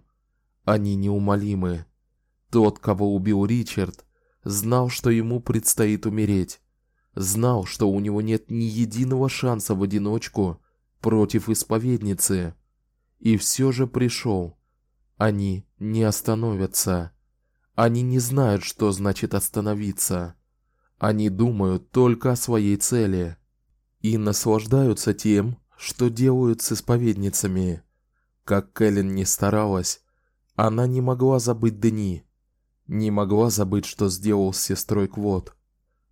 они неумолимы. Тот, кого убил Ричард, знал, что ему предстоит умереть. Знал, что у него нет ни единого шанса в одиночку против исповедницы. И все же пришел. Они не остановятся. Они не знают, что значит остановиться. Они думают только о своей цели и наслаждаются тем, что делают с исповедницами. Как Кэлен не старалась, она не могла забыть Дени, не могла забыть, что сделал с сестрой Квот.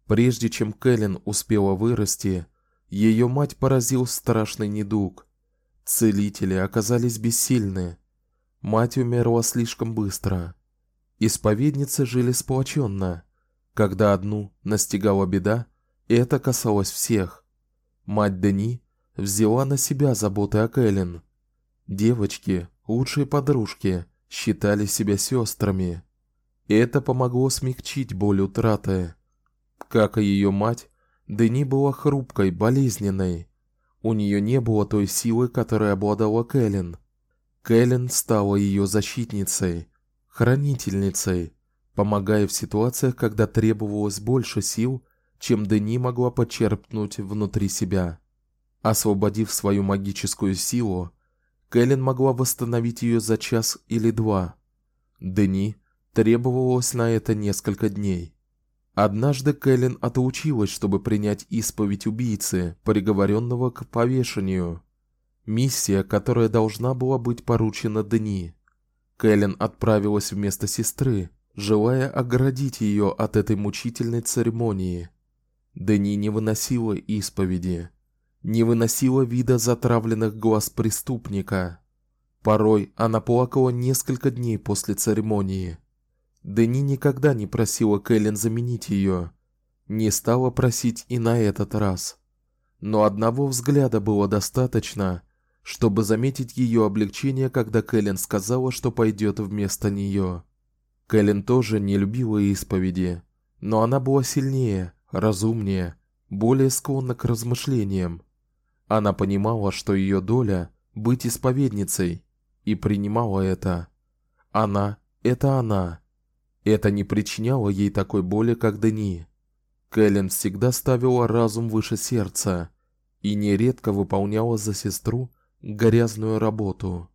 Прежде чем Кэлен успела вырасти, ее мать поразил страшный недуг. Целители оказались бессильны. Мать умерла слишком быстро. Исповедницы жили сплоченно. Когда одну настигала беда, это касалось всех. Мать Дени взяла на себя заботы о Кэлен. Девочки, лучшие подружки, считали себя сестрами. Это помогло смягчить боль утраты. Как и ее мать, Дени была хрупкой, болезненной. У нее не было той силы, которой обладала Кэлен. Кэлен стала ее защитницей, хранительницей, помогая в ситуациях, когда требовалось больше сил, чем Дени могла почерпнуть внутри себя. Освободив свою магическую силу, Кэлен могла восстановить ее за час или два. Дени требовалось на это несколько дней. Однажды Кэлен отучилась, чтобы принять исповедь убийцы, приговоренного к повешению. Миссия, которая должна была быть поручена Дни. Кэлен отправилась вместо сестры, желая оградить ее от этой мучительной церемонии. Дни не выносила исповеди, не выносила вида затравленных глаз преступника. Порой она плакала несколько дней после церемонии. Дени никогда не просила Кэлен заменить ее, не стала просить и на этот раз. Но одного взгляда было достаточно, чтобы заметить ее облегчение, когда Кэлен сказала, что пойдет вместо нее. Кэлен тоже не любила исповеди, но она была сильнее, разумнее, более склонна к размышлениям. Она понимала, что ее доля быть исповедницей, и принимала это. Она это она это не причиняло ей такой боли, как Дени. Кэлен всегда ставила разум выше сердца и нередко выполняла за сестру грязную работу.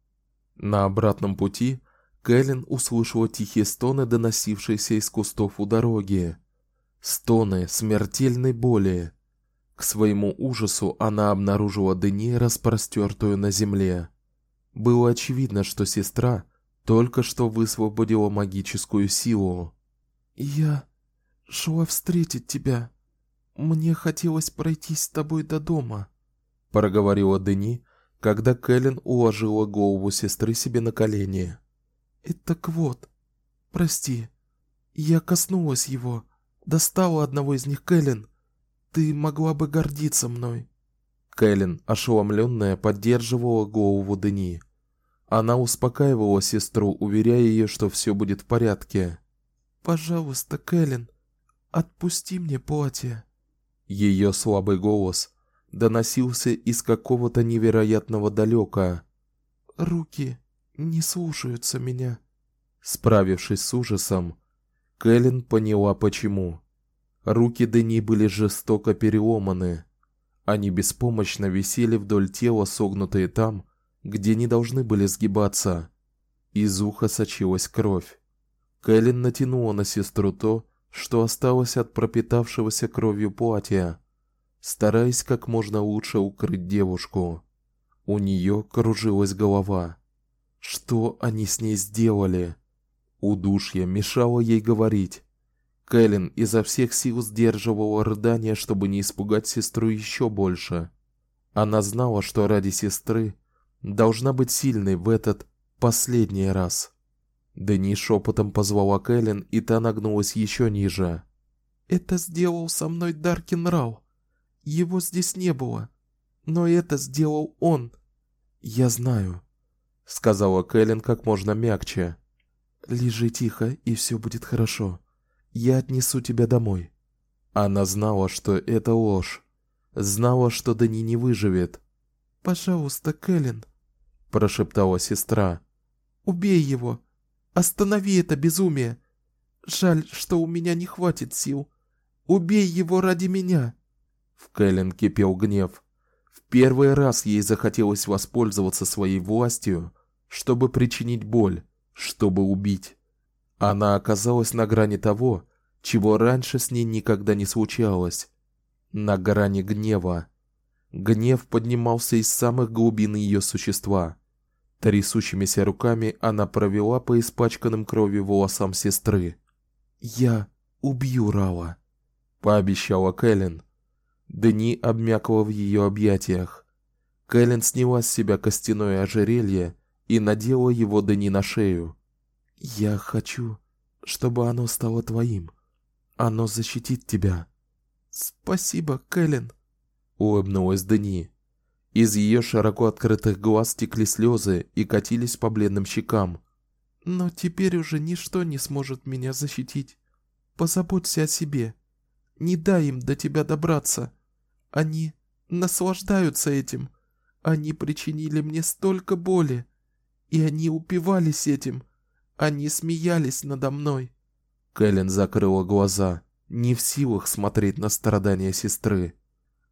На обратном пути Кэлен услышала тихие стоны, доносившиеся из кустов у дороги. Стоны смертельной боли. К своему ужасу она обнаружила Дени распростертую на земле. Было очевидно, что сестра только что высвободила магическую силу. Я шла встретить тебя. Мне хотелось пройтись с тобой до дома, проговорила Дени, когда Кэлен уложила голову сестры себе на колени. И так вот, прости. Я коснулась его, достала одного из них, Кэлен. Ты могла бы гордиться мной. Кэлен, ошеломленная, поддерживала голову Дени. Она успокаивала сестру, уверяя ее, что все будет в порядке. Пожалуйста, Кэлен, отпусти мне платье. Ее слабый голос доносился из какого-то невероятного далека. Руки не слушаются меня. Справившись с ужасом, Кэлен поняла почему. Руки Дени были жестоко переломаны. Они беспомощно висели вдоль тела, согнутые там, где не должны были сгибаться. Из уха сочилась кровь. Кэлен натянула на сестру то, что осталось от пропитавшегося кровью платья, стараясь как можно лучше укрыть девушку. У нее кружилась голова. Что они с ней сделали? Удушье мешало ей говорить. Кэлен изо всех сил сдерживала рыдания, чтобы не испугать сестру еще больше. Она знала, что ради сестры должна быть сильной в этот последний раз. Дени шепотом позвала Кэлен, и та нагнулась еще ниже. Это сделал со мной Даркин Рау. Его здесь не было, но это сделал он. Я знаю, сказала Кэлен как можно мягче. Лежи тихо, и все будет хорошо. Я отнесу тебя домой. Она знала, что это ложь. Знала, что Дани не выживет. Пожалуйста, Кэлен, прошептала сестра. Убей его. Останови это безумие. Жаль, что у меня не хватит сил. Убей его ради меня. В Кэлен кипел гнев. В первый раз ей захотелось воспользоваться своей властью, чтобы причинить боль, чтобы убить. Она оказалась на грани того, чего раньше с ней никогда не случалось. На грани гнева. Гнев поднимался из самых глубин ее существа. Трясущимися руками она провела по испачканным кровью волосам сестры. "Я убью Рала", пообещала Кэлен. Дни обмякла в ее объятиях. Кэлен сняла с себя костяное ожерелье и надела его Дни на шею. "Я хочу, чтобы оно стало твоим. Оно защитит тебя". "Спасибо, Кэлен", улыбнулась Дни. Из ее широко открытых глаз текли слезы и катились по бледным щекам. Но теперь уже ничто не сможет меня защитить. Позаботься о себе. Не дай им до тебя добраться. Они наслаждаются этим. Они причинили мне столько боли, и они упивались этим. Они смеялись надо мной. Кэлен закрыла глаза, не в силах смотреть на страдания сестры.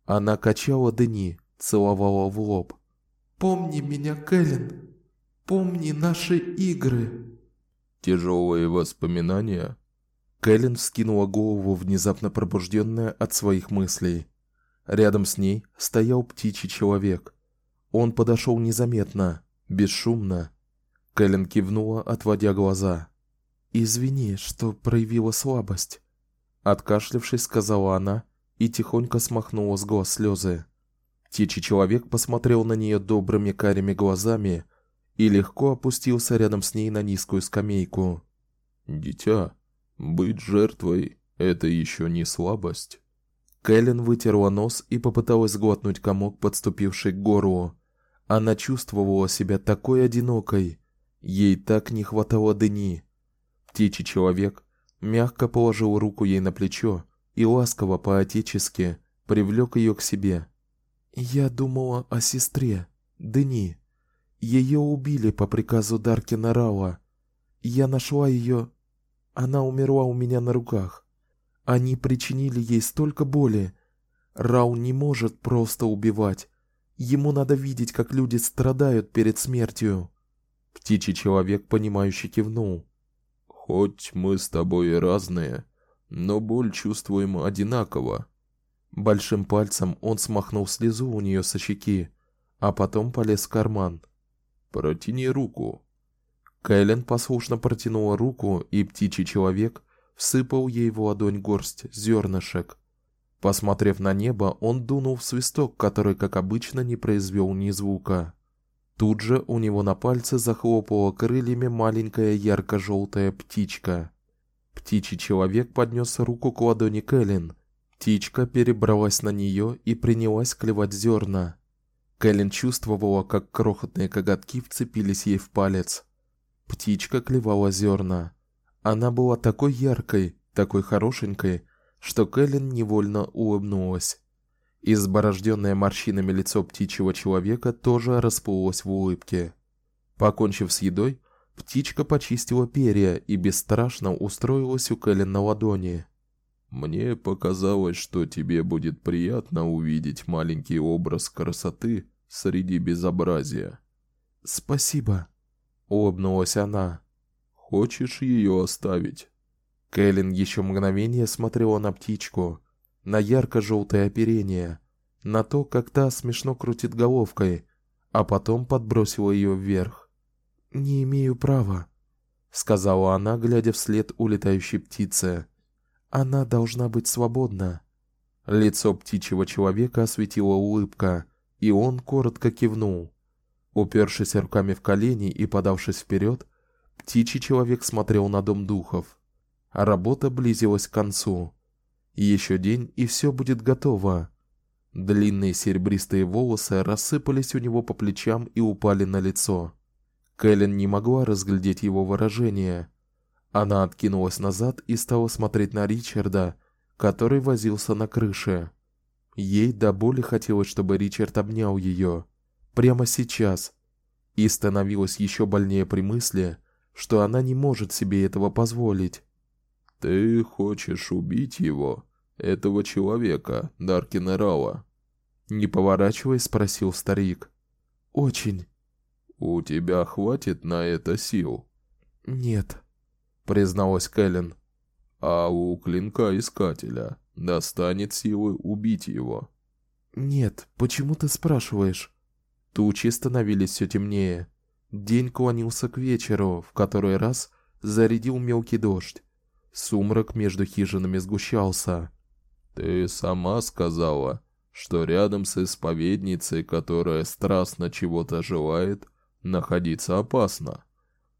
Она качала Дени, целовала в лоб. Помни меня, Кэлен. Помни наши игры. Тяжелые воспоминания. Кэлен вскинула голову, внезапно пробужденная от своих мыслей. Рядом с ней стоял птичий человек. Он подошел незаметно, бесшумно. Кэлен кивнула, отводя глаза. Извини, что проявила слабость, откашлявшись, сказала она и тихонько смахнула с глаз слезы. Птичий человек посмотрел на нее добрыми карими глазами и легко опустился рядом с ней на низкую скамейку. Дитя, быть жертвой это еще не слабость. Кэлен вытерла нос и попыталась глотнуть комок, подступивший к горлу. Она чувствовала себя такой одинокой. Ей так не хватало Дени. Птичий человек мягко положил руку ей на плечо и ласково по-отечески привлек ее к себе. Я думала о сестре, Дени. Ее убили по приказу Даркина Рауа. Я нашла ее она умерла у меня на руках. Они причинили ей столько боли. Рау не может просто убивать. Ему надо видеть, как люди страдают перед смертью. Птичий человек понимающе кивнул. Хоть мы с тобой и разные, но боль чувствуем одинаково. Большим пальцем он смахнул слезу у нее со щеки, а потом полез в карман. Протяни руку. Кэлен послушно протянула руку, и птичий человек всыпал ей в ладонь горсть зернышек. Посмотрев на небо, он дунул в свисток, который, как обычно, не произвел ни звука. Тут же у него на пальце захлопала крыльями маленькая ярко желтая птичка. Птичий человек поднес руку к ладони Кэлен. Птичка перебралась на нее и принялась клевать зерна. Кэлен чувствовала, как крохотные коготки вцепились ей в палец. Птичка клевала зерна. Она была такой яркой, такой хорошенькой, что Кэлен невольно улыбнулась. Изборожденное морщинами лицо птичьего человека тоже расплылось в улыбке. Покончив с едой, птичка почистила перья и бесстрашно устроилась у Кэлен на ладони. Мне показалось, что тебе будет приятно увидеть маленький образ красоты среди безобразия. Спасибо, улыбнулась она. Хочешь ее оставить? Кэлен еще мгновение смотрела на птичку, на ярко желтое оперение, на то, как та смешно крутит головкой, а потом подбросила ее вверх. "Не имею права", сказала она, глядя вслед улетающей птице. "Она должна быть свободна". Лицо птичьего человека осветила улыбка, и он коротко кивнул. Упершись руками в колени и подавшись вперед, птичий человек смотрел на дом духов. Работа близилась к концу. Еще день, и все будет готово. Длинные серебристые волосы рассыпались у него по плечам и упали на лицо. Кэлен не могла разглядеть его выражение. Она откинулась назад и стала смотреть на Ричарда, который возился на крыше. Ей до боли хотелось, чтобы Ричард обнял ее прямо сейчас. И становилось еще больнее при мысли, что она не может себе этого позволить. Ты хочешь убить его, этого человека, Даркина Рауа? Не поворачиваясь, спросил старик. Очень. У тебя хватит на это сил? Нет, призналась Кэлен. А у клинка искателя достанет силы убить его? Нет, почему ты спрашиваешь? Тучи становились все темнее. День клонился к вечеру, в который раз зарядил мелкий дождь. Сумрак между хижинами сгущался. Ты сама сказала, что рядом с исповедницей, которая страстно чего-то желает, находиться опасно.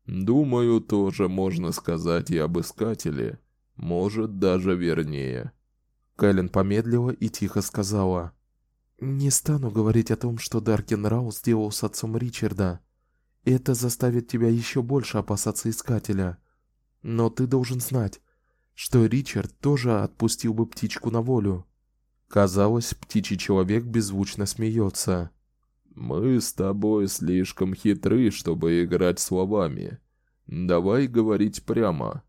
Думаю, тоже можно сказать и об искателе, может, даже вернее. Кэлен помедлила и тихо сказала: не стану говорить о том, что Даркин Рау сделал с отцом Ричарда. Это заставит тебя еще больше опасаться искателя. Но ты должен знать, что Ричард тоже отпустил бы птичку на волю. Казалось, птичий человек беззвучно смеется. Мы с тобой слишком хитры, чтобы играть словами. Давай говорить прямо.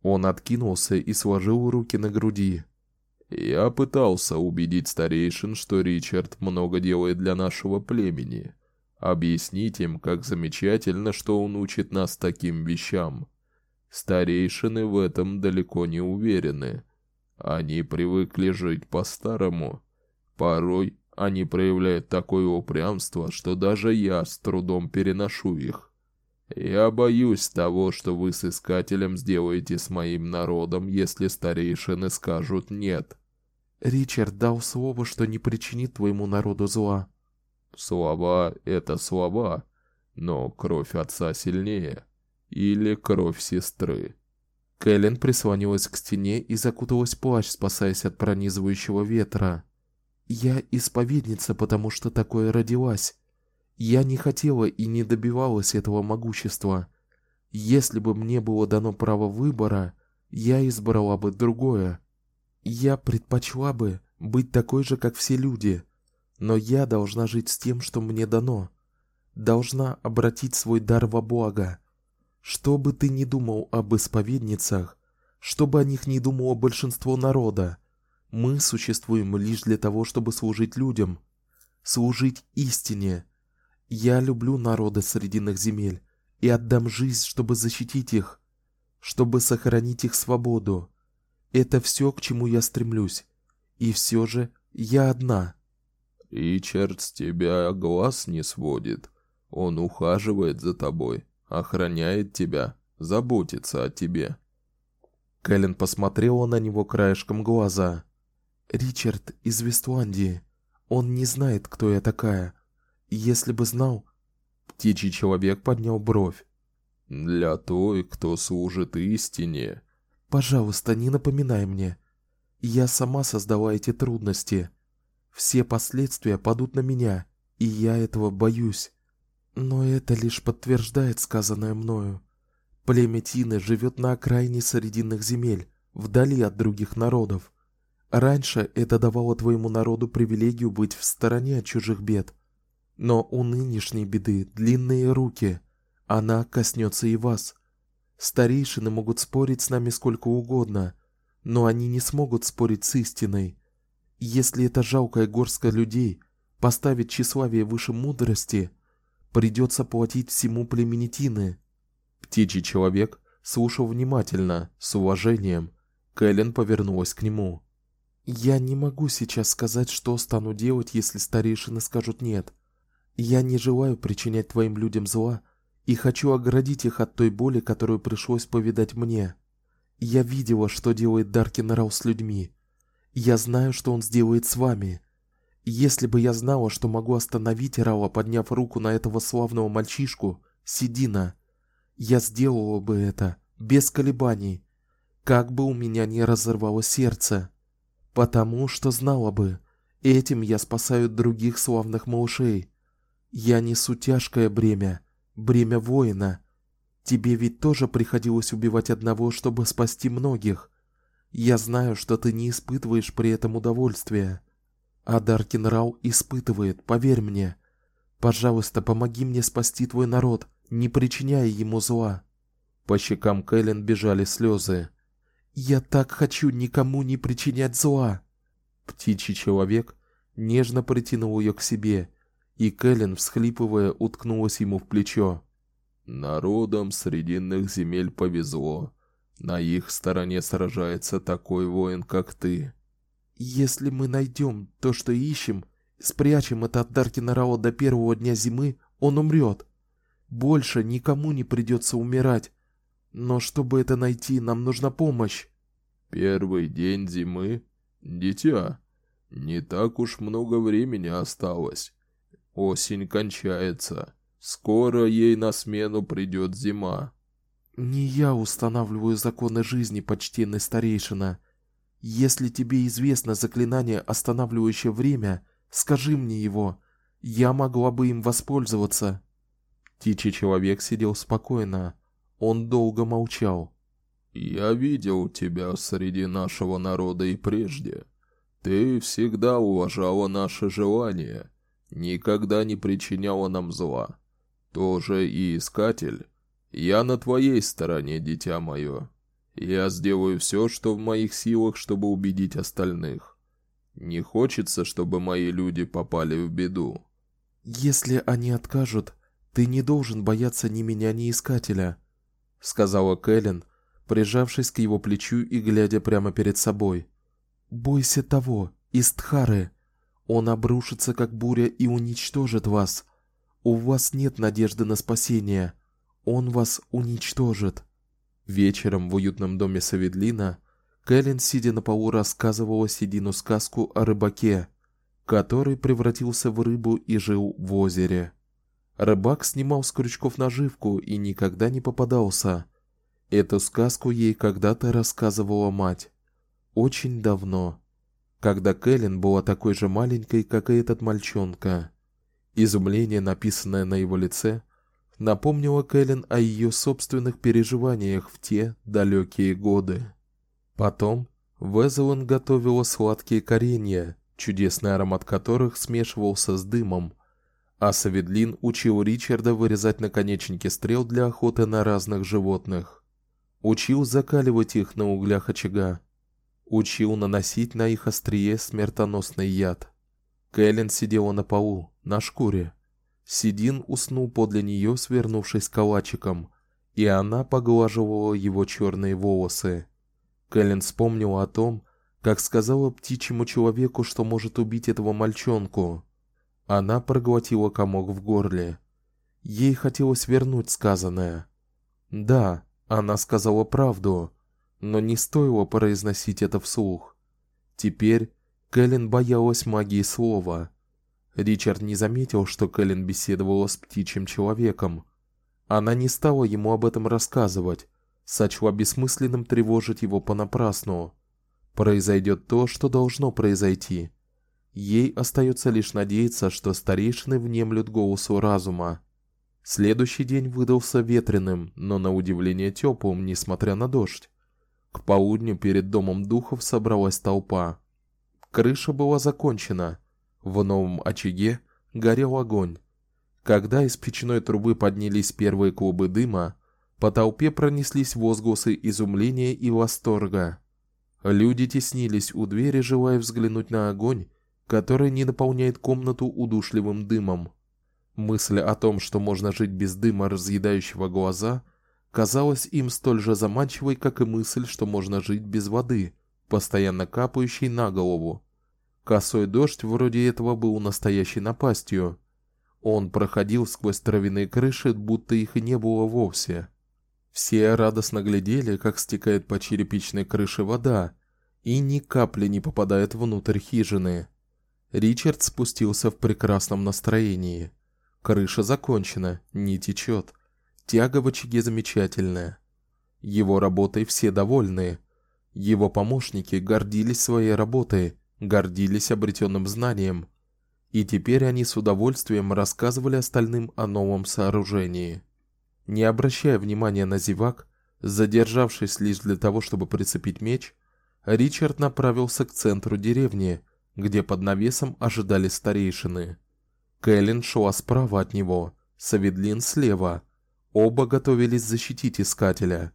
Он откинулся и сложил руки на груди. Я пытался убедить старейшин, что Ричард много делает для нашего племени, объяснить им, как замечательно, что он учит нас таким вещам. Старейшины в этом далеко не уверены. Они привыкли жить по-старому. Порой они проявляют такое упрямство, что даже я с трудом переношу их. Я боюсь того, что вы с искателем сделаете с моим народом, если старейшины скажут нет. Ричард дал слово, что не причинит твоему народу зла. Слова это слова, но кровь отца сильнее или кровь сестры. Кэлен прислонилась к стене и закуталась в плащ, спасаясь от пронизывающего ветра. Я исповедница, потому что такое родилась. Я не хотела и не добивалась этого могущества. Если бы мне было дано право выбора, я избрала бы другое. Я предпочла бы быть такой же, как все люди, но я должна жить с тем, что мне дано. Должна обратить свой дар во благо. Что бы ты ни думал об исповедницах, что бы о них ни думало большинство народа, мы существуем лишь для того, чтобы служить людям, служить истине. Я люблю народы срединных земель и отдам жизнь, чтобы защитить их, чтобы сохранить их свободу. Это все, к чему я стремлюсь. И все же я одна. Ричард с тебя глаз не сводит. Он ухаживает за тобой, охраняет тебя, заботится о тебе. Кэлен посмотрела на него краешком глаза. Ричард из Вестландии. Он не знает, кто я такая. Если бы знал, птичий человек поднял бровь. Для той, кто служит истине, Пожалуйста, не напоминай мне. Я сама создала эти трудности. Все последствия падут на меня, и я этого боюсь. Но это лишь подтверждает сказанное мною. Племя Тины живет на окраине срединных земель, вдали от других народов. Раньше это давало твоему народу привилегию быть в стороне от чужих бед. Но у нынешней беды длинные руки. Она коснется и вас. Старейшины могут спорить с нами сколько угодно, но они не смогут спорить с истиной. Если эта жалкая горстка людей поставит тщеславие выше мудрости, придется платить всему племени Тины. Птичий человек слушал внимательно, с уважением. Кэлен повернулась к нему. Я не могу сейчас сказать, что стану делать, если старейшины скажут нет. Я не желаю причинять твоим людям зла, и хочу оградить их от той боли, которую пришлось повидать мне. Я видела, что делает Даркин с людьми. Я знаю, что он сделает с вами. Если бы я знала, что могу остановить Рауа, подняв руку на этого славного мальчишку, Сидина, я сделала бы это без колебаний, как бы у меня не разорвало сердце, потому что знала бы, этим я спасаю других славных малышей. Я несу тяжкое бремя, бремя воина. Тебе ведь тоже приходилось убивать одного, чтобы спасти многих. Я знаю, что ты не испытываешь при этом удовольствия. А Даркин Рау испытывает, поверь мне. Пожалуйста, помоги мне спасти твой народ, не причиняя ему зла. По щекам Кэлен бежали слезы. Я так хочу никому не причинять зла. Птичий человек нежно притянул ее к себе и Кэлен, всхлипывая, уткнулась ему в плечо. Народам срединных земель повезло. На их стороне сражается такой воин, как ты. Если мы найдем то, что ищем, спрячем это от Даркина Рао до первого дня зимы, он умрет. Больше никому не придется умирать. Но чтобы это найти, нам нужна помощь. Первый день зимы, дитя, не так уж много времени осталось. Осень кончается. Скоро ей на смену придет зима. Не я устанавливаю законы жизни, почтенный старейшина. Если тебе известно заклинание, останавливающее время, скажи мне его. Я могла бы им воспользоваться. Птичий человек сидел спокойно. Он долго молчал. Я видел тебя среди нашего народа и прежде. Ты всегда уважала наши желания никогда не причиняла нам зла. Тоже и Искатель. Я на твоей стороне, дитя мое. Я сделаю все, что в моих силах, чтобы убедить остальных. Не хочется, чтобы мои люди попали в беду. Если они откажут, ты не должен бояться ни меня, ни Искателя, сказала Кэлен, прижавшись к его плечу и глядя прямо перед собой. Бойся того, Истхары. Он обрушится как буря и уничтожит вас. У вас нет надежды на спасение. Он вас уничтожит. Вечером в уютном доме Саведлина Кэлен, сидя на полу, рассказывала Сидину сказку о рыбаке, который превратился в рыбу и жил в озере. Рыбак снимал с крючков наживку и никогда не попадался. Эту сказку ей когда-то рассказывала мать. Очень давно, когда Кэлен была такой же маленькой, как и этот мальчонка. Изумление, написанное на его лице, напомнило Кэлен о ее собственных переживаниях в те далекие годы. Потом Везелон готовила сладкие коренья, чудесный аромат которых смешивался с дымом, а Саведлин учил Ричарда вырезать наконечники стрел для охоты на разных животных. Учил закаливать их на углях очага. Учил наносить на их острие смертоносный яд. Кэлен сидела на полу, на шкуре. Сидин уснул подле нее, свернувшись калачиком, и она поглаживала его черные волосы. Кэлен вспомнила о том, как сказала птичьему человеку, что может убить этого мальчонку. Она проглотила комок в горле. Ей хотелось вернуть сказанное. Да, она сказала правду, но не стоило произносить это вслух. Теперь Кэлен боялась магии слова. Ричард не заметил, что Кэлен беседовала с птичьим человеком. Она не стала ему об этом рассказывать, сочла бессмысленным тревожить его понапрасну. Произойдет то, что должно произойти. Ей остается лишь надеяться, что старейшины внемлют голосу разума. Следующий день выдался ветреным, но на удивление теплым, несмотря на дождь. К полудню перед домом духов собралась толпа. Крыша была закончена. В новом очаге горел огонь. Когда из печной трубы поднялись первые клубы дыма, по толпе пронеслись возгласы изумления и восторга. Люди теснились у двери, желая взглянуть на огонь, который не наполняет комнату удушливым дымом. Мысль о том, что можно жить без дыма, разъедающего глаза, казалась им столь же заманчивой, как и мысль, что можно жить без воды, постоянно капающей на голову. Косой дождь вроде этого был настоящей напастью. Он проходил сквозь травяные крыши, будто их и не было вовсе. Все радостно глядели, как стекает по черепичной крыше вода, и ни капли не попадает внутрь хижины. Ричард спустился в прекрасном настроении. Крыша закончена, не течет. Тяга в очаге замечательная. Его работой все довольны. Его помощники гордились своей работой, гордились обретенным знанием, и теперь они с удовольствием рассказывали остальным о новом сооружении. Не обращая внимания на зевак, задержавшись лишь для того, чтобы прицепить меч, Ричард направился к центру деревни, где под навесом ожидали старейшины. Кэлен шла справа от него, Саведлин слева. Оба готовились защитить искателя.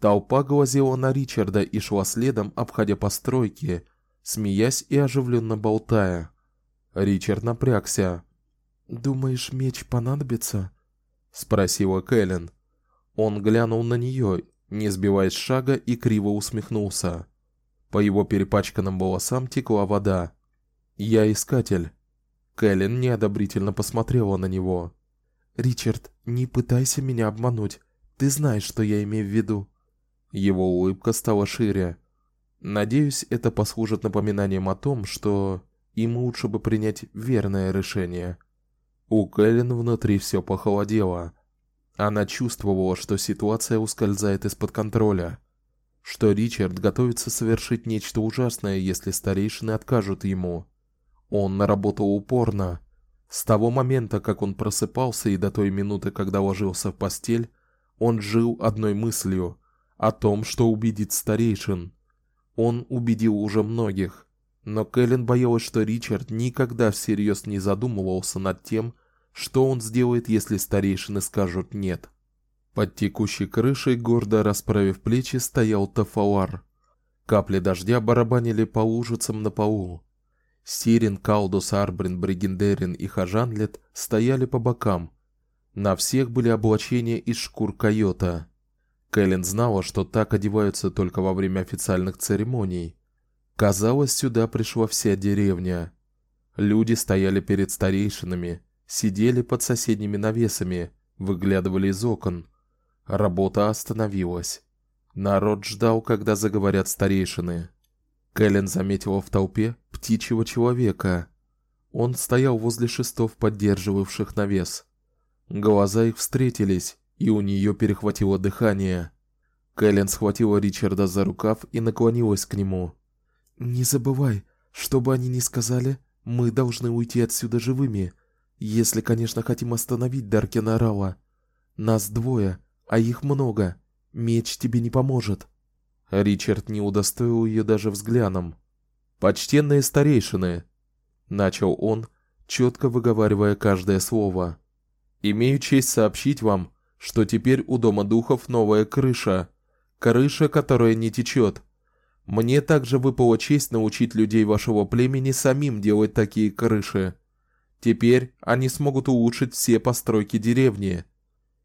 Толпа глазела на Ричарда и шла следом, обходя постройки, смеясь и оживленно болтая. Ричард напрягся. "Думаешь, меч понадобится?" спросила Кэлен. Он глянул на нее, не сбиваясь с шага, и криво усмехнулся. По его перепачканным волосам текла вода. "Я искатель". Кэлен неодобрительно посмотрела на него. "Ричард, не пытайся меня обмануть. Ты знаешь, что я имею в виду". Его улыбка стала шире. Надеюсь, это послужит напоминанием о том, что им лучше бы принять верное решение. У Кэлен внутри все похолодело. Она чувствовала, что ситуация ускользает из-под контроля, что Ричард готовится совершить нечто ужасное, если старейшины откажут ему. Он наработал упорно. С того момента, как он просыпался и до той минуты, когда ложился в постель, он жил одной мыслью о том, что убедит старейшин. Он убедил уже многих. Но Кэлен боялась, что Ричард никогда всерьез не задумывался над тем, что он сделает, если старейшины скажут нет. Под текущей крышей, гордо расправив плечи, стоял Тафауар. Капли дождя барабанили по лужицам на полу. Сирин, Калдус, Арбрин, Бригендерин и Хажанлет стояли по бокам. На всех были облачения из шкур койота. Кэлен знала, что так одеваются только во время официальных церемоний. Казалось, сюда пришла вся деревня. Люди стояли перед старейшинами, сидели под соседними навесами, выглядывали из окон. Работа остановилась. Народ ждал, когда заговорят старейшины. Кэлен заметила в толпе птичьего человека. Он стоял возле шестов, поддерживавших навес. Глаза их встретились, и у нее перехватило дыхание. Кэлен схватила Ричарда за рукав и наклонилась к нему. Не забывай, что бы они ни сказали, мы должны уйти отсюда живыми, если, конечно, хотим остановить Даркена Рала. Нас двое, а их много. Меч тебе не поможет. Ричард не удостоил ее даже взглядом. Почтенные старейшины, начал он, четко выговаривая каждое слово. Имею честь сообщить вам, что теперь у дома духов новая крыша, крыша, которая не течет. Мне также выпала честь научить людей вашего племени самим делать такие крыши. Теперь они смогут улучшить все постройки деревни.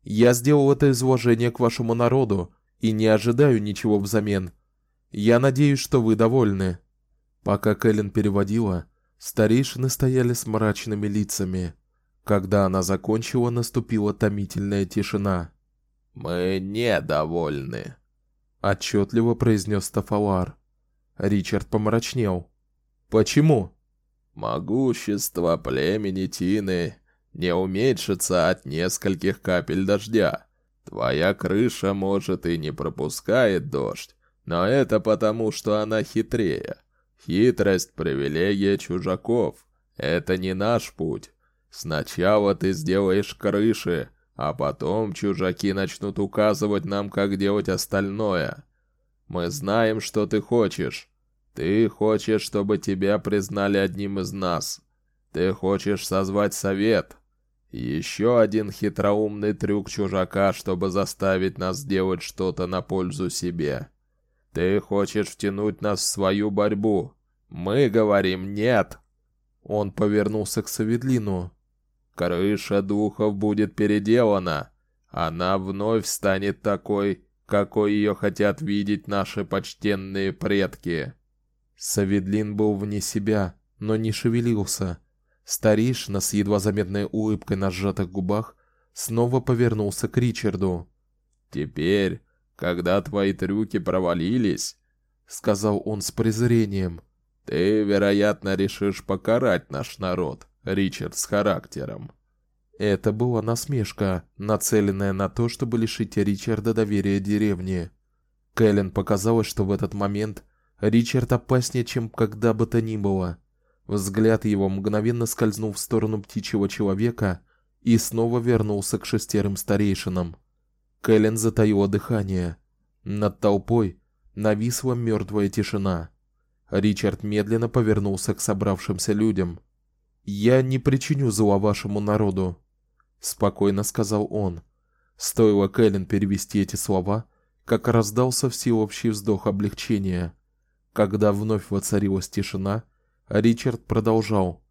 Я сделал это изложение к вашему народу и не ожидаю ничего взамен. Я надеюсь, что вы довольны. Пока Кэлен переводила, старейшины стояли с мрачными лицами. Когда она закончила, наступила томительная тишина. Мы недовольны, отчетливо произнес Тафалар. Ричард помрачнел. Почему? Могущество племени Тины не уменьшится от нескольких капель дождя. Твоя крыша может и не пропускает дождь, но это потому, что она хитрее. Хитрость привилегия чужаков. Это не наш путь. Сначала ты сделаешь крыши, а потом чужаки начнут указывать нам, как делать остальное. Мы знаем, что ты хочешь. Ты хочешь, чтобы тебя признали одним из нас. Ты хочешь созвать совет. Еще один хитроумный трюк чужака, чтобы заставить нас сделать что-то на пользу себе. Ты хочешь втянуть нас в свою борьбу. Мы говорим нет. Он повернулся к Саведлину. Крыша духов будет переделана. Она вновь станет такой, какой ее хотят видеть наши почтенные предки. Саведлин был вне себя, но не шевелился. Старейшина с едва заметной улыбкой на сжатых губах снова повернулся к Ричарду. Теперь, когда твои трюки провалились, сказал он с презрением, ты, вероятно, решишь покарать наш народ. Ричард с характером. Это была насмешка, нацеленная на то, чтобы лишить Ричарда доверия деревни. Кэлен показалось, что в этот момент Ричард опаснее, чем когда бы то ни было. Взгляд его мгновенно скользнул в сторону птичьего человека и снова вернулся к шестерым старейшинам. Кэлен затаила дыхание. Над толпой нависла мертвая тишина. Ричард медленно повернулся к собравшимся людям. Я не причиню зла вашему народу, спокойно сказал он. Стоило Кэлен перевести эти слова, как раздался всеобщий вздох облегчения. Когда вновь воцарилась тишина, Ричард продолжал: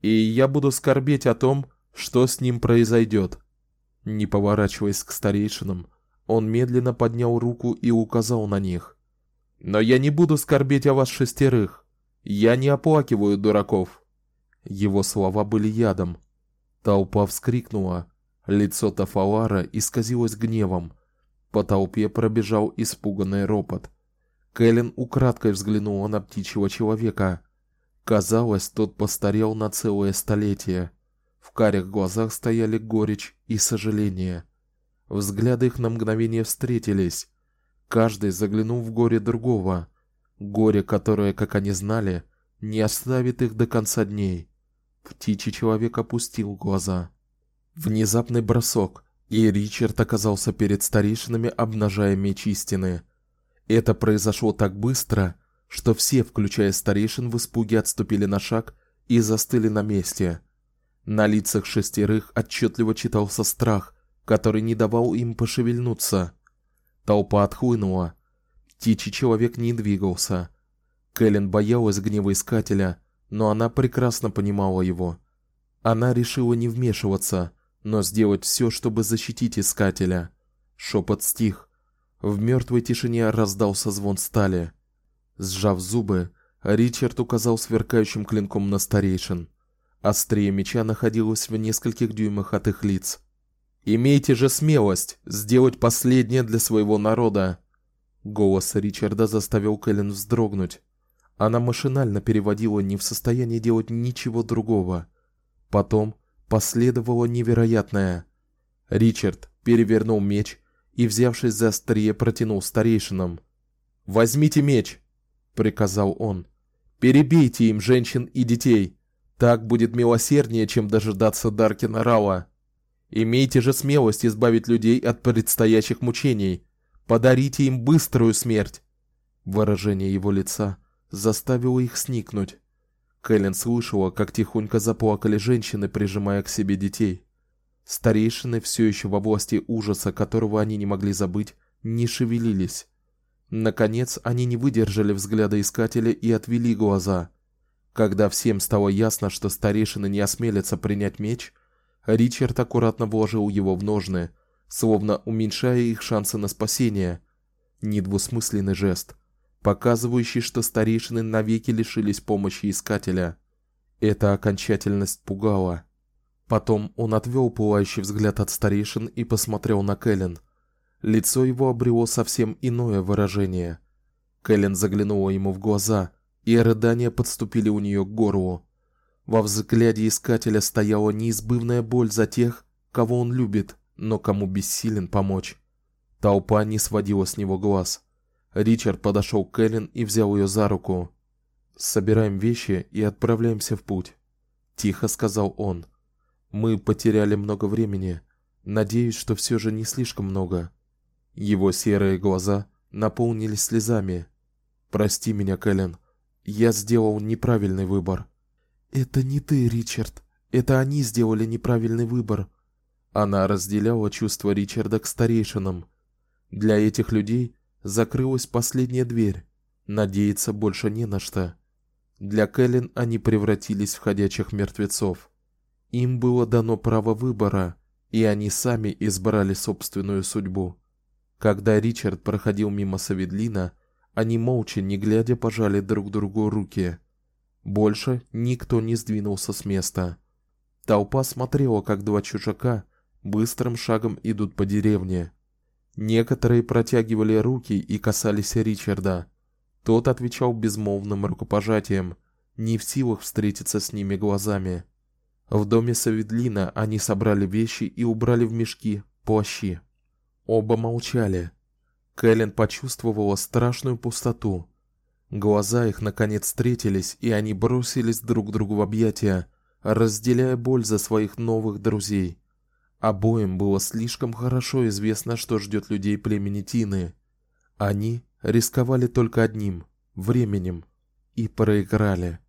"И я буду скорбеть о том, что с ним произойдет. Не поворачиваясь к старейшинам, он медленно поднял руку и указал на них. Но я не буду скорбеть о вас шестерых. Я не оплакиваю дураков. Его слова были ядом. Толпа вскрикнула. Лицо Тафалара исказилось гневом. По толпе пробежал испуганный ропот. Кэлен украдкой взглянула на птичьего человека. Казалось, тот постарел на целое столетие. В карих глазах стояли горечь и сожаление. Взгляды их на мгновение встретились. Каждый заглянул в горе другого, горе, которое, как они знали, не оставит их до конца дней. Птичий человек опустил глаза. Внезапный бросок, и Ричард оказался перед старейшинами, обнажая меч истины. Это произошло так быстро, что все, включая старейшин, в испуге отступили на шаг и застыли на месте. На лицах шестерых отчетливо читался страх, который не давал им пошевельнуться. Толпа отхлынула. Птичий человек не двигался. Кэлен боялась гнева искателя, но она прекрасно понимала его. Она решила не вмешиваться, но сделать все, чтобы защитить искателя. Шепот стих. В мертвой тишине раздался звон стали. Сжав зубы, Ричард указал сверкающим клинком на старейшин. Острие меча находилось в нескольких дюймах от их лиц. Имейте же смелость сделать последнее для своего народа. Голос Ричарда заставил Кэлен вздрогнуть. Она машинально переводила не в состоянии делать ничего другого. Потом последовало невероятное. Ричард перевернул меч и, взявшись за острие, протянул старейшинам. "Возьмите меч", приказал он. "Перебейте им женщин и детей. Так будет милосерднее, чем дожидаться Даркина Рауа. Имейте же смелость избавить людей от предстоящих мучений. Подарите им быструю смерть". Выражение его лица заставило их сникнуть. Кэлен слышала, как тихонько заплакали женщины, прижимая к себе детей. Старейшины все еще во власти ужаса, которого они не могли забыть, не шевелились. Наконец, они не выдержали взгляда искателя и отвели глаза. Когда всем стало ясно, что старейшины не осмелятся принять меч, Ричард аккуратно вложил его в ножны, словно уменьшая их шансы на спасение. Недвусмысленный жест, показывающий, что старейшины навеки лишились помощи искателя. Эта окончательность пугала. Потом он отвел пылающий взгляд от старейшин и посмотрел на Кэлен. Лицо его обрело совсем иное выражение. Кэлен заглянула ему в глаза, и рыдания подступили у нее к горлу. Во взгляде искателя стояла неизбывная боль за тех, кого он любит, но кому бессилен помочь. Толпа не сводила с него глаз. Ричард подошел к Кэлен и взял ее за руку. "Собираем вещи и отправляемся в путь", тихо сказал он. "Мы потеряли много времени. Надеюсь, что все же не слишком много". Его серые глаза наполнились слезами. "Прости меня, Кэлен. Я сделал неправильный выбор". "Это не ты, Ричард. Это они сделали неправильный выбор". Она разделяла чувства Ричарда к старейшинам. Для этих людей закрылась последняя дверь. Надеяться больше не на что. Для Кэлен они превратились в ходячих мертвецов. Им было дано право выбора, и они сами избрали собственную судьбу. Когда Ричард проходил мимо Саведлина, они молча, не глядя, пожали друг другу руки. Больше никто не сдвинулся с места. Толпа смотрела, как два чужака быстрым шагом идут по деревне. Некоторые протягивали руки и касались Ричарда. Тот отвечал безмолвным рукопожатием, не в силах встретиться с ними глазами. В доме Саведлина они собрали вещи и убрали в мешки плащи. Оба молчали. Кэлен почувствовала страшную пустоту. Глаза их наконец встретились, и они бросились друг другу в объятия, разделяя боль за своих новых друзей. Обоим было слишком хорошо известно, что ждет людей племени Тины. Они рисковали только одним временем и проиграли.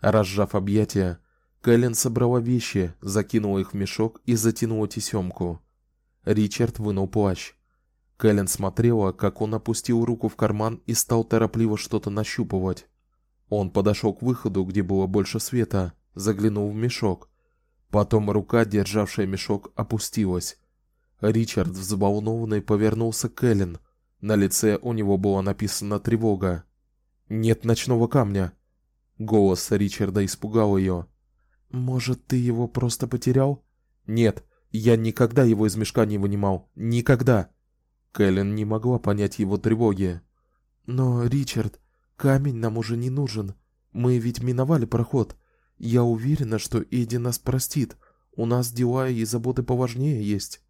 Разжав объятия, Кэлен собрала вещи, закинула их в мешок и затянула тесемку. Ричард вынул плащ. Кэлен смотрела, как он опустил руку в карман и стал торопливо что-то нащупывать. Он подошел к выходу, где было больше света, заглянул в мешок Потом рука, державшая мешок, опустилась. Ричард взволнованный повернулся к Эллен. На лице у него была написана тревога. Нет ночного камня. Голос Ричарда испугал ее. Может, ты его просто потерял? Нет, я никогда его из мешка не вынимал, никогда. Кэлен не могла понять его тревоги. Но, Ричард, камень нам уже не нужен. Мы ведь миновали проход. Я уверена, что Эдди нас простит. У нас дела и заботы поважнее есть.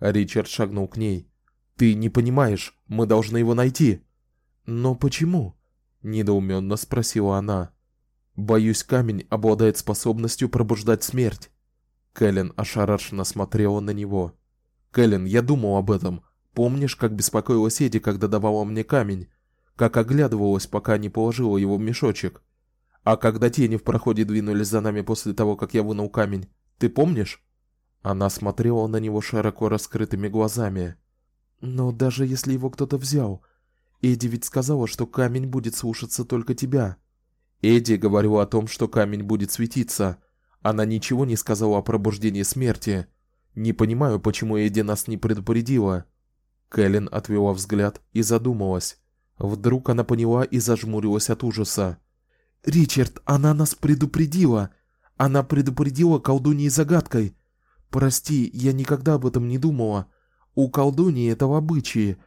Ричард шагнул к ней. Ты не понимаешь, мы должны его найти. Но почему? недоуменно спросила она. Боюсь, камень обладает способностью пробуждать смерть. Кэлен ошарашенно смотрела на него. Кэлен, я думал об этом. Помнишь, как беспокоилась Эдди, когда давала мне камень? Как оглядывалась, пока не положила его в мешочек? А когда тени в проходе двинулись за нами после того, как я вынул камень, ты помнишь? Она смотрела на него широко раскрытыми глазами. Но даже если его кто-то взял, Эдди ведь сказала, что камень будет слушаться только тебя. Эдди говорила о том, что камень будет светиться. Она ничего не сказала о пробуждении смерти. Не понимаю, почему Эдди нас не предупредила. Кэлен отвела взгляд и задумалась. Вдруг она поняла и зажмурилась от ужаса. Ричард, она нас предупредила. Она предупредила колдуньей загадкой. Прости, я никогда об этом не думала. У колдуньи это в обычае.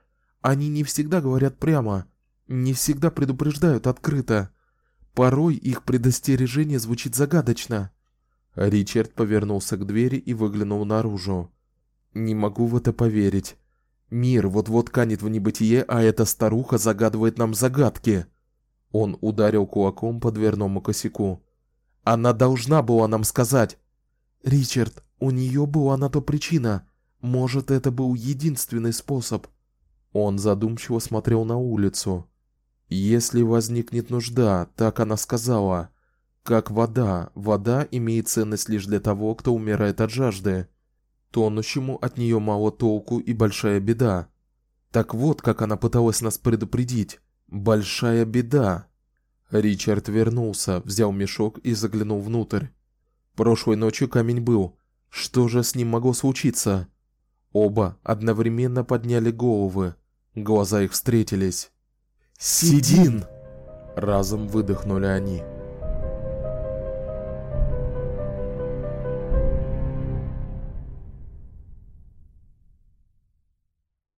Они не всегда говорят прямо, не всегда предупреждают открыто. Порой их предостережение звучит загадочно. Ричард повернулся к двери и выглянул наружу. Не могу в это поверить. Мир вот-вот канет в небытие, а эта старуха загадывает нам загадки. Он ударил кулаком по дверному косяку. Она должна была нам сказать. Ричард, у нее была на то причина. Может, это был единственный способ. Он задумчиво смотрел на улицу. Если возникнет нужда, так она сказала, как вода, вода имеет ценность лишь для того, кто умирает от жажды. Тонущему от нее мало толку и большая беда. Так вот, как она пыталась нас предупредить. Большая беда. Ричард вернулся, взял мешок и заглянул внутрь. Прошлой ночью камень был. Что же с ним могло случиться? Оба одновременно подняли головы. Глаза их встретились. Сидин! Разом выдохнули они.